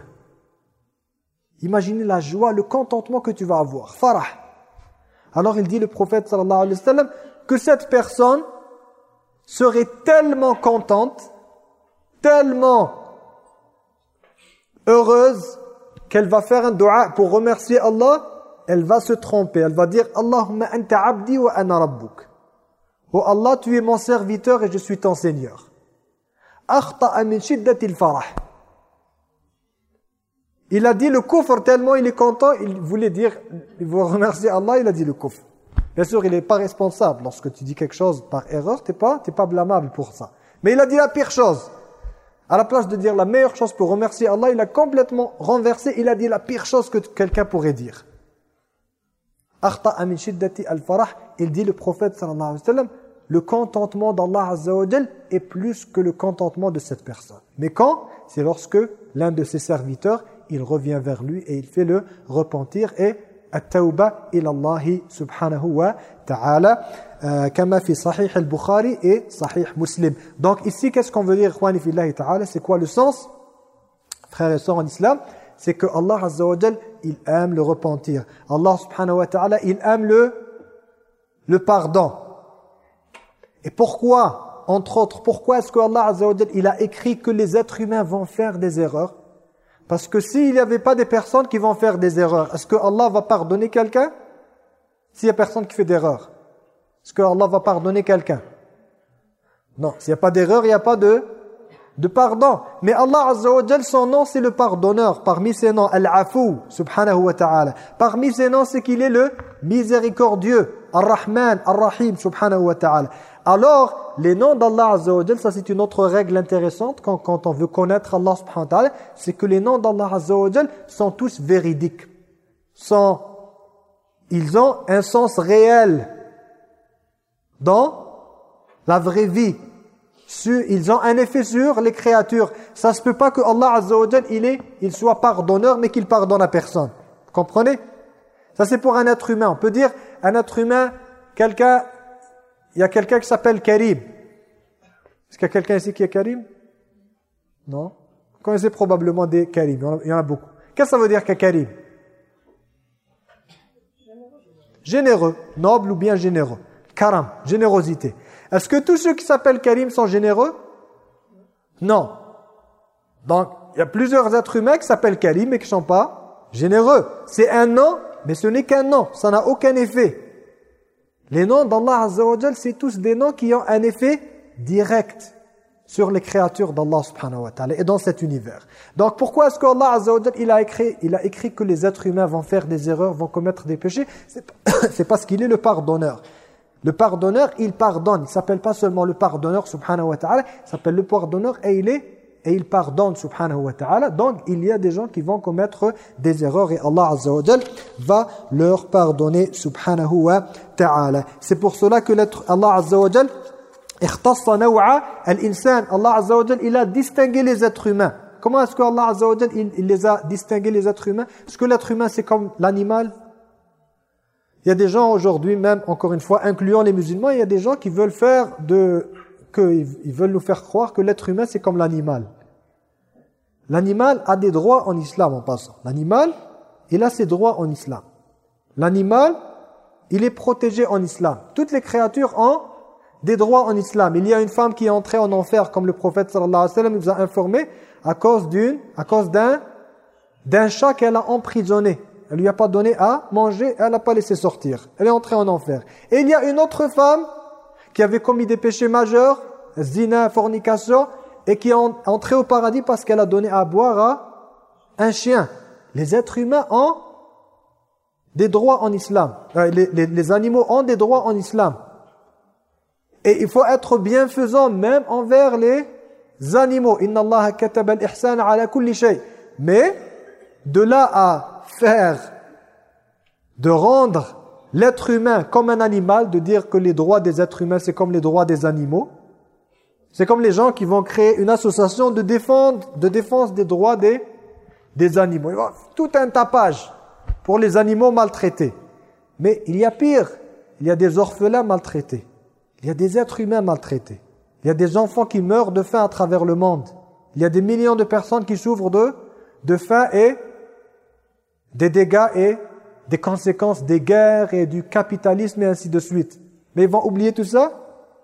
Imaginez la joie, le contentement que tu vas avoir. Farah. Alors il dit le prophète sallallahu alayhi wa sallam que cette personne serait tellement contente tellement heureuse qu'elle va faire un dua pour remercier Allah, elle va se tromper. Elle va dire Allahumma anta abdi wa ana rabbuk. Oh Allah, tu es mon serviteur et je suis ton Seigneur. Akhta'a min. Il a dit le kufr tellement il est content, il voulait dire, il veut remercier Allah, il a dit le kufr. Bien sûr, il n'est pas responsable. Lorsque tu dis quelque chose par erreur, tu n'es pas, pas blâmable pour ça. Mais il a dit la pire chose. À la place de dire la meilleure chose pour remercier Allah, il a complètement renversé, il a dit la pire chose que quelqu'un pourrait dire. Il dit le prophète sallallahu alayhi wa sallam, le contentement d'Allah azza wa est plus que le contentement de cette personne. Mais quand C'est lorsque l'un de ses serviteurs, il revient vers lui et il fait le repentir et at-tawba ila Allah subhanahu wa ta'ala. كما في صحيح البخاري et Sahih Muslim. Donc ici, qu'est-ce qu'on veut dire, ta'ala C'est quoi le sens Frères et sœurs en islam, c'est que Allah Azza wa il aime le repentir. Allah subhanahu wa ta'ala, il aime le, le pardon. Et pourquoi, entre autres, pourquoi est-ce que Allah a écrit que les êtres humains vont faire des erreurs? Parce que s'il n'y avait pas des personnes qui vont faire des erreurs, est-ce que Allah va pardonner quelqu'un? S'il n'y a personne qui fait d'erreur est-ce que Allah va pardonner quelqu'un? Non, s'il n'y a pas d'erreur, il n'y a pas de de pardon. Mais Allah Azza son nom c'est le pardonneur. Parmi ses noms, Al-Afou, subhanahu wa ta'ala. Parmi ses noms, c'est qu'il est le miséricordieux, Ar-Rahman, Ar-Rahim, subhanahu wa ta'ala. Alors, les noms d'Allah Azza ça c'est une autre règle intéressante quand, on veut connaître Allah subhanahu wa ta'ala, c'est que les noms d'Allah Azza sont tous véridiques. Sont, ils ont un sens réel dans la vraie vie ils ont un effet sur les créatures. Ça se peut pas que Allah Azza il, est, il soit pardonneur, mais qu'il pardonne à personne. Vous comprenez? Ça, c'est pour un être humain. On peut dire, un être humain, quelqu'un, il y a quelqu'un qui s'appelle Karim. Est-ce qu'il y a quelqu'un ici qui est Karim? Non? Vous connaissez probablement des Karim. Il y en a beaucoup. Qu'est-ce que ça veut dire qu'un Karim? Généreux. Noble ou bien généreux. Karam, générosité. Est-ce que tous ceux qui s'appellent Karim sont généreux? Non. Donc, il y a plusieurs êtres humains qui s'appellent Karim mais qui ne sont pas généreux. C'est un nom, mais ce n'est qu'un nom. Ça n'a aucun effet. Les noms d'Allah Azza wa c'est tous des noms qui ont un effet direct sur les créatures d'Allah subhanahu wa ta'ala et dans cet univers. Donc pourquoi est-ce qu'Allah Azza wa il a écrit il a écrit que les êtres humains vont faire des erreurs, vont commettre des péchés? C'est parce qu'il est le pardonneur. Le pardonneur, il pardonne. Il s'appelle pas seulement le pardonneur, subhanahu wa ta'ala, il s'appelle le pardonneur et il est et il pardonne, subhanahu wa ta'ala. Donc, il y a des gens qui vont commettre des erreurs et Allah azza wa va leur pardonner, subhanahu wa ta'ala. C'est pour cela que Allah azza wa Allah azza wa il a distingué les êtres humains. Comment est-ce que Allah azza wa il, il les a distingués les êtres humains? Est-ce que l'être humain c'est comme l'animal? Il y a des gens aujourd'hui, même encore une fois, incluant les musulmans, il y a des gens qui veulent faire de, que, ils veulent nous faire croire que l'être humain c'est comme l'animal. L'animal a des droits en islam en passant. L'animal, il a ses droits en islam. L'animal, il est protégé en islam. Toutes les créatures ont des droits en islam. Il y a une femme qui est entrée en enfer, comme le prophète sallallahu alayhi wa sallam nous a informé, à cause d'une, à cause d'un, d'un chat qu'elle a emprisonné. Elle lui a pas donné à manger, elle n'a pas laissé sortir. Elle est entrée en enfer. Et il y a une autre femme qui avait commis des péchés majeurs, zina, fornication, et qui est entrée au paradis parce qu'elle a donné à boire à un chien. Les êtres humains ont des droits en islam. Euh, les, animaux ont des droits en islam. Et il faut être bienfaisant même envers les animaux. Inna Allah al-ihsan ala kulli shay. Mais de là à faire, de rendre l'être humain comme un animal, de dire que les droits des êtres humains, c'est comme les droits des animaux. C'est comme les gens qui vont créer une association de, défendre, de défense des droits des, des animaux. Tout un tapage pour les animaux maltraités. Mais il y a pire. Il y a des orphelins maltraités. Il y a des êtres humains maltraités. Il y a des enfants qui meurent de faim à travers le monde. Il y a des millions de personnes qui souffrent de, de faim et des dégâts et des conséquences des guerres et du capitalisme et ainsi de suite. Mais ils vont oublier tout ça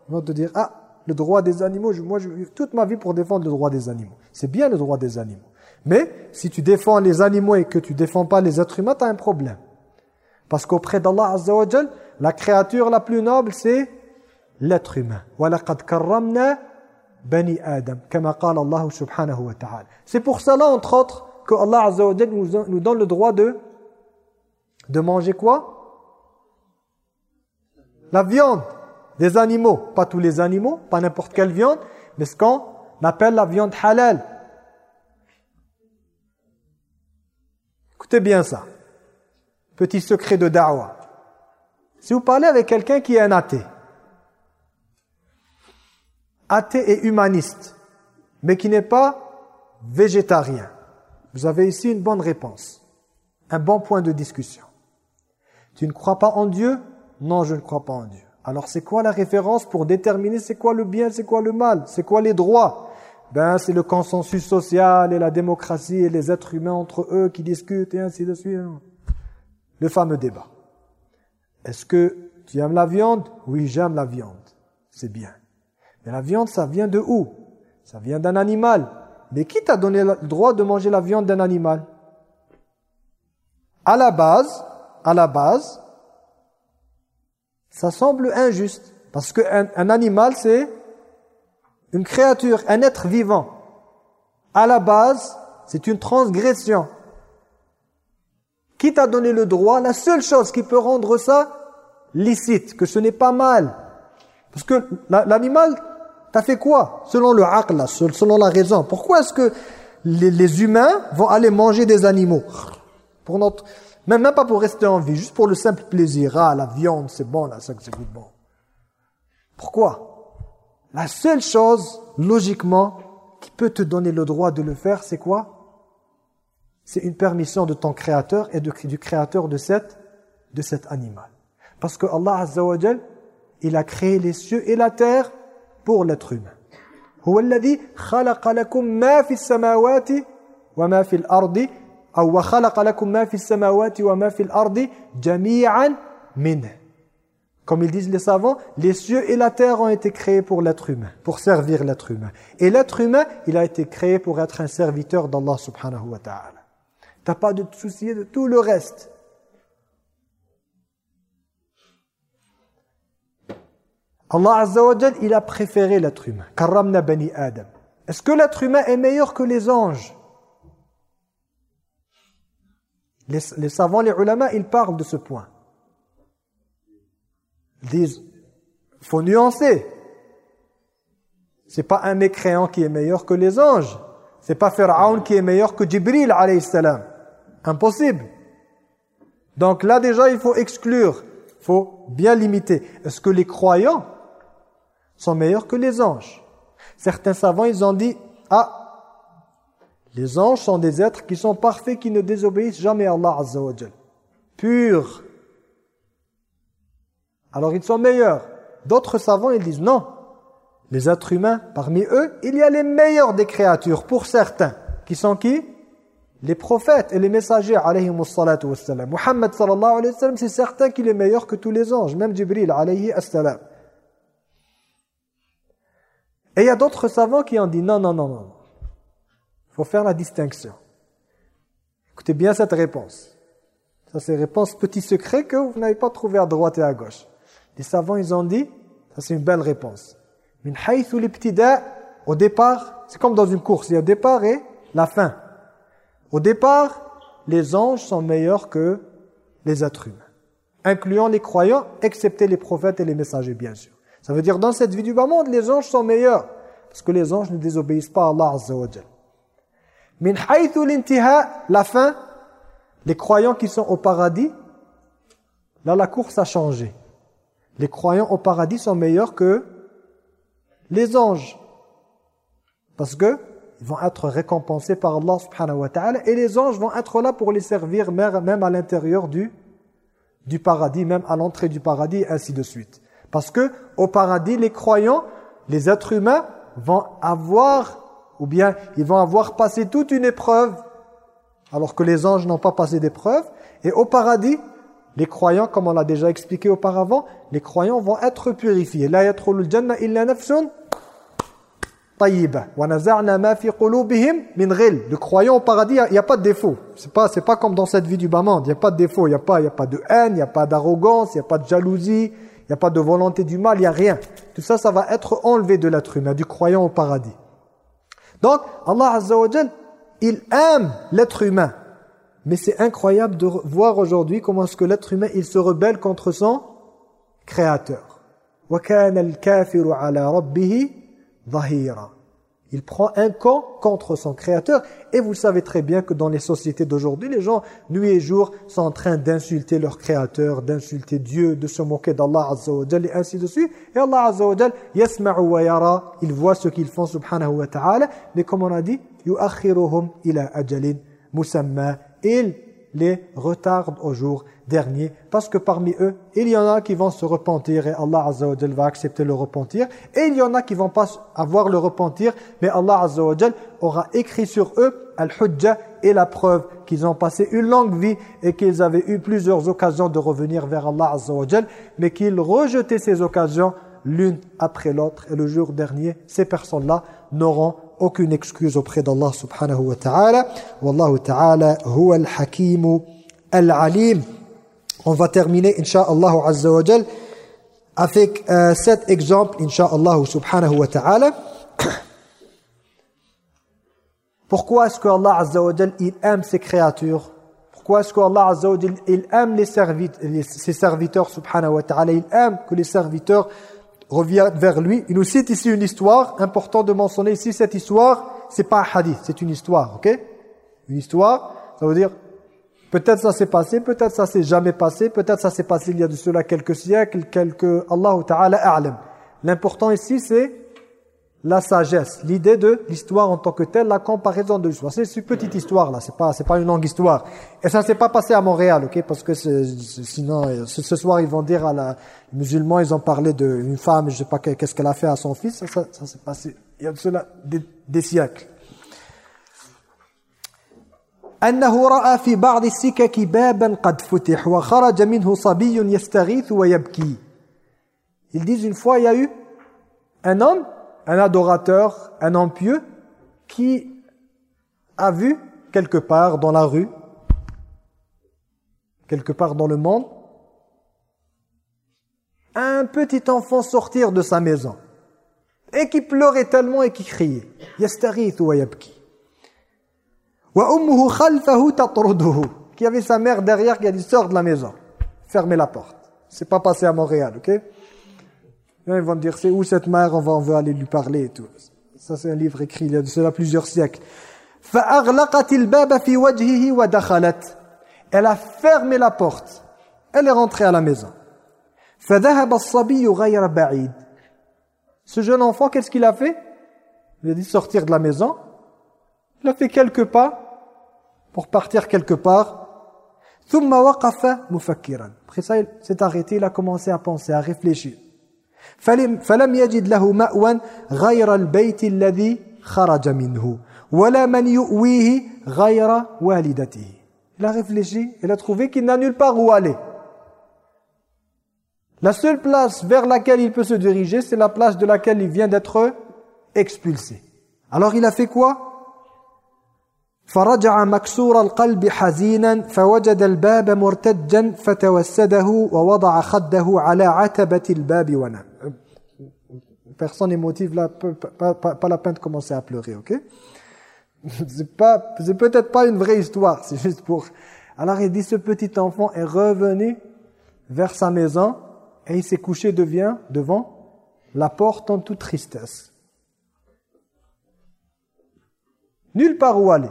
Ils vont te dire, ah, le droit des animaux, moi je vis toute ma vie pour défendre le droit des animaux. C'est bien le droit des animaux. Mais si tu défends les animaux et que tu défends pas les êtres humains, tu as un problème. Parce qu'auprès d'Allah Azza wa la créature la plus noble, c'est l'être humain. وَلَقَدْ كَرَّمْنَا بَنِي آدَمْ كَمَا قَالَ اللَّهُ سُبْحَانَهُ وَتَعَالَى C'est pour cela, entre autres, que Allah Azza wa nous, nous donne le droit de, de manger quoi? La viande des animaux. Pas tous les animaux, pas n'importe quelle viande, mais ce qu'on appelle la viande halal. Écoutez bien ça. Petit secret de da'wah. Si vous parlez avec quelqu'un qui est un athée, athée et humaniste, mais qui n'est pas végétarien, vous avez ici une bonne réponse, un bon point de discussion. Tu ne crois pas en Dieu? Non, je ne crois pas en Dieu. Alors c'est quoi la référence pour déterminer c'est quoi le bien, c'est quoi le mal, c'est quoi les droits? Ben c'est le consensus social et la démocratie et les êtres humains entre eux qui discutent et ainsi de suite. Le fameux débat. Est-ce que tu aimes la viande? Oui, j'aime la viande. C'est bien. Mais la viande, ça vient de où? Ça vient d'un animal. Mais qui t'a donné le droit de manger la viande d'un animal? À la base, à la base, ça semble injuste. Parce qu'un un animal, c'est une créature, un être vivant. à la base, c'est une transgression. Qui t'a donné le droit La seule chose qui peut rendre ça licite, que ce n'est pas mal. Parce que l'animal, t'as fait quoi Selon le aql, selon la raison? Pourquoi est-ce que les, humains vont aller manger des animaux? Pour notre, même, même pas pour rester en vie, juste pour le simple plaisir. Ah, la viande, c'est bon, là, ça c'est bon. Pourquoi La seule chose, logiquement, qui peut te donner le droit de le faire, c'est quoi C'est une permission de ton créateur et de, du créateur de, cette, de cet animal. Parce que Allah Azza wa il a créé les cieux et la terre pour l'être humain. هو الذي خلق لكم ما في السماوات وما في الأرض أو وخلق لكم ما في السماوات وما في الأرض جميعا منه Comme ils disent les savants, les cieux et la terre ont été créés pour l'être humain, pour servir l'être humain. Et l'être humain, il a été créé pour être un serviteur d'Allah subhanahu wa ta'ala. T'as pas de te soucier de tout le reste. Allah Azza wa il a préféré l'être humain. Karramna bani Adam. Est-ce que l'être humain est meilleur que les anges Les, les savants, les ulama, ils parlent de ce point. Ils disent, faut nuancer. C'est pas un mécréant qui est meilleur que les anges. C'est pas Pharaon qui est meilleur que Jibril alayhi salam. Impossible. Donc là déjà, il faut exclure. Il faut bien limiter. Est-ce que les croyants sont meilleurs que les anges? Certains savants, ils ont dit, ah, les anges sont des êtres qui sont parfaits, qui ne désobéissent jamais à Allah Azza wa Purs. Alors ils sont meilleurs. D'autres savants, ils disent non. Les êtres humains, parmi eux, il y a les meilleurs des créatures, pour certains. Qui sont qui? Les prophètes et les messagers. Muhammad sallallahu alayhi wa sallam, c'est certain qu'il est meilleur que tous les anges, même Jibril alayhi salam. Et il y a d'autres savants qui ont dit non, non, non, non. Faut faire la distinction. Écoutez bien cette réponse. Ça, c'est réponse petit secret que vous n'avez pas trouvé à droite et à gauche. Les savants, ils ont dit, ça c'est une belle réponse. Min au départ, c'est comme dans une course, il y a le départ et la fin. Au départ, les anges sont meilleurs que les êtres humains, incluant les croyants, excepté les prophètes et les messagers, bien sûr. Ça veut dire dans cette vie du bas monde, les anges sont meilleurs. Parce que les anges ne désobéissent pas à Allah Azza wa Min la fin, les croyants qui sont au paradis, là la course a changé. Les croyants au paradis sont meilleurs que les anges. Parce que ils vont être récompensés par Allah subhanahu wa ta'ala et les anges vont être là pour les servir même à l'intérieur du, du paradis, même à l'entrée du paradis ainsi de suite. Parce que au paradis, les croyants, les êtres humains vont avoir, ou bien ils vont avoir passé toute une épreuve, alors que les anges n'ont pas passé d'épreuve. Et au paradis, les croyants, comme on l'a déjà expliqué auparavant, les croyants vont être purifiés. La janna illa nafsun min Le croyant au paradis, il n'y a, pas de défaut. C'est pas c'est pas comme dans cette vie du bas il n'y a pas de défaut, il n'y a pas il a pas de haine, il n'y a pas d'arrogance, il n'y a pas de jalousie, il n'y a pas de volonté du mal, il n'y a rien. Tout ça, ça va être enlevé de l'être humain, du croyant au paradis. Donc, Allah Azza wa il aime l'être humain. Mais c'est incroyable de voir aujourd'hui comment est-ce que l'être humain, il se rebelle contre son créateur. وَكَانَ الْكَافِرُ عَلَى رَبِّهِ ظَهِيرًا il prend un camp contre son créateur. Et vous savez très bien que dans les sociétés d'aujourd'hui, les gens, nuit et jour, sont en train d'insulter leur créateur, d'insulter Dieu, de se moquer d'Allah Azza et ainsi de suite. Et Allah Azza wa wa yara, il voit ce qu'ils font subhanahu wa ta'ala. Mais comme on a dit, yu'akhiruhum ila ajalin musamma. Il les retarde au jour dernier parce que parmi eux, il y en a qui vont se repentir et Allah Azza wa va accepter le repentir. Et il y en a qui vont pas avoir le repentir mais Allah Azza wa aura écrit sur eux al-hujja et la preuve qu'ils ont passé une longue vie et qu'ils avaient eu plusieurs occasions de revenir vers Allah Azza wa mais qu'ils rejetaient ces occasions l'une après l'autre et le jour dernier ces personnes-là n'auront aucune excuse auprès d'Allah subhanahu wa ta'ala. Wallahu ta'ala huwa al-hakim al-alim on va terminer, Inch'Allah Azza wa avec euh, cet exemple, Inch'Allah subhanahu wa ta'ala. Pourquoi est-ce que Allah Azza wa il aime ses créatures? Pourquoi est-ce que Allah Azza wa il aime les ses serviteurs subhanahu wa ta'ala? Il aime que les serviteurs reviennent vers lui. Il nous cite ici une histoire, important de mentionner ici cette histoire, c'est pas un hadith, c'est une histoire, ok? Une histoire, ça veut dire Peut-être ça s'est passé, peut-être ça s'est jamais passé, peut-être ça s'est passé il y a de cela quelques siècles, quelques... Allah Ta'ala a'lam. L'important ici, c'est la sagesse, l'idée de l'histoire en tant que telle, la comparaison de l'histoire. C'est une petite histoire là, c'est pas c'est pas une longue histoire. Et ça s'est pas passé à Montréal, OK Parce que sinon ce, soir ils vont dire à la les musulmans, ils ont parlé d'une femme, je sais pas qu'est-ce qu'elle a fait à son fils, ça, ça, s'est passé il y a de cela des siècles. أنه رأى في بعض السكك بابا قد فتح وخرج منه صبي يستغيث ويبكي. Ils disent une fois il y a eu un homme un adorateur, un homme pieux, qui a vu quelque part dans la rue, quelque part dans le monde, un petit enfant sortir de sa maison et qui pleurait tellement et qui criait يستغيث Qui avait sa mère derrière qui a dit sors de la maison. Fermez la porte. C'est pas passé à Montréal, OK? Ils vont dire c'est où cette mère, on va on veut aller lui parler et tout. Ça c'est un livre écrit il y a cela plusieurs siècles. Elle a fermé la porte. Elle est rentrée à la maison. Ce jeune enfant, qu'est-ce qu'il a fait? Il a dit sortir de la maison. Il a fait quelques pas pour partir quelque part. Après ça, il s'est arrêté, il a commencé à penser, à réfléchir. فلم يجد له مأوى غير البيت الذي خرج منه ولا من يؤويه غير والدته Il a réfléchi, il a trouvé qu'il n'a nulle part où aller. La seule place vers laquelle il peut se diriger, c'est la place de laquelle il vient d'être expulsé. Alors il a fait quoi فرجع مكسور القلب حزينا فوجد الباب مرتجا فتوسده ووضع خده على عتبة الباب ونام personne émotive là, pas, pas, pas, la peine de commencer à pleurer, ok C'est pas, c'est peut-être pas une vraie histoire, c'est juste pour... Alors il dit, ce petit enfant est revenu vers sa maison et il s'est couché devient, devant la porte en toute tristesse. Nulle part où aller.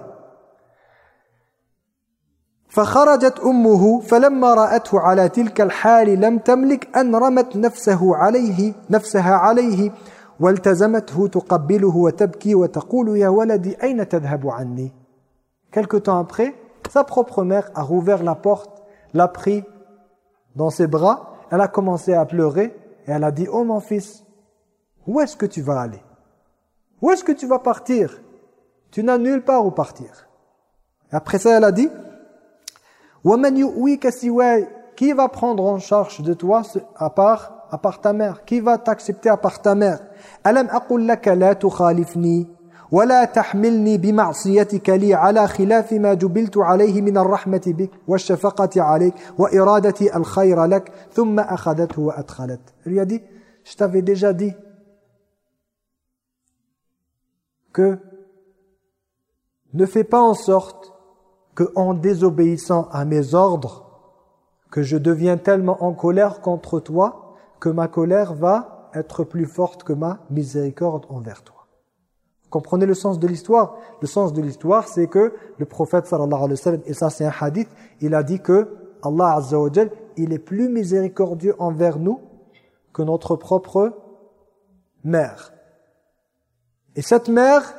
فخرجت أمه فلما رأته على تلك الحال لم تملك أن رمت نفسه عليه نفسها عليه والتزمته تقبله وتبكي وتقول يا ولدي أين تذهب عني Quelque temps après, sa propre mère a rouvert la porte, l'a pris dans ses bras, elle a commencé à pleurer et elle a dit « Oh mon fils, où est-ce que tu vas aller Où est-ce que tu vas partir Tu n'as nulle part où partir. » Après ça, elle a dit « qui va prendre en charge de toi à part, à part ta mère Qui va t'accepter à part ta mère ألم أقل لك لا تخالفني ولا تحملني بمعصيتك لي على خلاف ما جبلت عليه من الرحمة بك والشفقة عليك وإرادة الخير لك ثم أخذته وأدخلت Il lui a dit, je t'avais déjà dit que ne fais pas en sorte que en désobéissant à mes ordres, que je deviens tellement en colère contre toi, que ma colère va être plus forte que ma miséricorde envers toi. Vous comprenez le sens de l'histoire? Le sens de l'histoire, c'est que le prophète sallallahu alayhi wa sallam, et ça c'est un hadith, il a dit que Allah azza il est plus miséricordieux envers nous que notre propre mère. Et cette mère,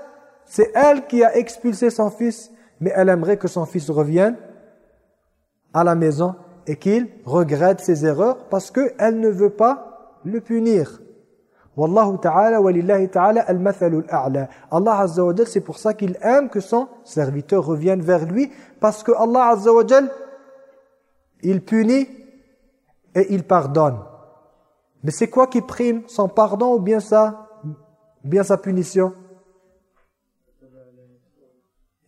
c'est elle qui a expulsé son fils mais elle aimerait que son fils revienne à la maison et qu'il regrette ses erreurs parce qu'elle ne veut pas le punir. Wallahu ta'ala walillahi ta'ala al-mathalul a'la. Allah azza wa c'est pour ça qu'il aime que son serviteur revienne vers lui parce que Allah azza wa il punit et il pardonne. Mais c'est quoi qui prime son pardon ou bien sa bien sa punition?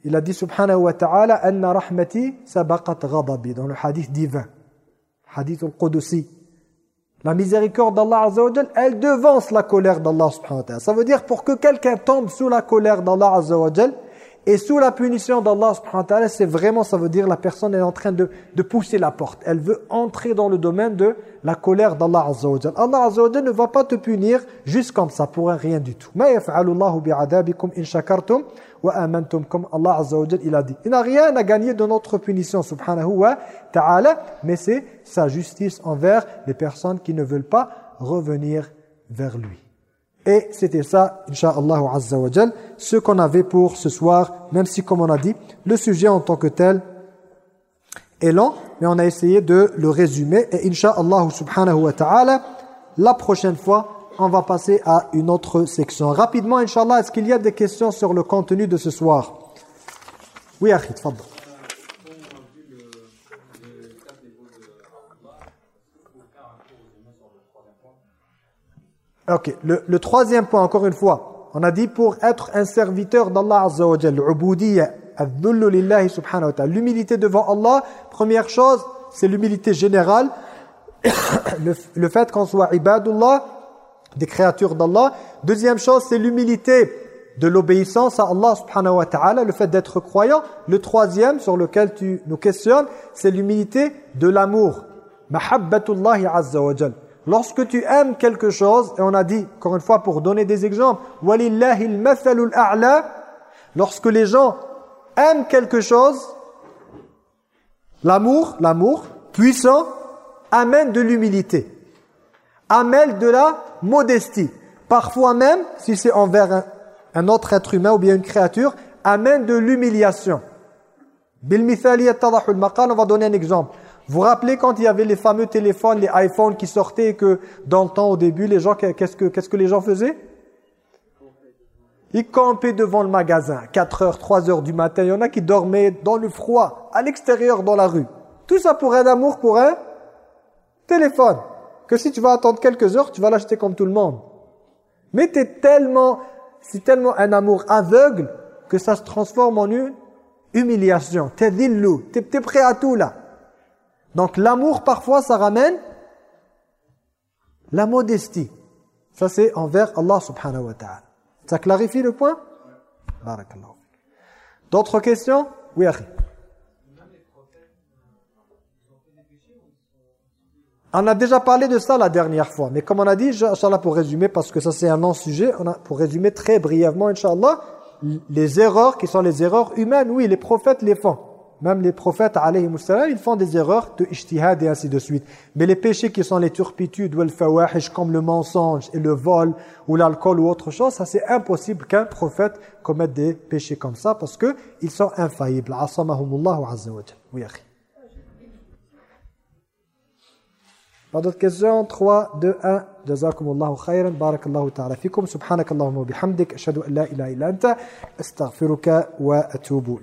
Il a dit subhanahu wa ta'ala anna rahmati sabaqat ghadabi dans le hadith divin. Hadith al-Qudusi. La miséricorde d'Allah azza wa elle devance la colère d'Allah subhanahu wa ta'ala. Ça veut dire pour que quelqu'un tombe sous la colère d'Allah azza wa Et sous la punition d'Allah c'est vraiment, ça veut dire la personne est en train de, de pousser la porte. Elle veut entrer dans le domaine de la colère d'Allah Azza wa Allah Azza wa ne va pas te punir juste comme ça, pour rien du tout. Shakartum wa comme Allah Azza wa il a dit. Il n'a rien à gagner de notre punition, subhanahu wa ta'ala, mais c'est sa justice envers les personnes qui ne veulent pas revenir vers lui. Et c'était ça, Inch'Allah Azza wa ce qu'on avait pour ce soir, même si, comme on a dit, le sujet en tant que tel est lent, mais on a essayé de le résumer. Et Inch'Allah subhanahu wa ta'ala, la prochaine fois, on va passer à une autre section. Rapidement, Inch'Allah, est-ce qu'il y a des questions sur le contenu de ce soir? Oui, Akhid, fadda. Ok, le, troisième point, encore une fois, on a dit pour être un serviteur d'Allah Azza wa Jalla, l'humilité devant Allah, première chose, c'est l'humilité générale, le, fait qu'on soit ibadullah, des créatures d'Allah. Deuxième chose, c'est l'humilité de l'obéissance à Allah subhanahu wa ta'ala, le fait d'être croyant. Le troisième, sur lequel tu nous questionnes, c'est l'humilité de l'amour. Mahabbatullahi azza wa. Lorsque tu aimes quelque chose, et on a dit, encore une fois, pour donner des exemples, lorsque les gens aiment quelque chose, l'amour, l'amour puissant, amène de l'humilité, amène de la modestie. Parfois même, si c'est envers un, autre être humain ou bien une créature, amène de l'humiliation. on va donner un exemple. Vous vous rappelez quand il y avait les fameux téléphones, les iPhones qui sortaient et que dans le temps, au début, les gens, qu'est-ce que, les gens faisaient? Ils campaient devant le magasin, 4 heures, 3 heures du matin. Il y en a qui dormaient dans le froid, à l'extérieur, dans la rue. Tout ça pour un amour, pour un téléphone. Que si tu vas attendre quelques heures, tu vas l'acheter comme tout le monde. Mais t'es tellement, c'est tellement un amour aveugle que ça se transforme en une humiliation. T'es dillou, t'es prêt à tout là. Donc l'amour parfois ça ramène la modestie. Ça c'est envers Allah subhanahu wa ta'ala. Ça clarifie le point? D'autres questions? Oui. On a déjà parlé de ça la dernière fois, mais comme on a dit, Inch'Allah, pour résumer, parce que ça c'est un long sujet, on a, pour résumer très brièvement, Inch'Allah, les erreurs qui sont les erreurs humaines, oui, les prophètes les font. Même les prophètes, alayhi ils font des erreurs de ijtihad et ainsi de suite. Mais les péchés qui sont les turpitudes ou le fawahish, comme le mensonge et le vol ou l'alcool ou autre chose, ça c'est impossible qu'un prophète commette des péchés comme ça parce que ils sont infaillibles. Asamahumullahu azza wa Oui, Pas d'autres questions 3, 2, 1. Jazakumullahu khayran. Barakallahu ta'ala fikum. Subhanakallahumma bihamdik. Ashhadu an la ilaha illa anta. Astaghfiruka wa atubu